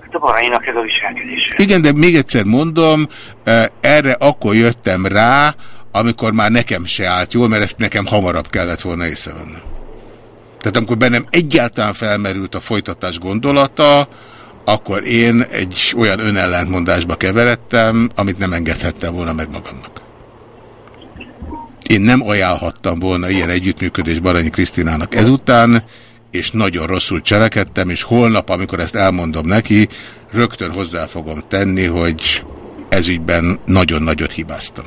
Hát a baránynak ez a viselkedése. Igen, de még egyszer mondom, eh, erre akkor jöttem rá, amikor már nekem se állt jól, mert ezt nekem hamarabb kellett volna észrevenni. Tehát amikor bennem egyáltalán felmerült a folytatás gondolata, akkor én egy olyan önellentmondásba keveredtem, amit nem engedhettem volna meg magamnak. Én nem ajánlhattam volna ilyen együttműködés Baranyi Krisztinának ezután, és nagyon rosszul cselekedtem, és holnap, amikor ezt elmondom neki, rögtön hozzá fogom tenni, hogy ezügyben nagyon nagyot hibáztam.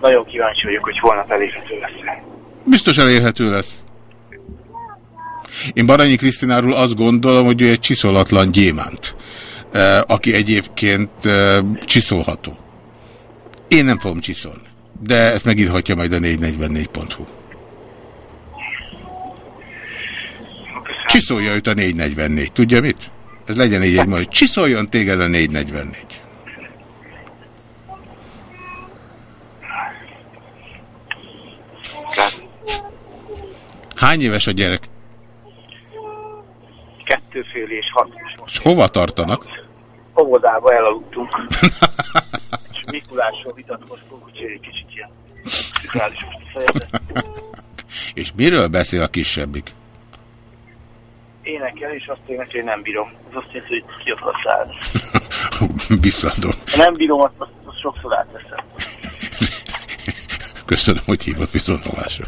Nagyon kíváncsi vagyok, hogy holnap elérhető lesz. Biztos elérhető lesz. Én Baranyi Krisztináról azt gondolom, hogy ő egy csiszolatlan gyémánt, eh, aki egyébként eh, csiszolható. Én nem fogom csiszolni, de ezt megírhatja majd a 444.hu. Csiszolja őt a 444, tudja mit? Ez legyen így egy majd. Csiszoljon téged a 444. Hány éves a gyerek? Kettőfél és hat és hova tartanak? óvodába elaludtunk. [laughs] Mikulásról vitatkoztunk, úgyhogy egy kicsit ilyen szükrális most. [laughs] És miről beszél a kisebbik? Énekel, és azt énekel, hogy nem bírom. Ez azt jelenti, hogy ki akarsz állni. [laughs] Visszadom. Ha nem bírom, azt, azt, azt sokszor átteszem. Köszönöm, hogy hívott viszontlátásra.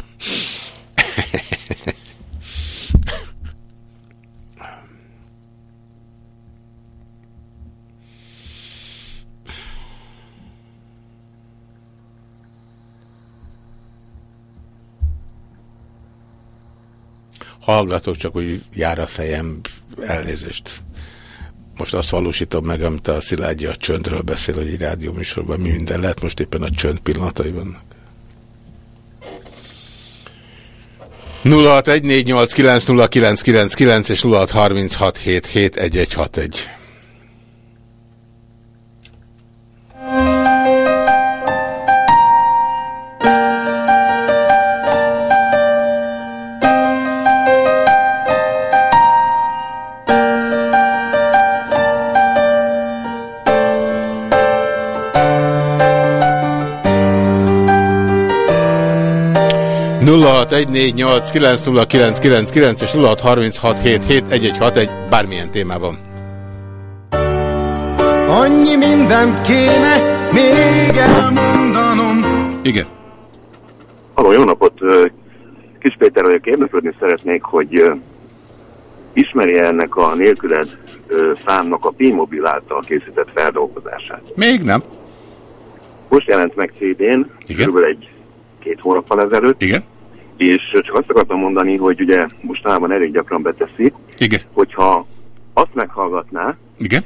Hallgatok, csak hogy jár a fejem elnézést. Most azt valósítom meg, amit a Szilágyi a csöndről beszél, hogy egy rádióműsorban mi minden lehet, most éppen a csönd pillanatai vannak. 0614890999 és 0636771161. nulla és 0636771161 bármilyen témában. Annyi mindent kéne még elmondanom. Igen. Halló, jó napot! Kis Péter vagyok, érdeklődni szeretnék, hogy ismeri -e ennek a nélküled számnak a P-Mobil által készített feldolgozását. Még nem. Most jelent meg CD-n, kb. egy két hónappal ezelőtt. Igen. És csak azt akartam mondani, hogy ugye mostanában elég gyakran beteszi, Igen. hogyha azt meghallgatná, Igen.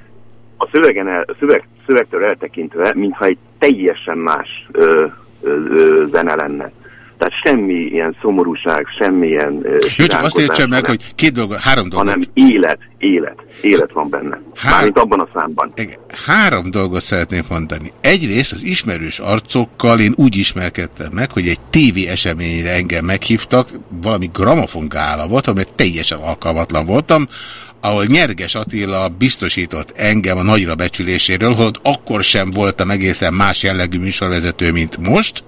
a szövegen el, a szöveg, szövegtől eltekintve, mintha egy teljesen más ö, ö, ö, zene lenne. Tehát semmi ilyen szomorúság, semmilyen uh, Jó, csak azt értsem meg, hogy két dolog, három dolog. hanem élet, élet, élet van benne. Há- Mármint abban a számban. Három dolgot szeretnék mondani. Egyrészt az ismerős arcokkal én úgy ismerkedtem meg, hogy egy TV eseményre engem meghívtak, valami gramofon gála volt, amire teljesen alkalmatlan voltam, ahol Nyerges Attila biztosított engem a nagyra becsüléséről, hogy akkor sem voltam egészen más jellegű műsorvezető, mint most.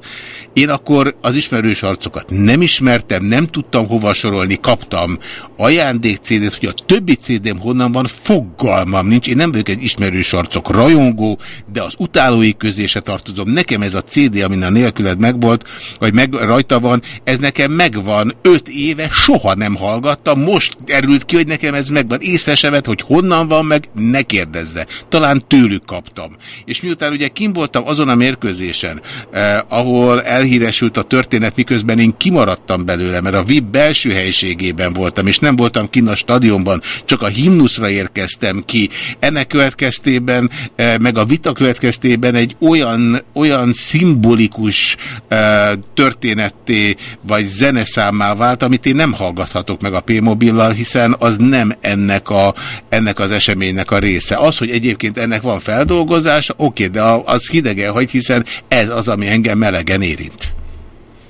Én akkor az ismerős arcokat nem ismertem, nem tudtam hova sorolni, kaptam ajándék CD-t, hogy a többi CD-m honnan van, fogalmam nincs. Én nem vagyok egy ismerős arcok rajongó, de az utálói közé se tartozom. Nekem ez a CD, amin a nélküled megvolt, vagy meg rajta van, ez nekem megvan. Öt éve soha nem hallgattam, most erült ki, hogy nekem ez megvan. Észre se vett, hogy honnan van meg, ne kérdezze. Talán tőlük kaptam. És miután ugye kim voltam azon a mérkőzésen, eh, ahol elhíresült a történet, miközben én kimaradtam belőle, mert a VIP belső helyiségében voltam, és nem voltam kinn a stadionban, csak a himnuszra érkeztem ki. Ennek következtében, eh, meg a vita következtében egy olyan, olyan szimbolikus eh, történetté, vagy zeneszámmá vált, amit én nem hallgathatok meg a P-mobillal, hiszen az nem ennek, a, ennek az eseménynek a része. Az, hogy egyébként ennek van feldolgozása, oké, de az hidegen hagy, hiszen ez az, ami engem melegen érint.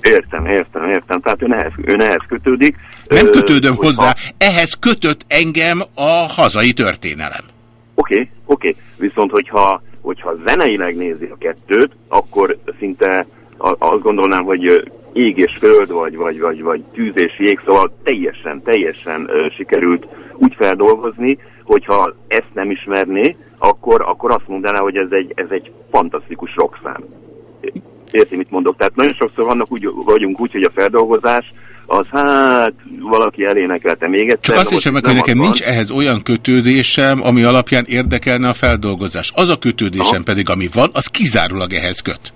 Értem, értem, értem. Tehát ön ehhez, ön ehhez kötődik. Nem kötődöm hozzá, ehhez kötött engem a hazai történelem. Oké, oké. Viszont hogyha, hogyha zeneileg nézi a kettőt, akkor szinte azt gondolnám, hogy ég és föld, vagy, vagy, vagy, vagy tűz és jég, szóval teljesen, teljesen ö, sikerült úgy feldolgozni, hogyha ezt nem ismerné, akkor, akkor azt mondaná, hogy ez egy, ez egy fantasztikus rockszám. Érti, mit mondok? Tehát nagyon sokszor vannak úgy, vagyunk úgy, hogy a feldolgozás az hát valaki elénekelte még egyszer. Csak azt hiszem meg, hogy nekem van. nincs ehhez olyan kötődésem, ami alapján érdekelne a feldolgozás. Az a kötődésem pedig, ami van, az kizárólag ehhez köt.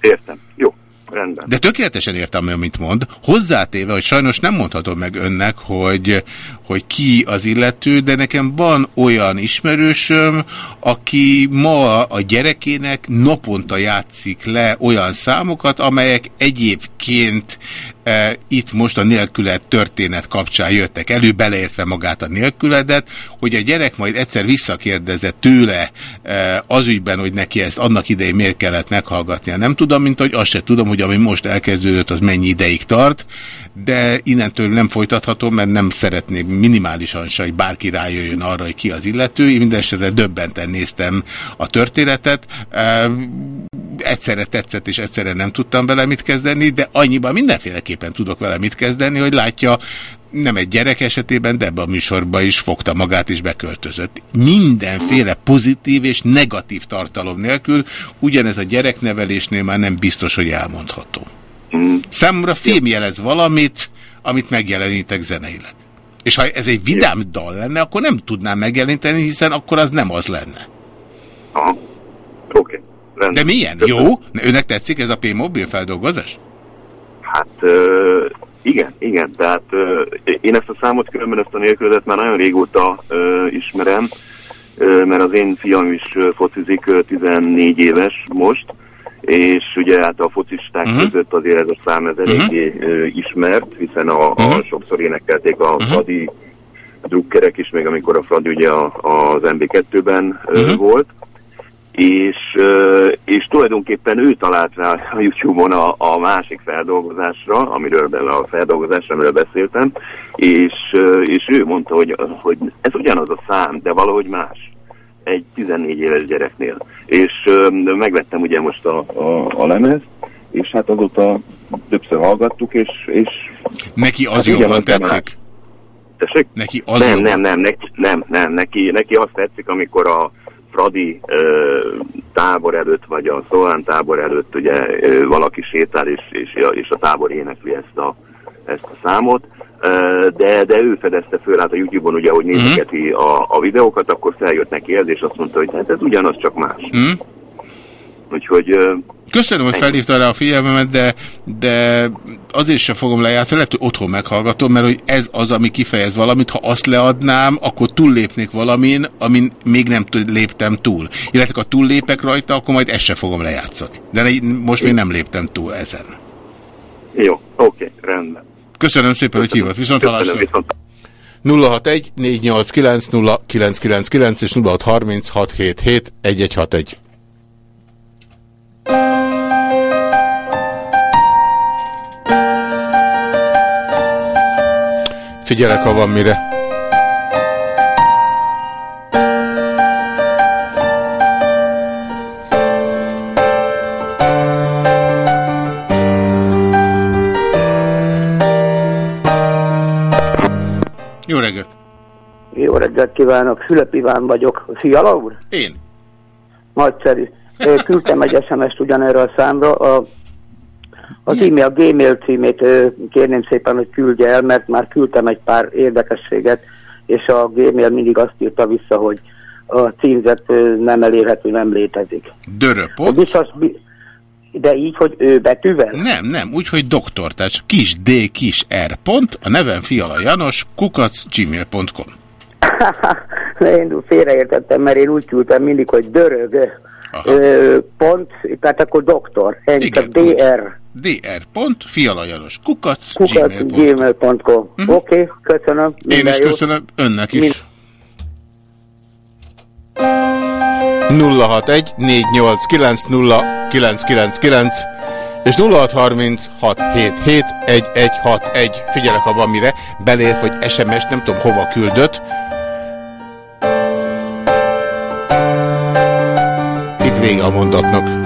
Értem. Jó. Rendben. De tökéletesen értem, amit mond. Hozzátéve, hogy sajnos nem mondhatom meg önnek, hogy, hogy ki az illető, de nekem van olyan ismerősöm, aki ma a gyerekének naponta játszik le olyan számokat, amelyek egyébként e, itt most a nélkület történet kapcsán jöttek elő, beleértve magát a nélküledet, hogy a gyerek majd egyszer visszakérdezett tőle e, az ügyben, hogy neki ezt annak idején miért kellett meghallgatnia. Nem tudom, mint hogy azt se tudom, hogy ami most elkezdődött, az mennyi ideig tart, de innentől nem folytathatom, mert nem szeretnék minimálisan se, hogy bárki rájöjjön arra, hogy ki az illető. Én minden esetre döbbenten néztem a történetet. Egyszerre tetszett, és egyszerre nem tudtam vele mit kezdeni, de annyiban mindenféleképpen tudok vele mit kezdeni, hogy látja, nem egy gyerek esetében, de ebbe a műsorba is fogta magát és beköltözött. Mindenféle pozitív és negatív tartalom nélkül, ugyanez a gyereknevelésnél már nem biztos, hogy elmondható. Számomra fémjelez valamit, amit megjelenítek zeneileg. És ha ez egy vidám dal lenne, akkor nem tudnám megjeleníteni, hiszen akkor az nem az lenne. Oké. De milyen? Jó? Önnek tetszik ez a P-mobil feldolgozás? Hát ö, igen, igen, tehát ö, én ezt a számot különben ezt a nélkülödet már nagyon régóta ö, ismerem, ö, mert az én fiam is focizik, ö, 14 éves most, és ugye hát a focisták Mhm. uh-huh. között azért ez a szám ez eléggé uh-huh. ismert, hiszen a, Mhm. a sokszor énekelték a uh-huh. Fradi drukkerek is, még amikor a Fradi ugye a, az MB2-ben Mhm. uh-huh. volt, és, és tulajdonképpen ő talált rá a YouTube-on a, a másik feldolgozásra, amiről a feldolgozásra, amiről beszéltem, és, és ő mondta, hogy, hogy ez ugyanaz a szám, de valahogy más egy 14 éves gyereknél. És ö, megvettem ugye most a, a, a lemez, és hát azóta többször hallgattuk, és, és Neki az Hát jobban tetszik? Tessék? Neki az nem, nem, nem, neki, nem, nem, neki, neki azt tetszik, amikor a Fradi ö, tábor előtt, vagy a Szolán tábor előtt ugye ö, valaki sétál, és, és, és a tábor énekli ezt a, ezt a számot. De, de ő fedezte föl, hát a YouTube-on ugye, hogy nézegeti a, a videókat, akkor feljött neki ez, és azt mondta, hogy hát ez ugyanaz, csak más. Hm? Úgyhogy Köszönöm, hogy felhívta rá a figyelmemet, de, de azért sem fogom lejátszani, lehet, hogy otthon meghallgatom, mert hogy ez az, ami kifejez valamit, ha azt leadnám, akkor túllépnék valamin, amin még nem léptem túl. Illetve ha túllépek rajta, akkor majd ezt sem fogom lejátszani. De most még nem léptem túl ezen. Jó, oké, rendben. Köszönöm szépen, hogy hívott. Viszont hallásra. viszont 061 489 0999 és 0630 677 1161. Figyelek, ha van mire. Jó reggelt! Jó reggelt kívánok, Fülöp Iván vagyok. Fiala úr? Én. Nagyszerű. Küldtem egy SMS-t ugyanerre a számra. A, az e-mail, a Gmail címét kérném szépen, hogy küldje el, mert már küldtem egy pár érdekességet, és a Gmail mindig azt írta vissza, hogy a címzet nem elérhető, nem létezik. Döröpont. Biztos, bi- de így, hogy ő betűvel? Nem, nem, úgy, hogy doktor, tehát kis d, kis r pont, a nevem Fiala Janos, kukac, gmail.com. [laughs] Én félreértettem, mert én úgy küldtem mindig, hogy dörög ö, pont, tehát akkor doktor. Igen, csak dr. dr. pont, Fiala Janos, kukac, kukat gmail.com. gmail.com. Oké, okay, köszönöm. Mhm. Én is jót. köszönöm, önnek is. Mind- 061 489 0999 és 0630 677 1161. Figyelek, ha van mire, belért, vagy SMS, nem tudom hova küldött. Itt vége a mondatnak.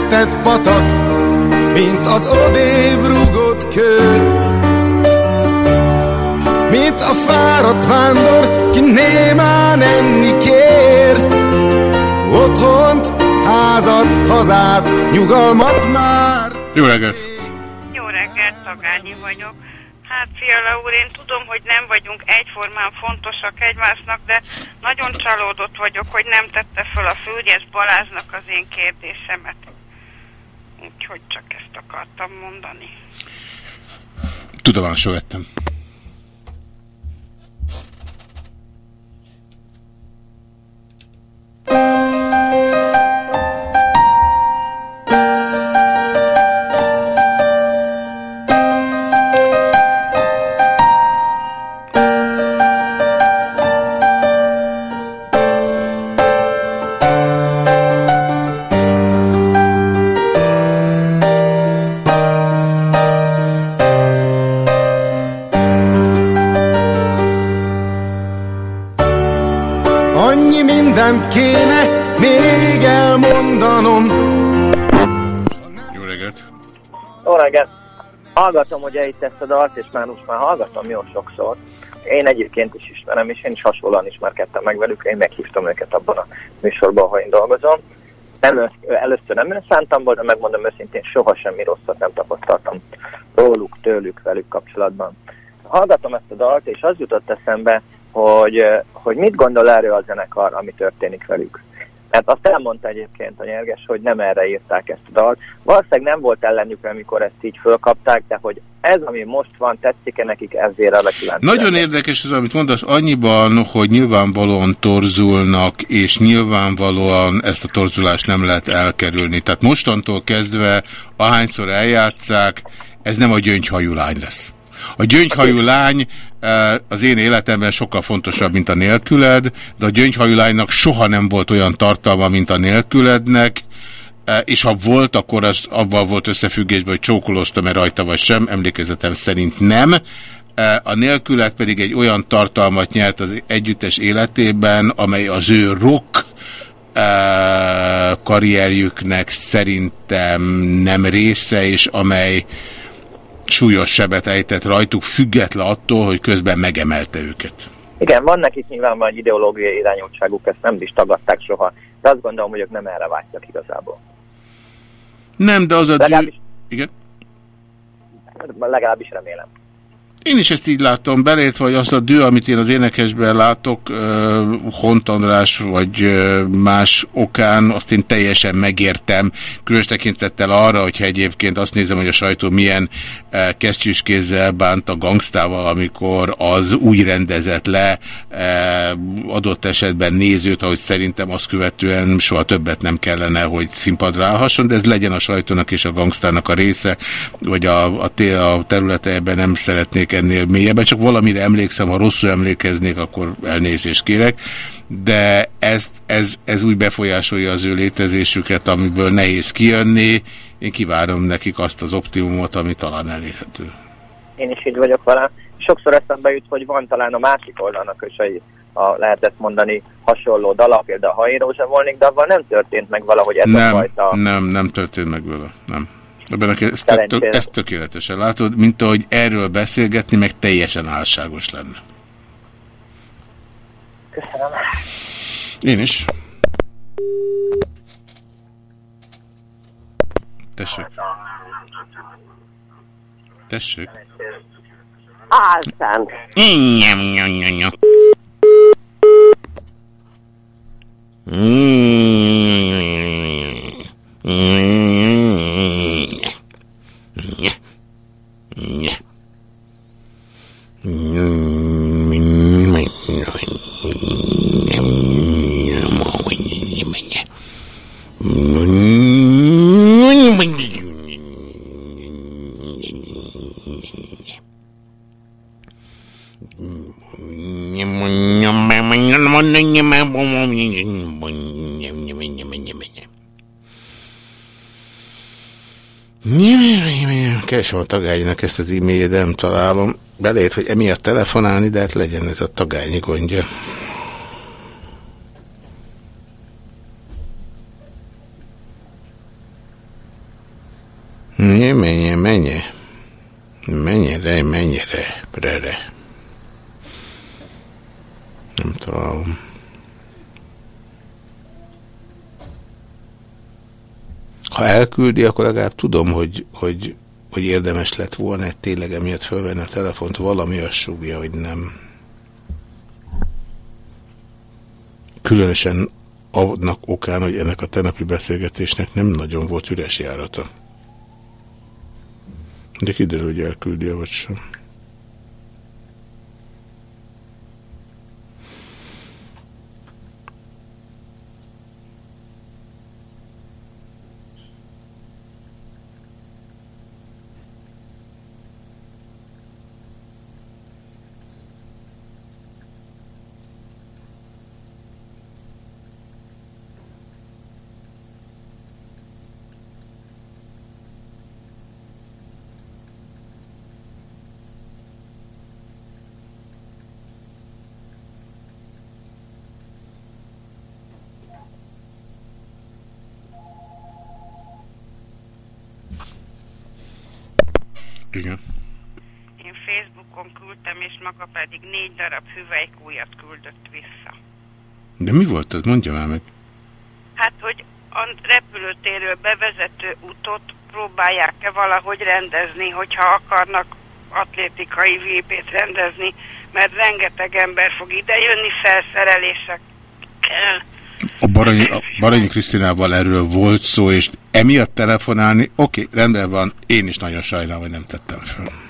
vesztett patak Mint az odébb rugott kő Mint a fáradt vándor, ki némán enni kér Otthont, házat, hazát, nyugalmat már Jó reggelt! Jó reggelt, Tagányi vagyok. Hát, Fiala úr, én tudom, hogy nem vagyunk egyformán fontosak egymásnak, de nagyon csalódott vagyok, hogy nem tette föl a Fürgyes Balázsnak az én kérdésemet. Úgyhogy csak ezt akartam mondani. Tudomásul vettem. Hallgatom ugye itt ezt a dalt, és már most már hallgatom jó sokszor. Én egyébként is ismerem, és én is hasonlóan ismerkedtem meg velük, én meghívtam őket abban a műsorban, ahol én dolgozom. Nem, először nem önszántam volt, de megmondom őszintén, soha semmi rosszat nem tapasztaltam róluk, tőlük, velük kapcsolatban. Hallgatom ezt a dalt, és az jutott eszembe, hogy, ö, hogy mit gondol erről a zenekar, ami történik velük. Mert azt elmondta egyébként a nyerges, hogy nem erre írták ezt a dalt. Valószínűleg nem volt ellenük, amikor ezt így fölkapták, de hogy ez, ami most van, tetszik-e nekik, ezért a kíváncsi. Nagyon érdekes az, amit mondasz, annyiban, hogy nyilvánvalóan torzulnak, és nyilvánvalóan ezt a torzulást nem lehet elkerülni. Tehát mostantól kezdve, ahányszor eljátszák, ez nem a gyöngyhajú lány lesz. A gyöngyhajú lány eh, az én életemben sokkal fontosabb, mint a nélküled, de a gyöngyhajú lánynak soha nem volt olyan tartalma, mint a nélkülednek, eh, és ha volt, akkor az abban volt összefüggésben, hogy csókoloztam-e rajta vagy sem, emlékezetem szerint nem. Eh, A nélkület pedig egy olyan tartalmat nyert az együttes életében, amely az ő rock karrierjüknek szerintem nem része, és amely súlyos sebet ejtett rajtuk, független attól, hogy közben megemelte őket. Igen, van nekik nyilvánvalóan egy ideológiai irányultságuk, ezt nem is tagadták soha, de azt gondolom, hogy ők nem erre vágytak igazából. Nem, de az a... Legalábbis, Igen? legalábbis remélem. Én is ezt így látom, belértve, hogy azt a dű, amit én az énekesben látok, uh, Hont András vagy uh, más okán, azt én teljesen megértem, különös tekintettel arra, hogyha egyébként azt nézem, hogy a sajtó milyen uh, kesztyűskézzel bánt a gangstával, amikor az úgy rendezett le uh, adott esetben nézőt, ahogy szerintem azt követően soha többet nem kellene, hogy színpadra állhasson, de ez legyen a sajtónak és a gangstának a része, vagy a, a, a területe ebben nem szeretnék ennél mélyebben, csak valamire emlékszem, ha rosszul emlékeznék, akkor elnézést kérek, de ezt, ez, ez úgy befolyásolja az ő létezésüket, amiből nehéz kijönni. Én kívánom nekik azt az optimumot, ami talán elérhető. Én is így vagyok vele. Sokszor eszembe jut, hogy van talán a másik oldalnak is a, lehetett mondani hasonló dala, például a Hajrózsa volnék, de abban nem történt meg valahogy ez a Nem, fajta... nem, nem történt meg vele, nem. A, ezt, tök, ezt tökéletesen látod, mint ahogy erről beszélgetni, meg teljesen álságos lenne. Köszönöm. Én is. Tessék. Tessék. Álszám. Nyam, nyam, nyam, nyam. Keresem a tagánynak ezt az e-mailjét, nem találom. Belét, hogy emiatt telefonálni, de hát legyen ez a tagányi gondja. Menje, menje, menje. Mennyire, mennyire, brere. Nem találom. Ha elküldi, akkor legalább tudom, hogy, hogy, hogy érdemes lett volna egy tényleg emiatt felvenni a telefont, valami azt súgja, hogy nem. Különösen annak okán, hogy ennek a tenapi beszélgetésnek nem nagyon volt üres járata. De kiderül, hogy elküldi vagy sem. Igen. Én Facebookon küldtem, és maga pedig négy darab hüvelykújat küldött vissza. De mi volt ez? Mondja már meg. Hát, hogy a repülőtérről bevezető utot próbálják-e valahogy rendezni, hogyha akarnak atlétikai VP-t rendezni, mert rengeteg ember fog idejönni felszerelésekkel. A Baranyi, a Baranyi Krisztinával erről volt szó, és emiatt telefonálni, oké, rendben van, én is nagyon sajnálom, hogy nem tettem fel.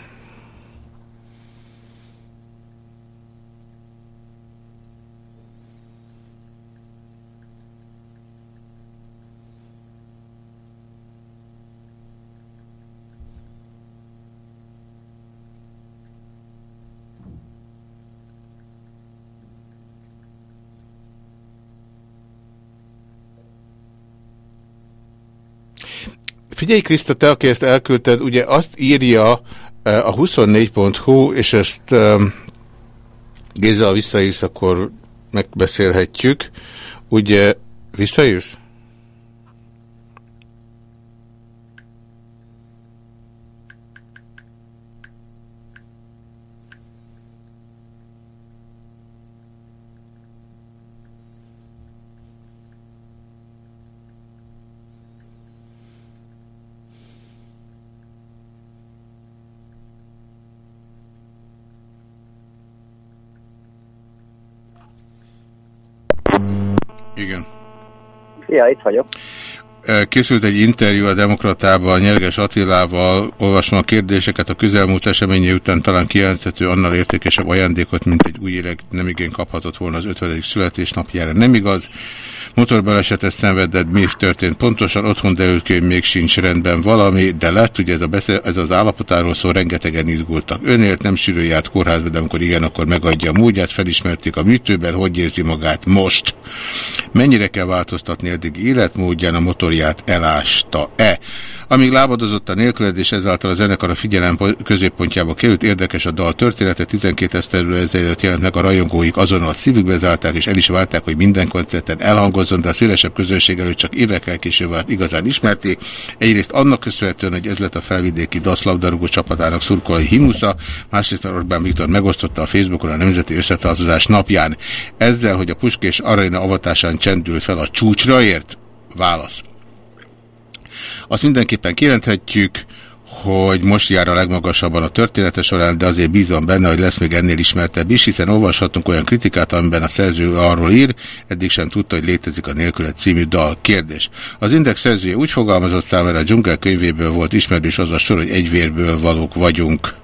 Figyelj Kriszta, te aki ezt elküldted, ugye azt írja eh, a 24.hu, és ezt um, Géza, ha visszaírsz, akkor megbeszélhetjük. Ugye visszaírsz? Igen. Szia, itt vagyok. Készült egy interjú a Demokratában Nyerges Attilával, olvasom a kérdéseket, a közelmúlt eseménye után talán kijelenthető annál értékesebb ajándékot, mint egy új élet nem igen kaphatott volna az 50. születésnapjára. Nem igaz, motorbalesetet szenvedett, mi történt pontosan, otthon hogy még sincs rendben valami, de lett, ugye ez, a beszél, ez az állapotáról szó, rengetegen izgultak. Önélt, nem sűrű járt kórházba, de amikor igen, akkor megadja a módját, felismerték a műtőben, hogy érzi magát most. Mennyire kell változtatni eddig életmódján, a motorját elásta-e? Amíg lábadozott a nélküledés, ezáltal a zenekar a figyelem középpontjába került, érdekes a dal története, 12 eszterül ezelőtt jelent meg a rajongóik azonnal szívükbe zárták, és el is várták, hogy minden koncerten elhangozzon, de a szélesebb közönség előtt csak évekkel később vált igazán ismerték. Egyrészt annak köszönhetően, hogy ez lett a felvidéki DASZ labdarúgó csapatának szurkolai himusza, másrészt mert Orbán Viktor megosztotta a Facebookon a Nemzeti Összetartozás napján. Ezzel, hogy a Puskés Arena avatásán csendül fel a csúcsra ért? Válasz. Azt mindenképpen kijelenthetjük, hogy most jár a legmagasabban a története során, de azért bízom benne, hogy lesz még ennél ismertebb is, hiszen olvashatunk olyan kritikát, amiben a szerző arról ír, eddig sem tudta, hogy létezik a nélkület című dal. Kérdés. Az Index szerzője úgy fogalmazott számára a dzsungel könyvéből volt ismerős az a sor, hogy egyvérből valók vagyunk.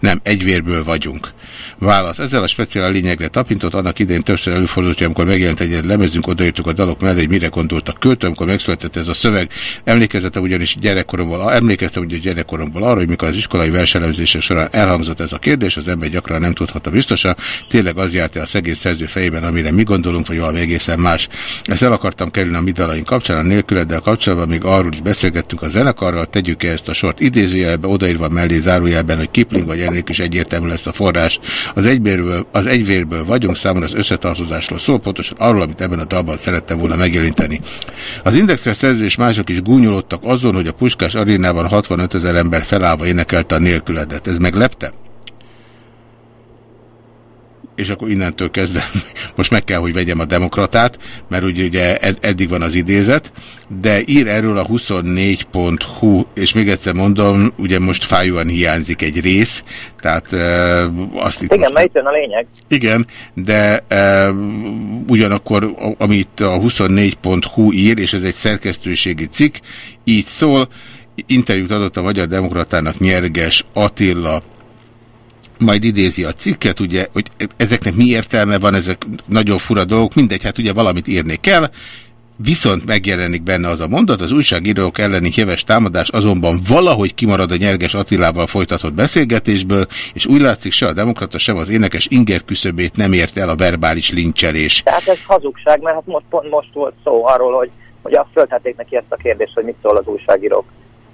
Nem, egyvérből vagyunk. Válasz. Ezzel a speciál lényegre tapintott, annak idején többször előfordult, hogy amikor megjelent egy lemezünk, odaírtuk a dalok mellé, hogy mire gondoltak költő, amikor megszületett ez a szöveg. Emlékezetem ugyanis gyerekkoromból, emlékeztem ugyanis gyerekkoromból arra, hogy mikor az iskolai verselemzése során elhangzott ez a kérdés, az ember gyakran nem tudhatta biztosan, tényleg az járt -e a szegény szerző fejében, amire mi gondolunk, vagy valami egészen más. Ezt el akartam kerülni a mi dalaink kapcsán, a nélküleddel kapcsolatban, még arról is beszélgettünk a zenekarral, tegyük -e ezt a sort idézőjelbe, odaírva mellé zárójelben, hogy Kipling vagy ennél is egyértelmű lesz a forrás. Az egyvérből, az egyvérből vagyunk számomra az összetartozásról szól, pontosan arról, amit ebben a dalban szerettem volna megjelenteni. Az Indexes szerző és mások is gúnyolódtak azon, hogy a Puskás arénában 65 ezer ember felállva énekelte a nélküledet. Ez meglepte? És akkor innentől kezdve [laughs] most meg kell, hogy vegyem a demokratát, mert ugye, ugye eddig van az idézet, de ír erről a 24.hu, és még egyszer mondom, ugye most fájóan hiányzik egy rész, tehát e, azt itt... Igen, mert a lényeg. Igen, de e, ugyanakkor, amit a 24.hu ír, és ez egy szerkesztőségi cikk, így szól, interjút adott a Magyar Demokratának Nyerges Attila majd idézi a cikket, ugye, hogy ezeknek mi értelme van, ezek nagyon fura dolgok, mindegy, hát ugye valamit írni kell, viszont megjelenik benne az a mondat, az újságírók elleni heves támadás azonban valahogy kimarad a nyerges Attilával folytatott beszélgetésből, és úgy látszik se a demokrata, sem az énekes inger küszöbét nem ért el a verbális lincselés. Tehát ez hazugság, mert hát most, pont most volt szó arról, hogy, hogy azt föltették neki ezt a kérdést, hogy mit szól az újságírók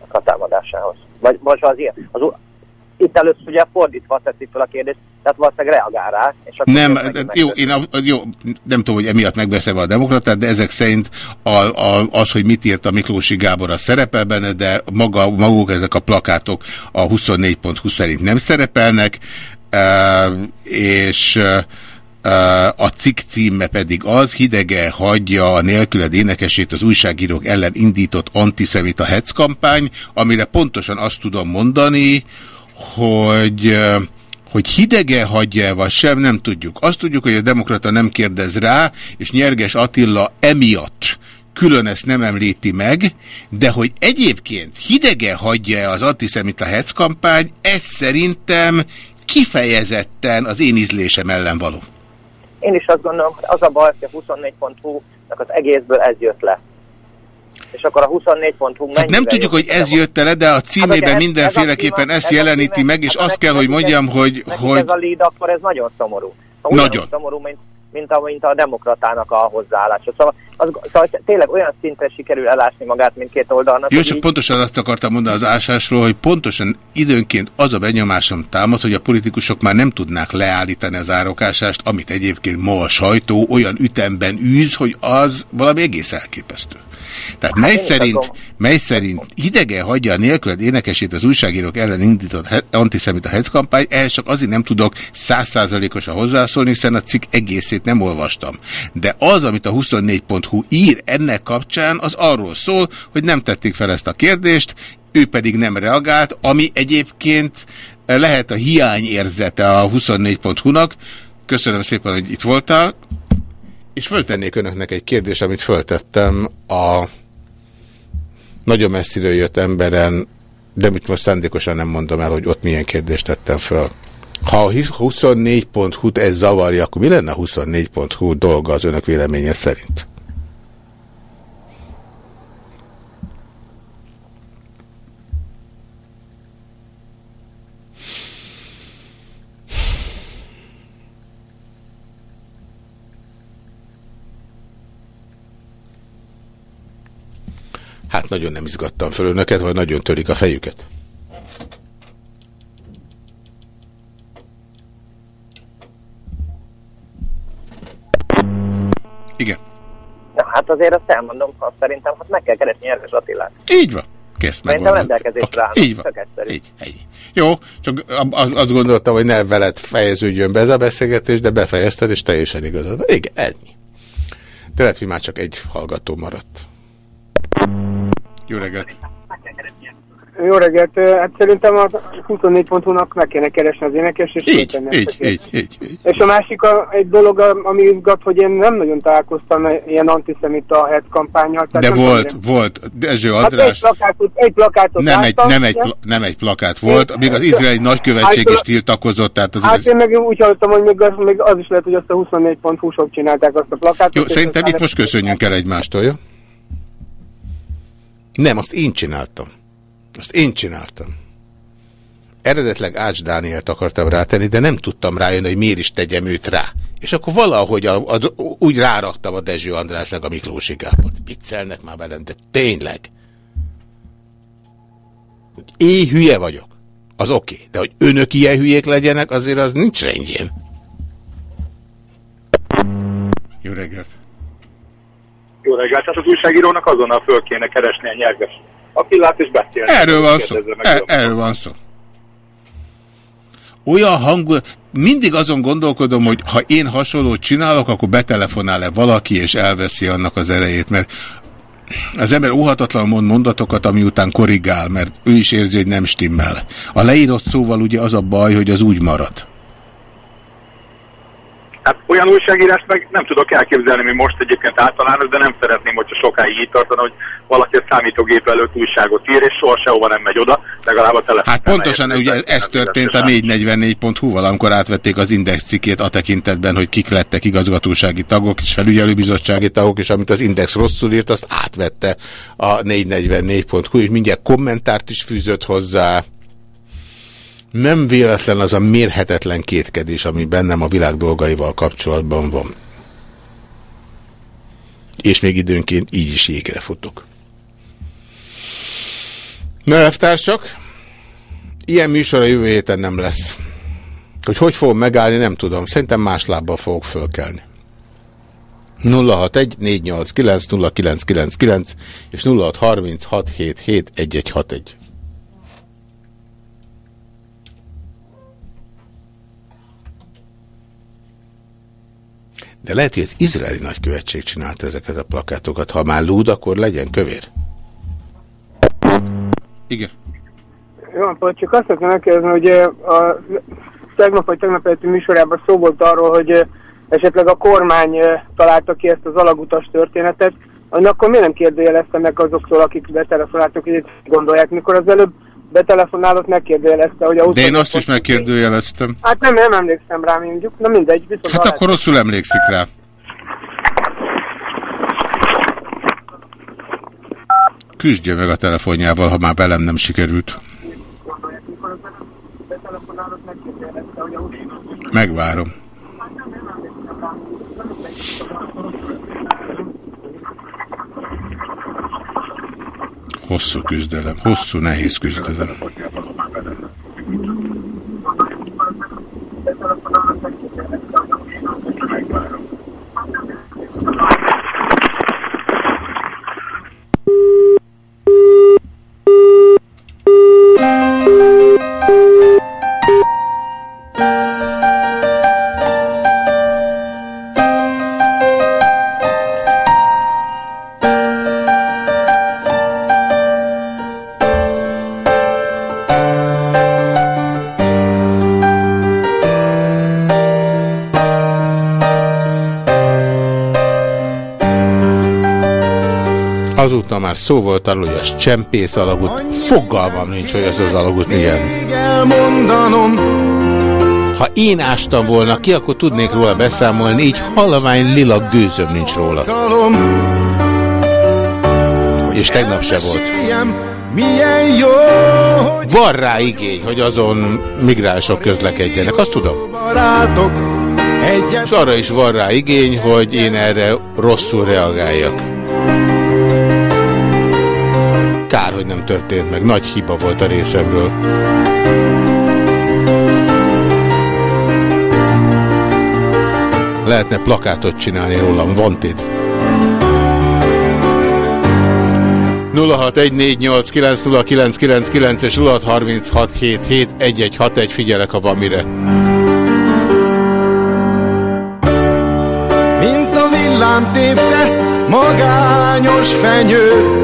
a támadásához. Vagy, vagy az, ilyen, az, itt először ugye fordítva teszik fel a kérdést, tehát valószínűleg reagál rá. És akkor nem, jó, én a, jó, nem tudom, hogy emiatt megbeszélve a demokratát, de ezek szerint a, a, az, hogy mit írt a Miklósi Gábor a szerepel benne, de maga, maguk ezek a plakátok a 24.20 szerint nem szerepelnek, e, és a cikk címe pedig az, hidege hagyja a nélküled énekesét az újságírók ellen indított antiszemita hetz kampány, amire pontosan azt tudom mondani, hogy hogy hidege hagyja vagy sem, nem tudjuk. Azt tudjuk, hogy a demokrata nem kérdez rá, és Nyerges Attila emiatt külön ezt nem említi meg, de hogy egyébként hidege hagyja az antiszemita hetz kampány, ez szerintem kifejezetten az én ízlésem ellen való. Én is azt gondolom, hogy az a baj, hogy a 24.hu-nak az egészből ez jött le és akkor a 24.hu hát Nem tudjuk, hogy ez jött le, de a címében hát, mindenféleképpen ezt jeleníti meg, és hát azt kell, hogy mondjam, hogy... hogy ez a lead, akkor ez nagyon szomorú. Ha nagyon. szomorú, mint, mint a, mint a demokratának a hozzáállása. Szóval, az, szóval tényleg olyan szintre sikerül elásni magát mindkét oldalnak. Jó, csak így- pontosan azt akartam mondani az ásásról, hogy pontosan időnként az a benyomásom támad, hogy a politikusok már nem tudnák leállítani az árokásást, amit egyébként ma a sajtó olyan ütemben űz, hogy az valami egész elképesztő. Tehát mely én is szerint, tudom. mely szerint idegen hagyja a nélküled énekesét az újságírók ellen indított he- antiszemita hetkampány, ehhez csak azért nem tudok százszázalékosan hozzászólni, hiszen a cikk egészét nem olvastam. De az, amit a 24.hu ír ennek kapcsán, az arról szól, hogy nem tették fel ezt a kérdést, ő pedig nem reagált, ami egyébként lehet a hiányérzete a 24.hu-nak. Köszönöm szépen, hogy itt voltál. És föltennék önöknek egy kérdést, amit föltettem a nagyon messziről jött emberen, de mit most szándékosan nem mondom el, hogy ott milyen kérdést tettem föl. Ha a 24.hu-t ez zavarja, akkor mi lenne a 24.hu dolga az önök véleménye szerint? Hát nagyon nem izgattam föl önöket, vagy nagyon törik a fejüket. Igen. Na, hát azért azt elmondom, azt szerintem, hát meg kell keresni Nyerges Attilát. Így van. Kész Szerintem rendelkezésre állnak. Így van. Így, így. Jó, csak az- azt gondoltam, hogy ne veled fejeződjön be ez a beszélgetés, de befejezted, és teljesen igazad. Igen, ennyi. De lehet, hogy már csak egy hallgató maradt. Jó reggelt! Jó reggelt, hát szerintem a 24 pontúnak meg kéne keresni az énekes, és Így, így, kérdést. így, így, így. És a másik, a, egy dolog, ami izgat, hogy én nem nagyon találkoztam ilyen antiszemita het kampányal. De volt, volt. Dezső Hát egy András, plakátot, egy plakátot nem egy, láttam, nem, egy, ugye? pla- nem egy plakát volt, még az izraeli nagykövetség is tiltakozott, tehát az Hát igaz. én meg úgy hallottam, hogy még az, még az is lehet, hogy azt a 24.hu-sok csinálták azt a plakátot. Jó, szerintem itt most köszönjünk el egymástól, jó? Nem, azt én csináltam. Azt én csináltam. Eredetleg Ács Dánielt akartam rátenni, de nem tudtam rájönni, hogy miért is tegyem őt rá. És akkor valahogy a, a, úgy ráraktam a Dezső Andrásnak a Miklósi Gábort. Viccelnek már velem, de tényleg. Hogy én hülye vagyok, az oké. Okay. De hogy önök ilyen hülyék legyenek, azért az nincs rendjén. Jó reggelt! Jó reggelt, tehát az újságírónak azonnal föl kéne keresni a nyerges Attilát és beszélni. Erről van szó. Er, erről van szó. Olyan hangul, mindig azon gondolkodom, hogy ha én hasonlót csinálok, akkor betelefonál-e valaki, és elveszi annak az erejét, mert az ember óhatatlan mond mondatokat, ami után korrigál, mert ő is érzi, hogy nem stimmel. A leírott szóval ugye az a baj, hogy az úgy marad. Hát olyan újságírást meg nem tudok elképzelni, mi most egyébként általános, de nem szeretném, hogyha sokáig így tartana, hogy valaki a számítógép előtt újságot ír, és soha sehova nem megy oda, legalább a telefon. Hát pontosan ugye ez történt a 444.hu-val, amikor átvették az Index cikkét a tekintetben, hogy kik lettek igazgatósági tagok és felügyelőbizottsági tagok, és amit az Index rosszul írt, azt átvette a 444.hu, és mindjárt kommentárt is fűzött hozzá. Nem véletlen az a mérhetetlen kétkedés, ami bennem a világ dolgaival kapcsolatban van. És még időnként így is jégre futok. Na, elvtársak, ilyen műsor a jövő héten nem lesz. Hogy hogy fogom megállni, nem tudom. Szerintem más lábbal fogok fölkelni. 061 489 0999 és 0636771161. De lehet, hogy az izraeli nagykövetség csinálta ezeket a plakátokat. Ha már lúd, akkor legyen kövér. Igen. Jó napot, csak azt szeretném megkérdezni, hogy a tegnap vagy tegnap előtti műsorában szó volt arról, hogy esetleg a kormány találta ki ezt az alagutas történetet, akkor miért nem kérdőjelezte meg azoktól, akik betelefonáltak, hogy itt gondolják, mikor az előbb betelefonálott, megkérdőjelezte, hogy a De én azt is megkérdőjeleztem. Hát nem, nem emlékszem rá mondjuk, na mindegy, viszont Hát akkor rosszul emlékszik rá. Küzdje meg a telefonjával, ha már velem nem sikerült. Megvárom. Hosszú küzdelem, hosszú, nehéz küzdelem. Azóta már szó volt arról, hogy az csempész alagút. Fogalmam nincs, hogy ez az alagút milyen. Ha én ástam volna ki, akkor tudnék róla beszámolni, így halvány lila gőzöm nincs róla. És tegnap se volt. Van rá igény, hogy azon migránsok közlekedjenek, azt tudom. És arra is van rá igény, hogy én erre rosszul reagáljak. Kár, hogy nem történt meg. Nagy hiba volt a részemről. Lehetne plakátot csinálni rólam. Wanted. 0614890999 és 0636771161 figyelek, ha van mire. mint a villám tépte, magányos fenyő,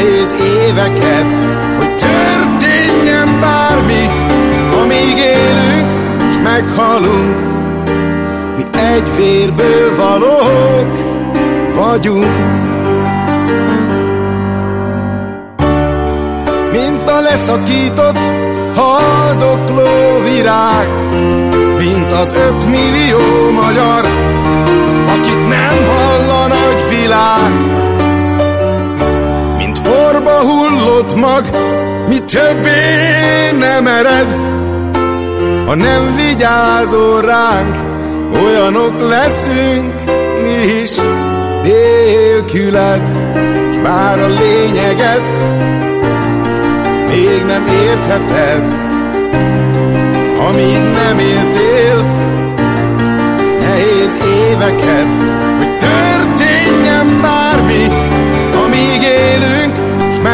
nehéz éveket, hogy történjen bármi, amíg élünk, s meghalunk. Mi egy vérből valók vagyunk. Mint a leszakított, haldokló virág, mint az ötmillió magyar, akit nem hall a nagy világ. Hullott mag, mi többé nem ered, ha nem vigyázol ránk, olyanok leszünk mi is nélküled, s bár a lényeget még nem értheted, amíg nem éltél nehéz éveket,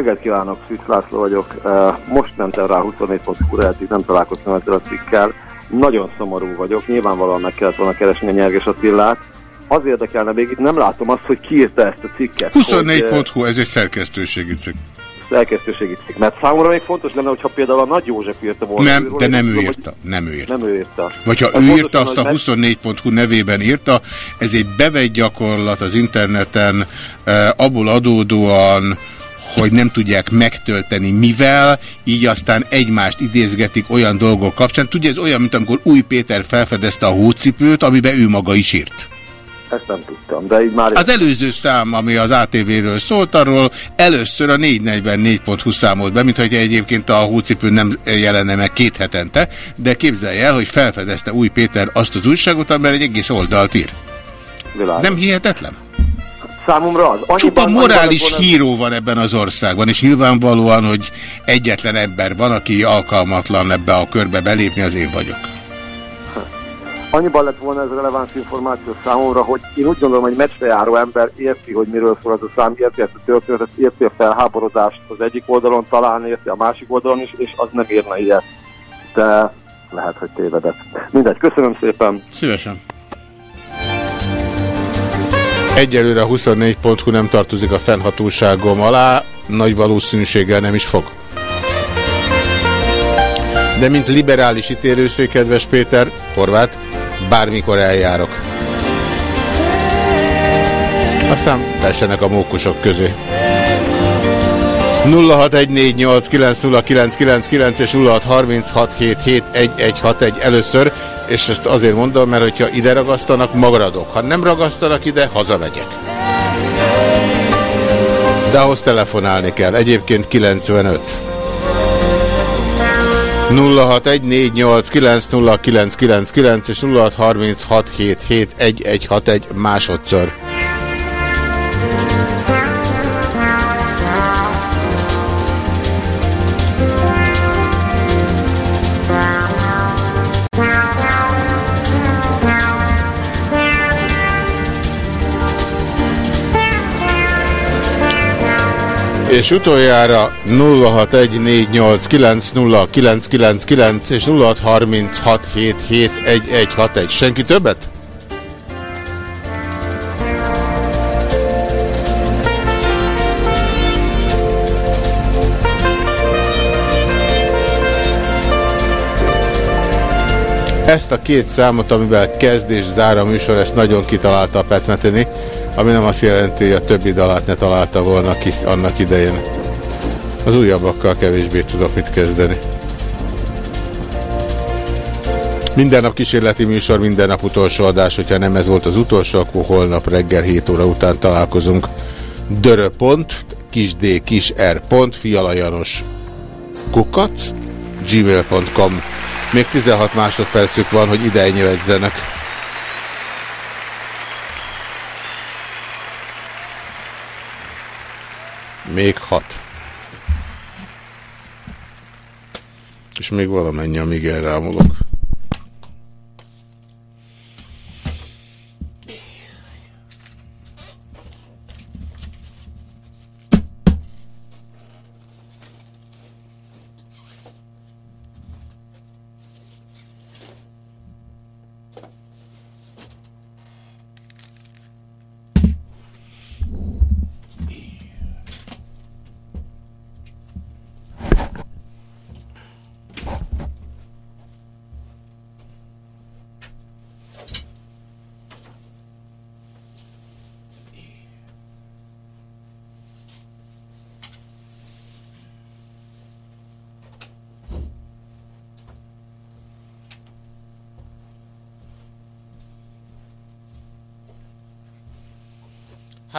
Reggelt kívánok, Szűz László vagyok. Most mentem rá 24.hu-ra, eddig nem találkoztam ezzel a cikkel. Nagyon szomorú vagyok, nyilvánvalóan meg kellett volna keresni a Nyerges Attillát. Az érdekelne, még itt nem látom azt, hogy ki írta ezt a cikket. hogy, eh, 24.hu, ez egy szerkesztőségi cikk. Szerkesztőségi cikk. Mert számomra még fontos lenne, hogyha például a Nagy József írta volna. Nem, őről, de nem ő tudom, írta. Nem ő írta. Nem ő írta. Vagy ha Az ő írta, azt a lenne, hogy 24.hu nevében írta. Ez egy bevett gyakorlat az interneten eh, abból adódóan, hogy nem tudják megtölteni mivel, így aztán egymást idézgetik olyan dolgok kapcsán. Tudja, ez olyan, mint amikor Új Péter felfedezte a hócipőt, amiben ő maga is írt. Ezt nem tudtam, de így már... Az előző szám, ami az ATV-ről szólt, arról először a 444.hu számolt be, mintha egyébként a hócipő nem jelenne meg két hetente, de képzelje el, hogy felfedezte Új Péter azt az újságot, amiben egy egész oldalt ír. Világos. Nem hihetetlen? Számomra az. Annyiban, Csupa annyiban morális volna- híró van ebben az országban, és nyilvánvalóan, hogy egyetlen ember van, aki alkalmatlan ebbe a körbe belépni, az én vagyok. Annyiban lett volna ez releváns információ számomra, hogy én úgy gondolom, hogy meccsre járó ember érti, hogy miről szól az a szám, érti ezt a történetet, érti a felháborodást az egyik oldalon, talán érti a másik oldalon is, és az nem írna ilyet. De lehet, hogy tévedett. Mindegy, köszönöm szépen. Szívesen. Egyelőre a 24.hu nem tartozik a fennhatóságom alá, nagy valószínűséggel nem is fog. De mint liberális ítélősző, kedves Péter, Horváth, bármikor eljárok. Aztán vessenek a mókusok közé. 0614890999 és 0636771161 először, és ezt azért mondom, mert hogyha ide ragasztanak, maradok. Ha nem ragasztanak ide, hazamegyek. De ahhoz telefonálni kell. Egyébként 95. 0614890999 és 0636771161 másodszor. És utoljára 0614890999 és 0636771161. Senki többet? Ezt a két számot, amivel kezd és zár a műsor, ezt nagyon kitalálta a Petmeteni, ami nem azt jelenti, hogy a többi dalát ne találta volna ki annak idején. Az újabbakkal kevésbé tudok mit kezdeni. Minden nap kísérleti műsor, minden nap utolsó adás, hogyha nem ez volt az utolsó, akkor holnap reggel 7 óra után találkozunk. Dörö.pont, kis d, kis r. pont, fialajanos kukac, gmail.com. Még 16 másodpercük van, hogy ide nyövedzenek. Még hat. És még valamennyi, amíg elrámolok.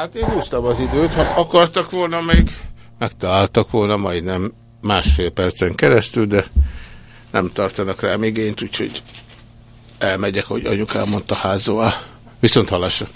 Hát én húztam az időt, ha akartak volna még, megtaláltak volna majdnem másfél percen keresztül, de nem tartanak rám igényt, úgyhogy elmegyek, hogy anyukám mondta házóvá. Viszont halasra.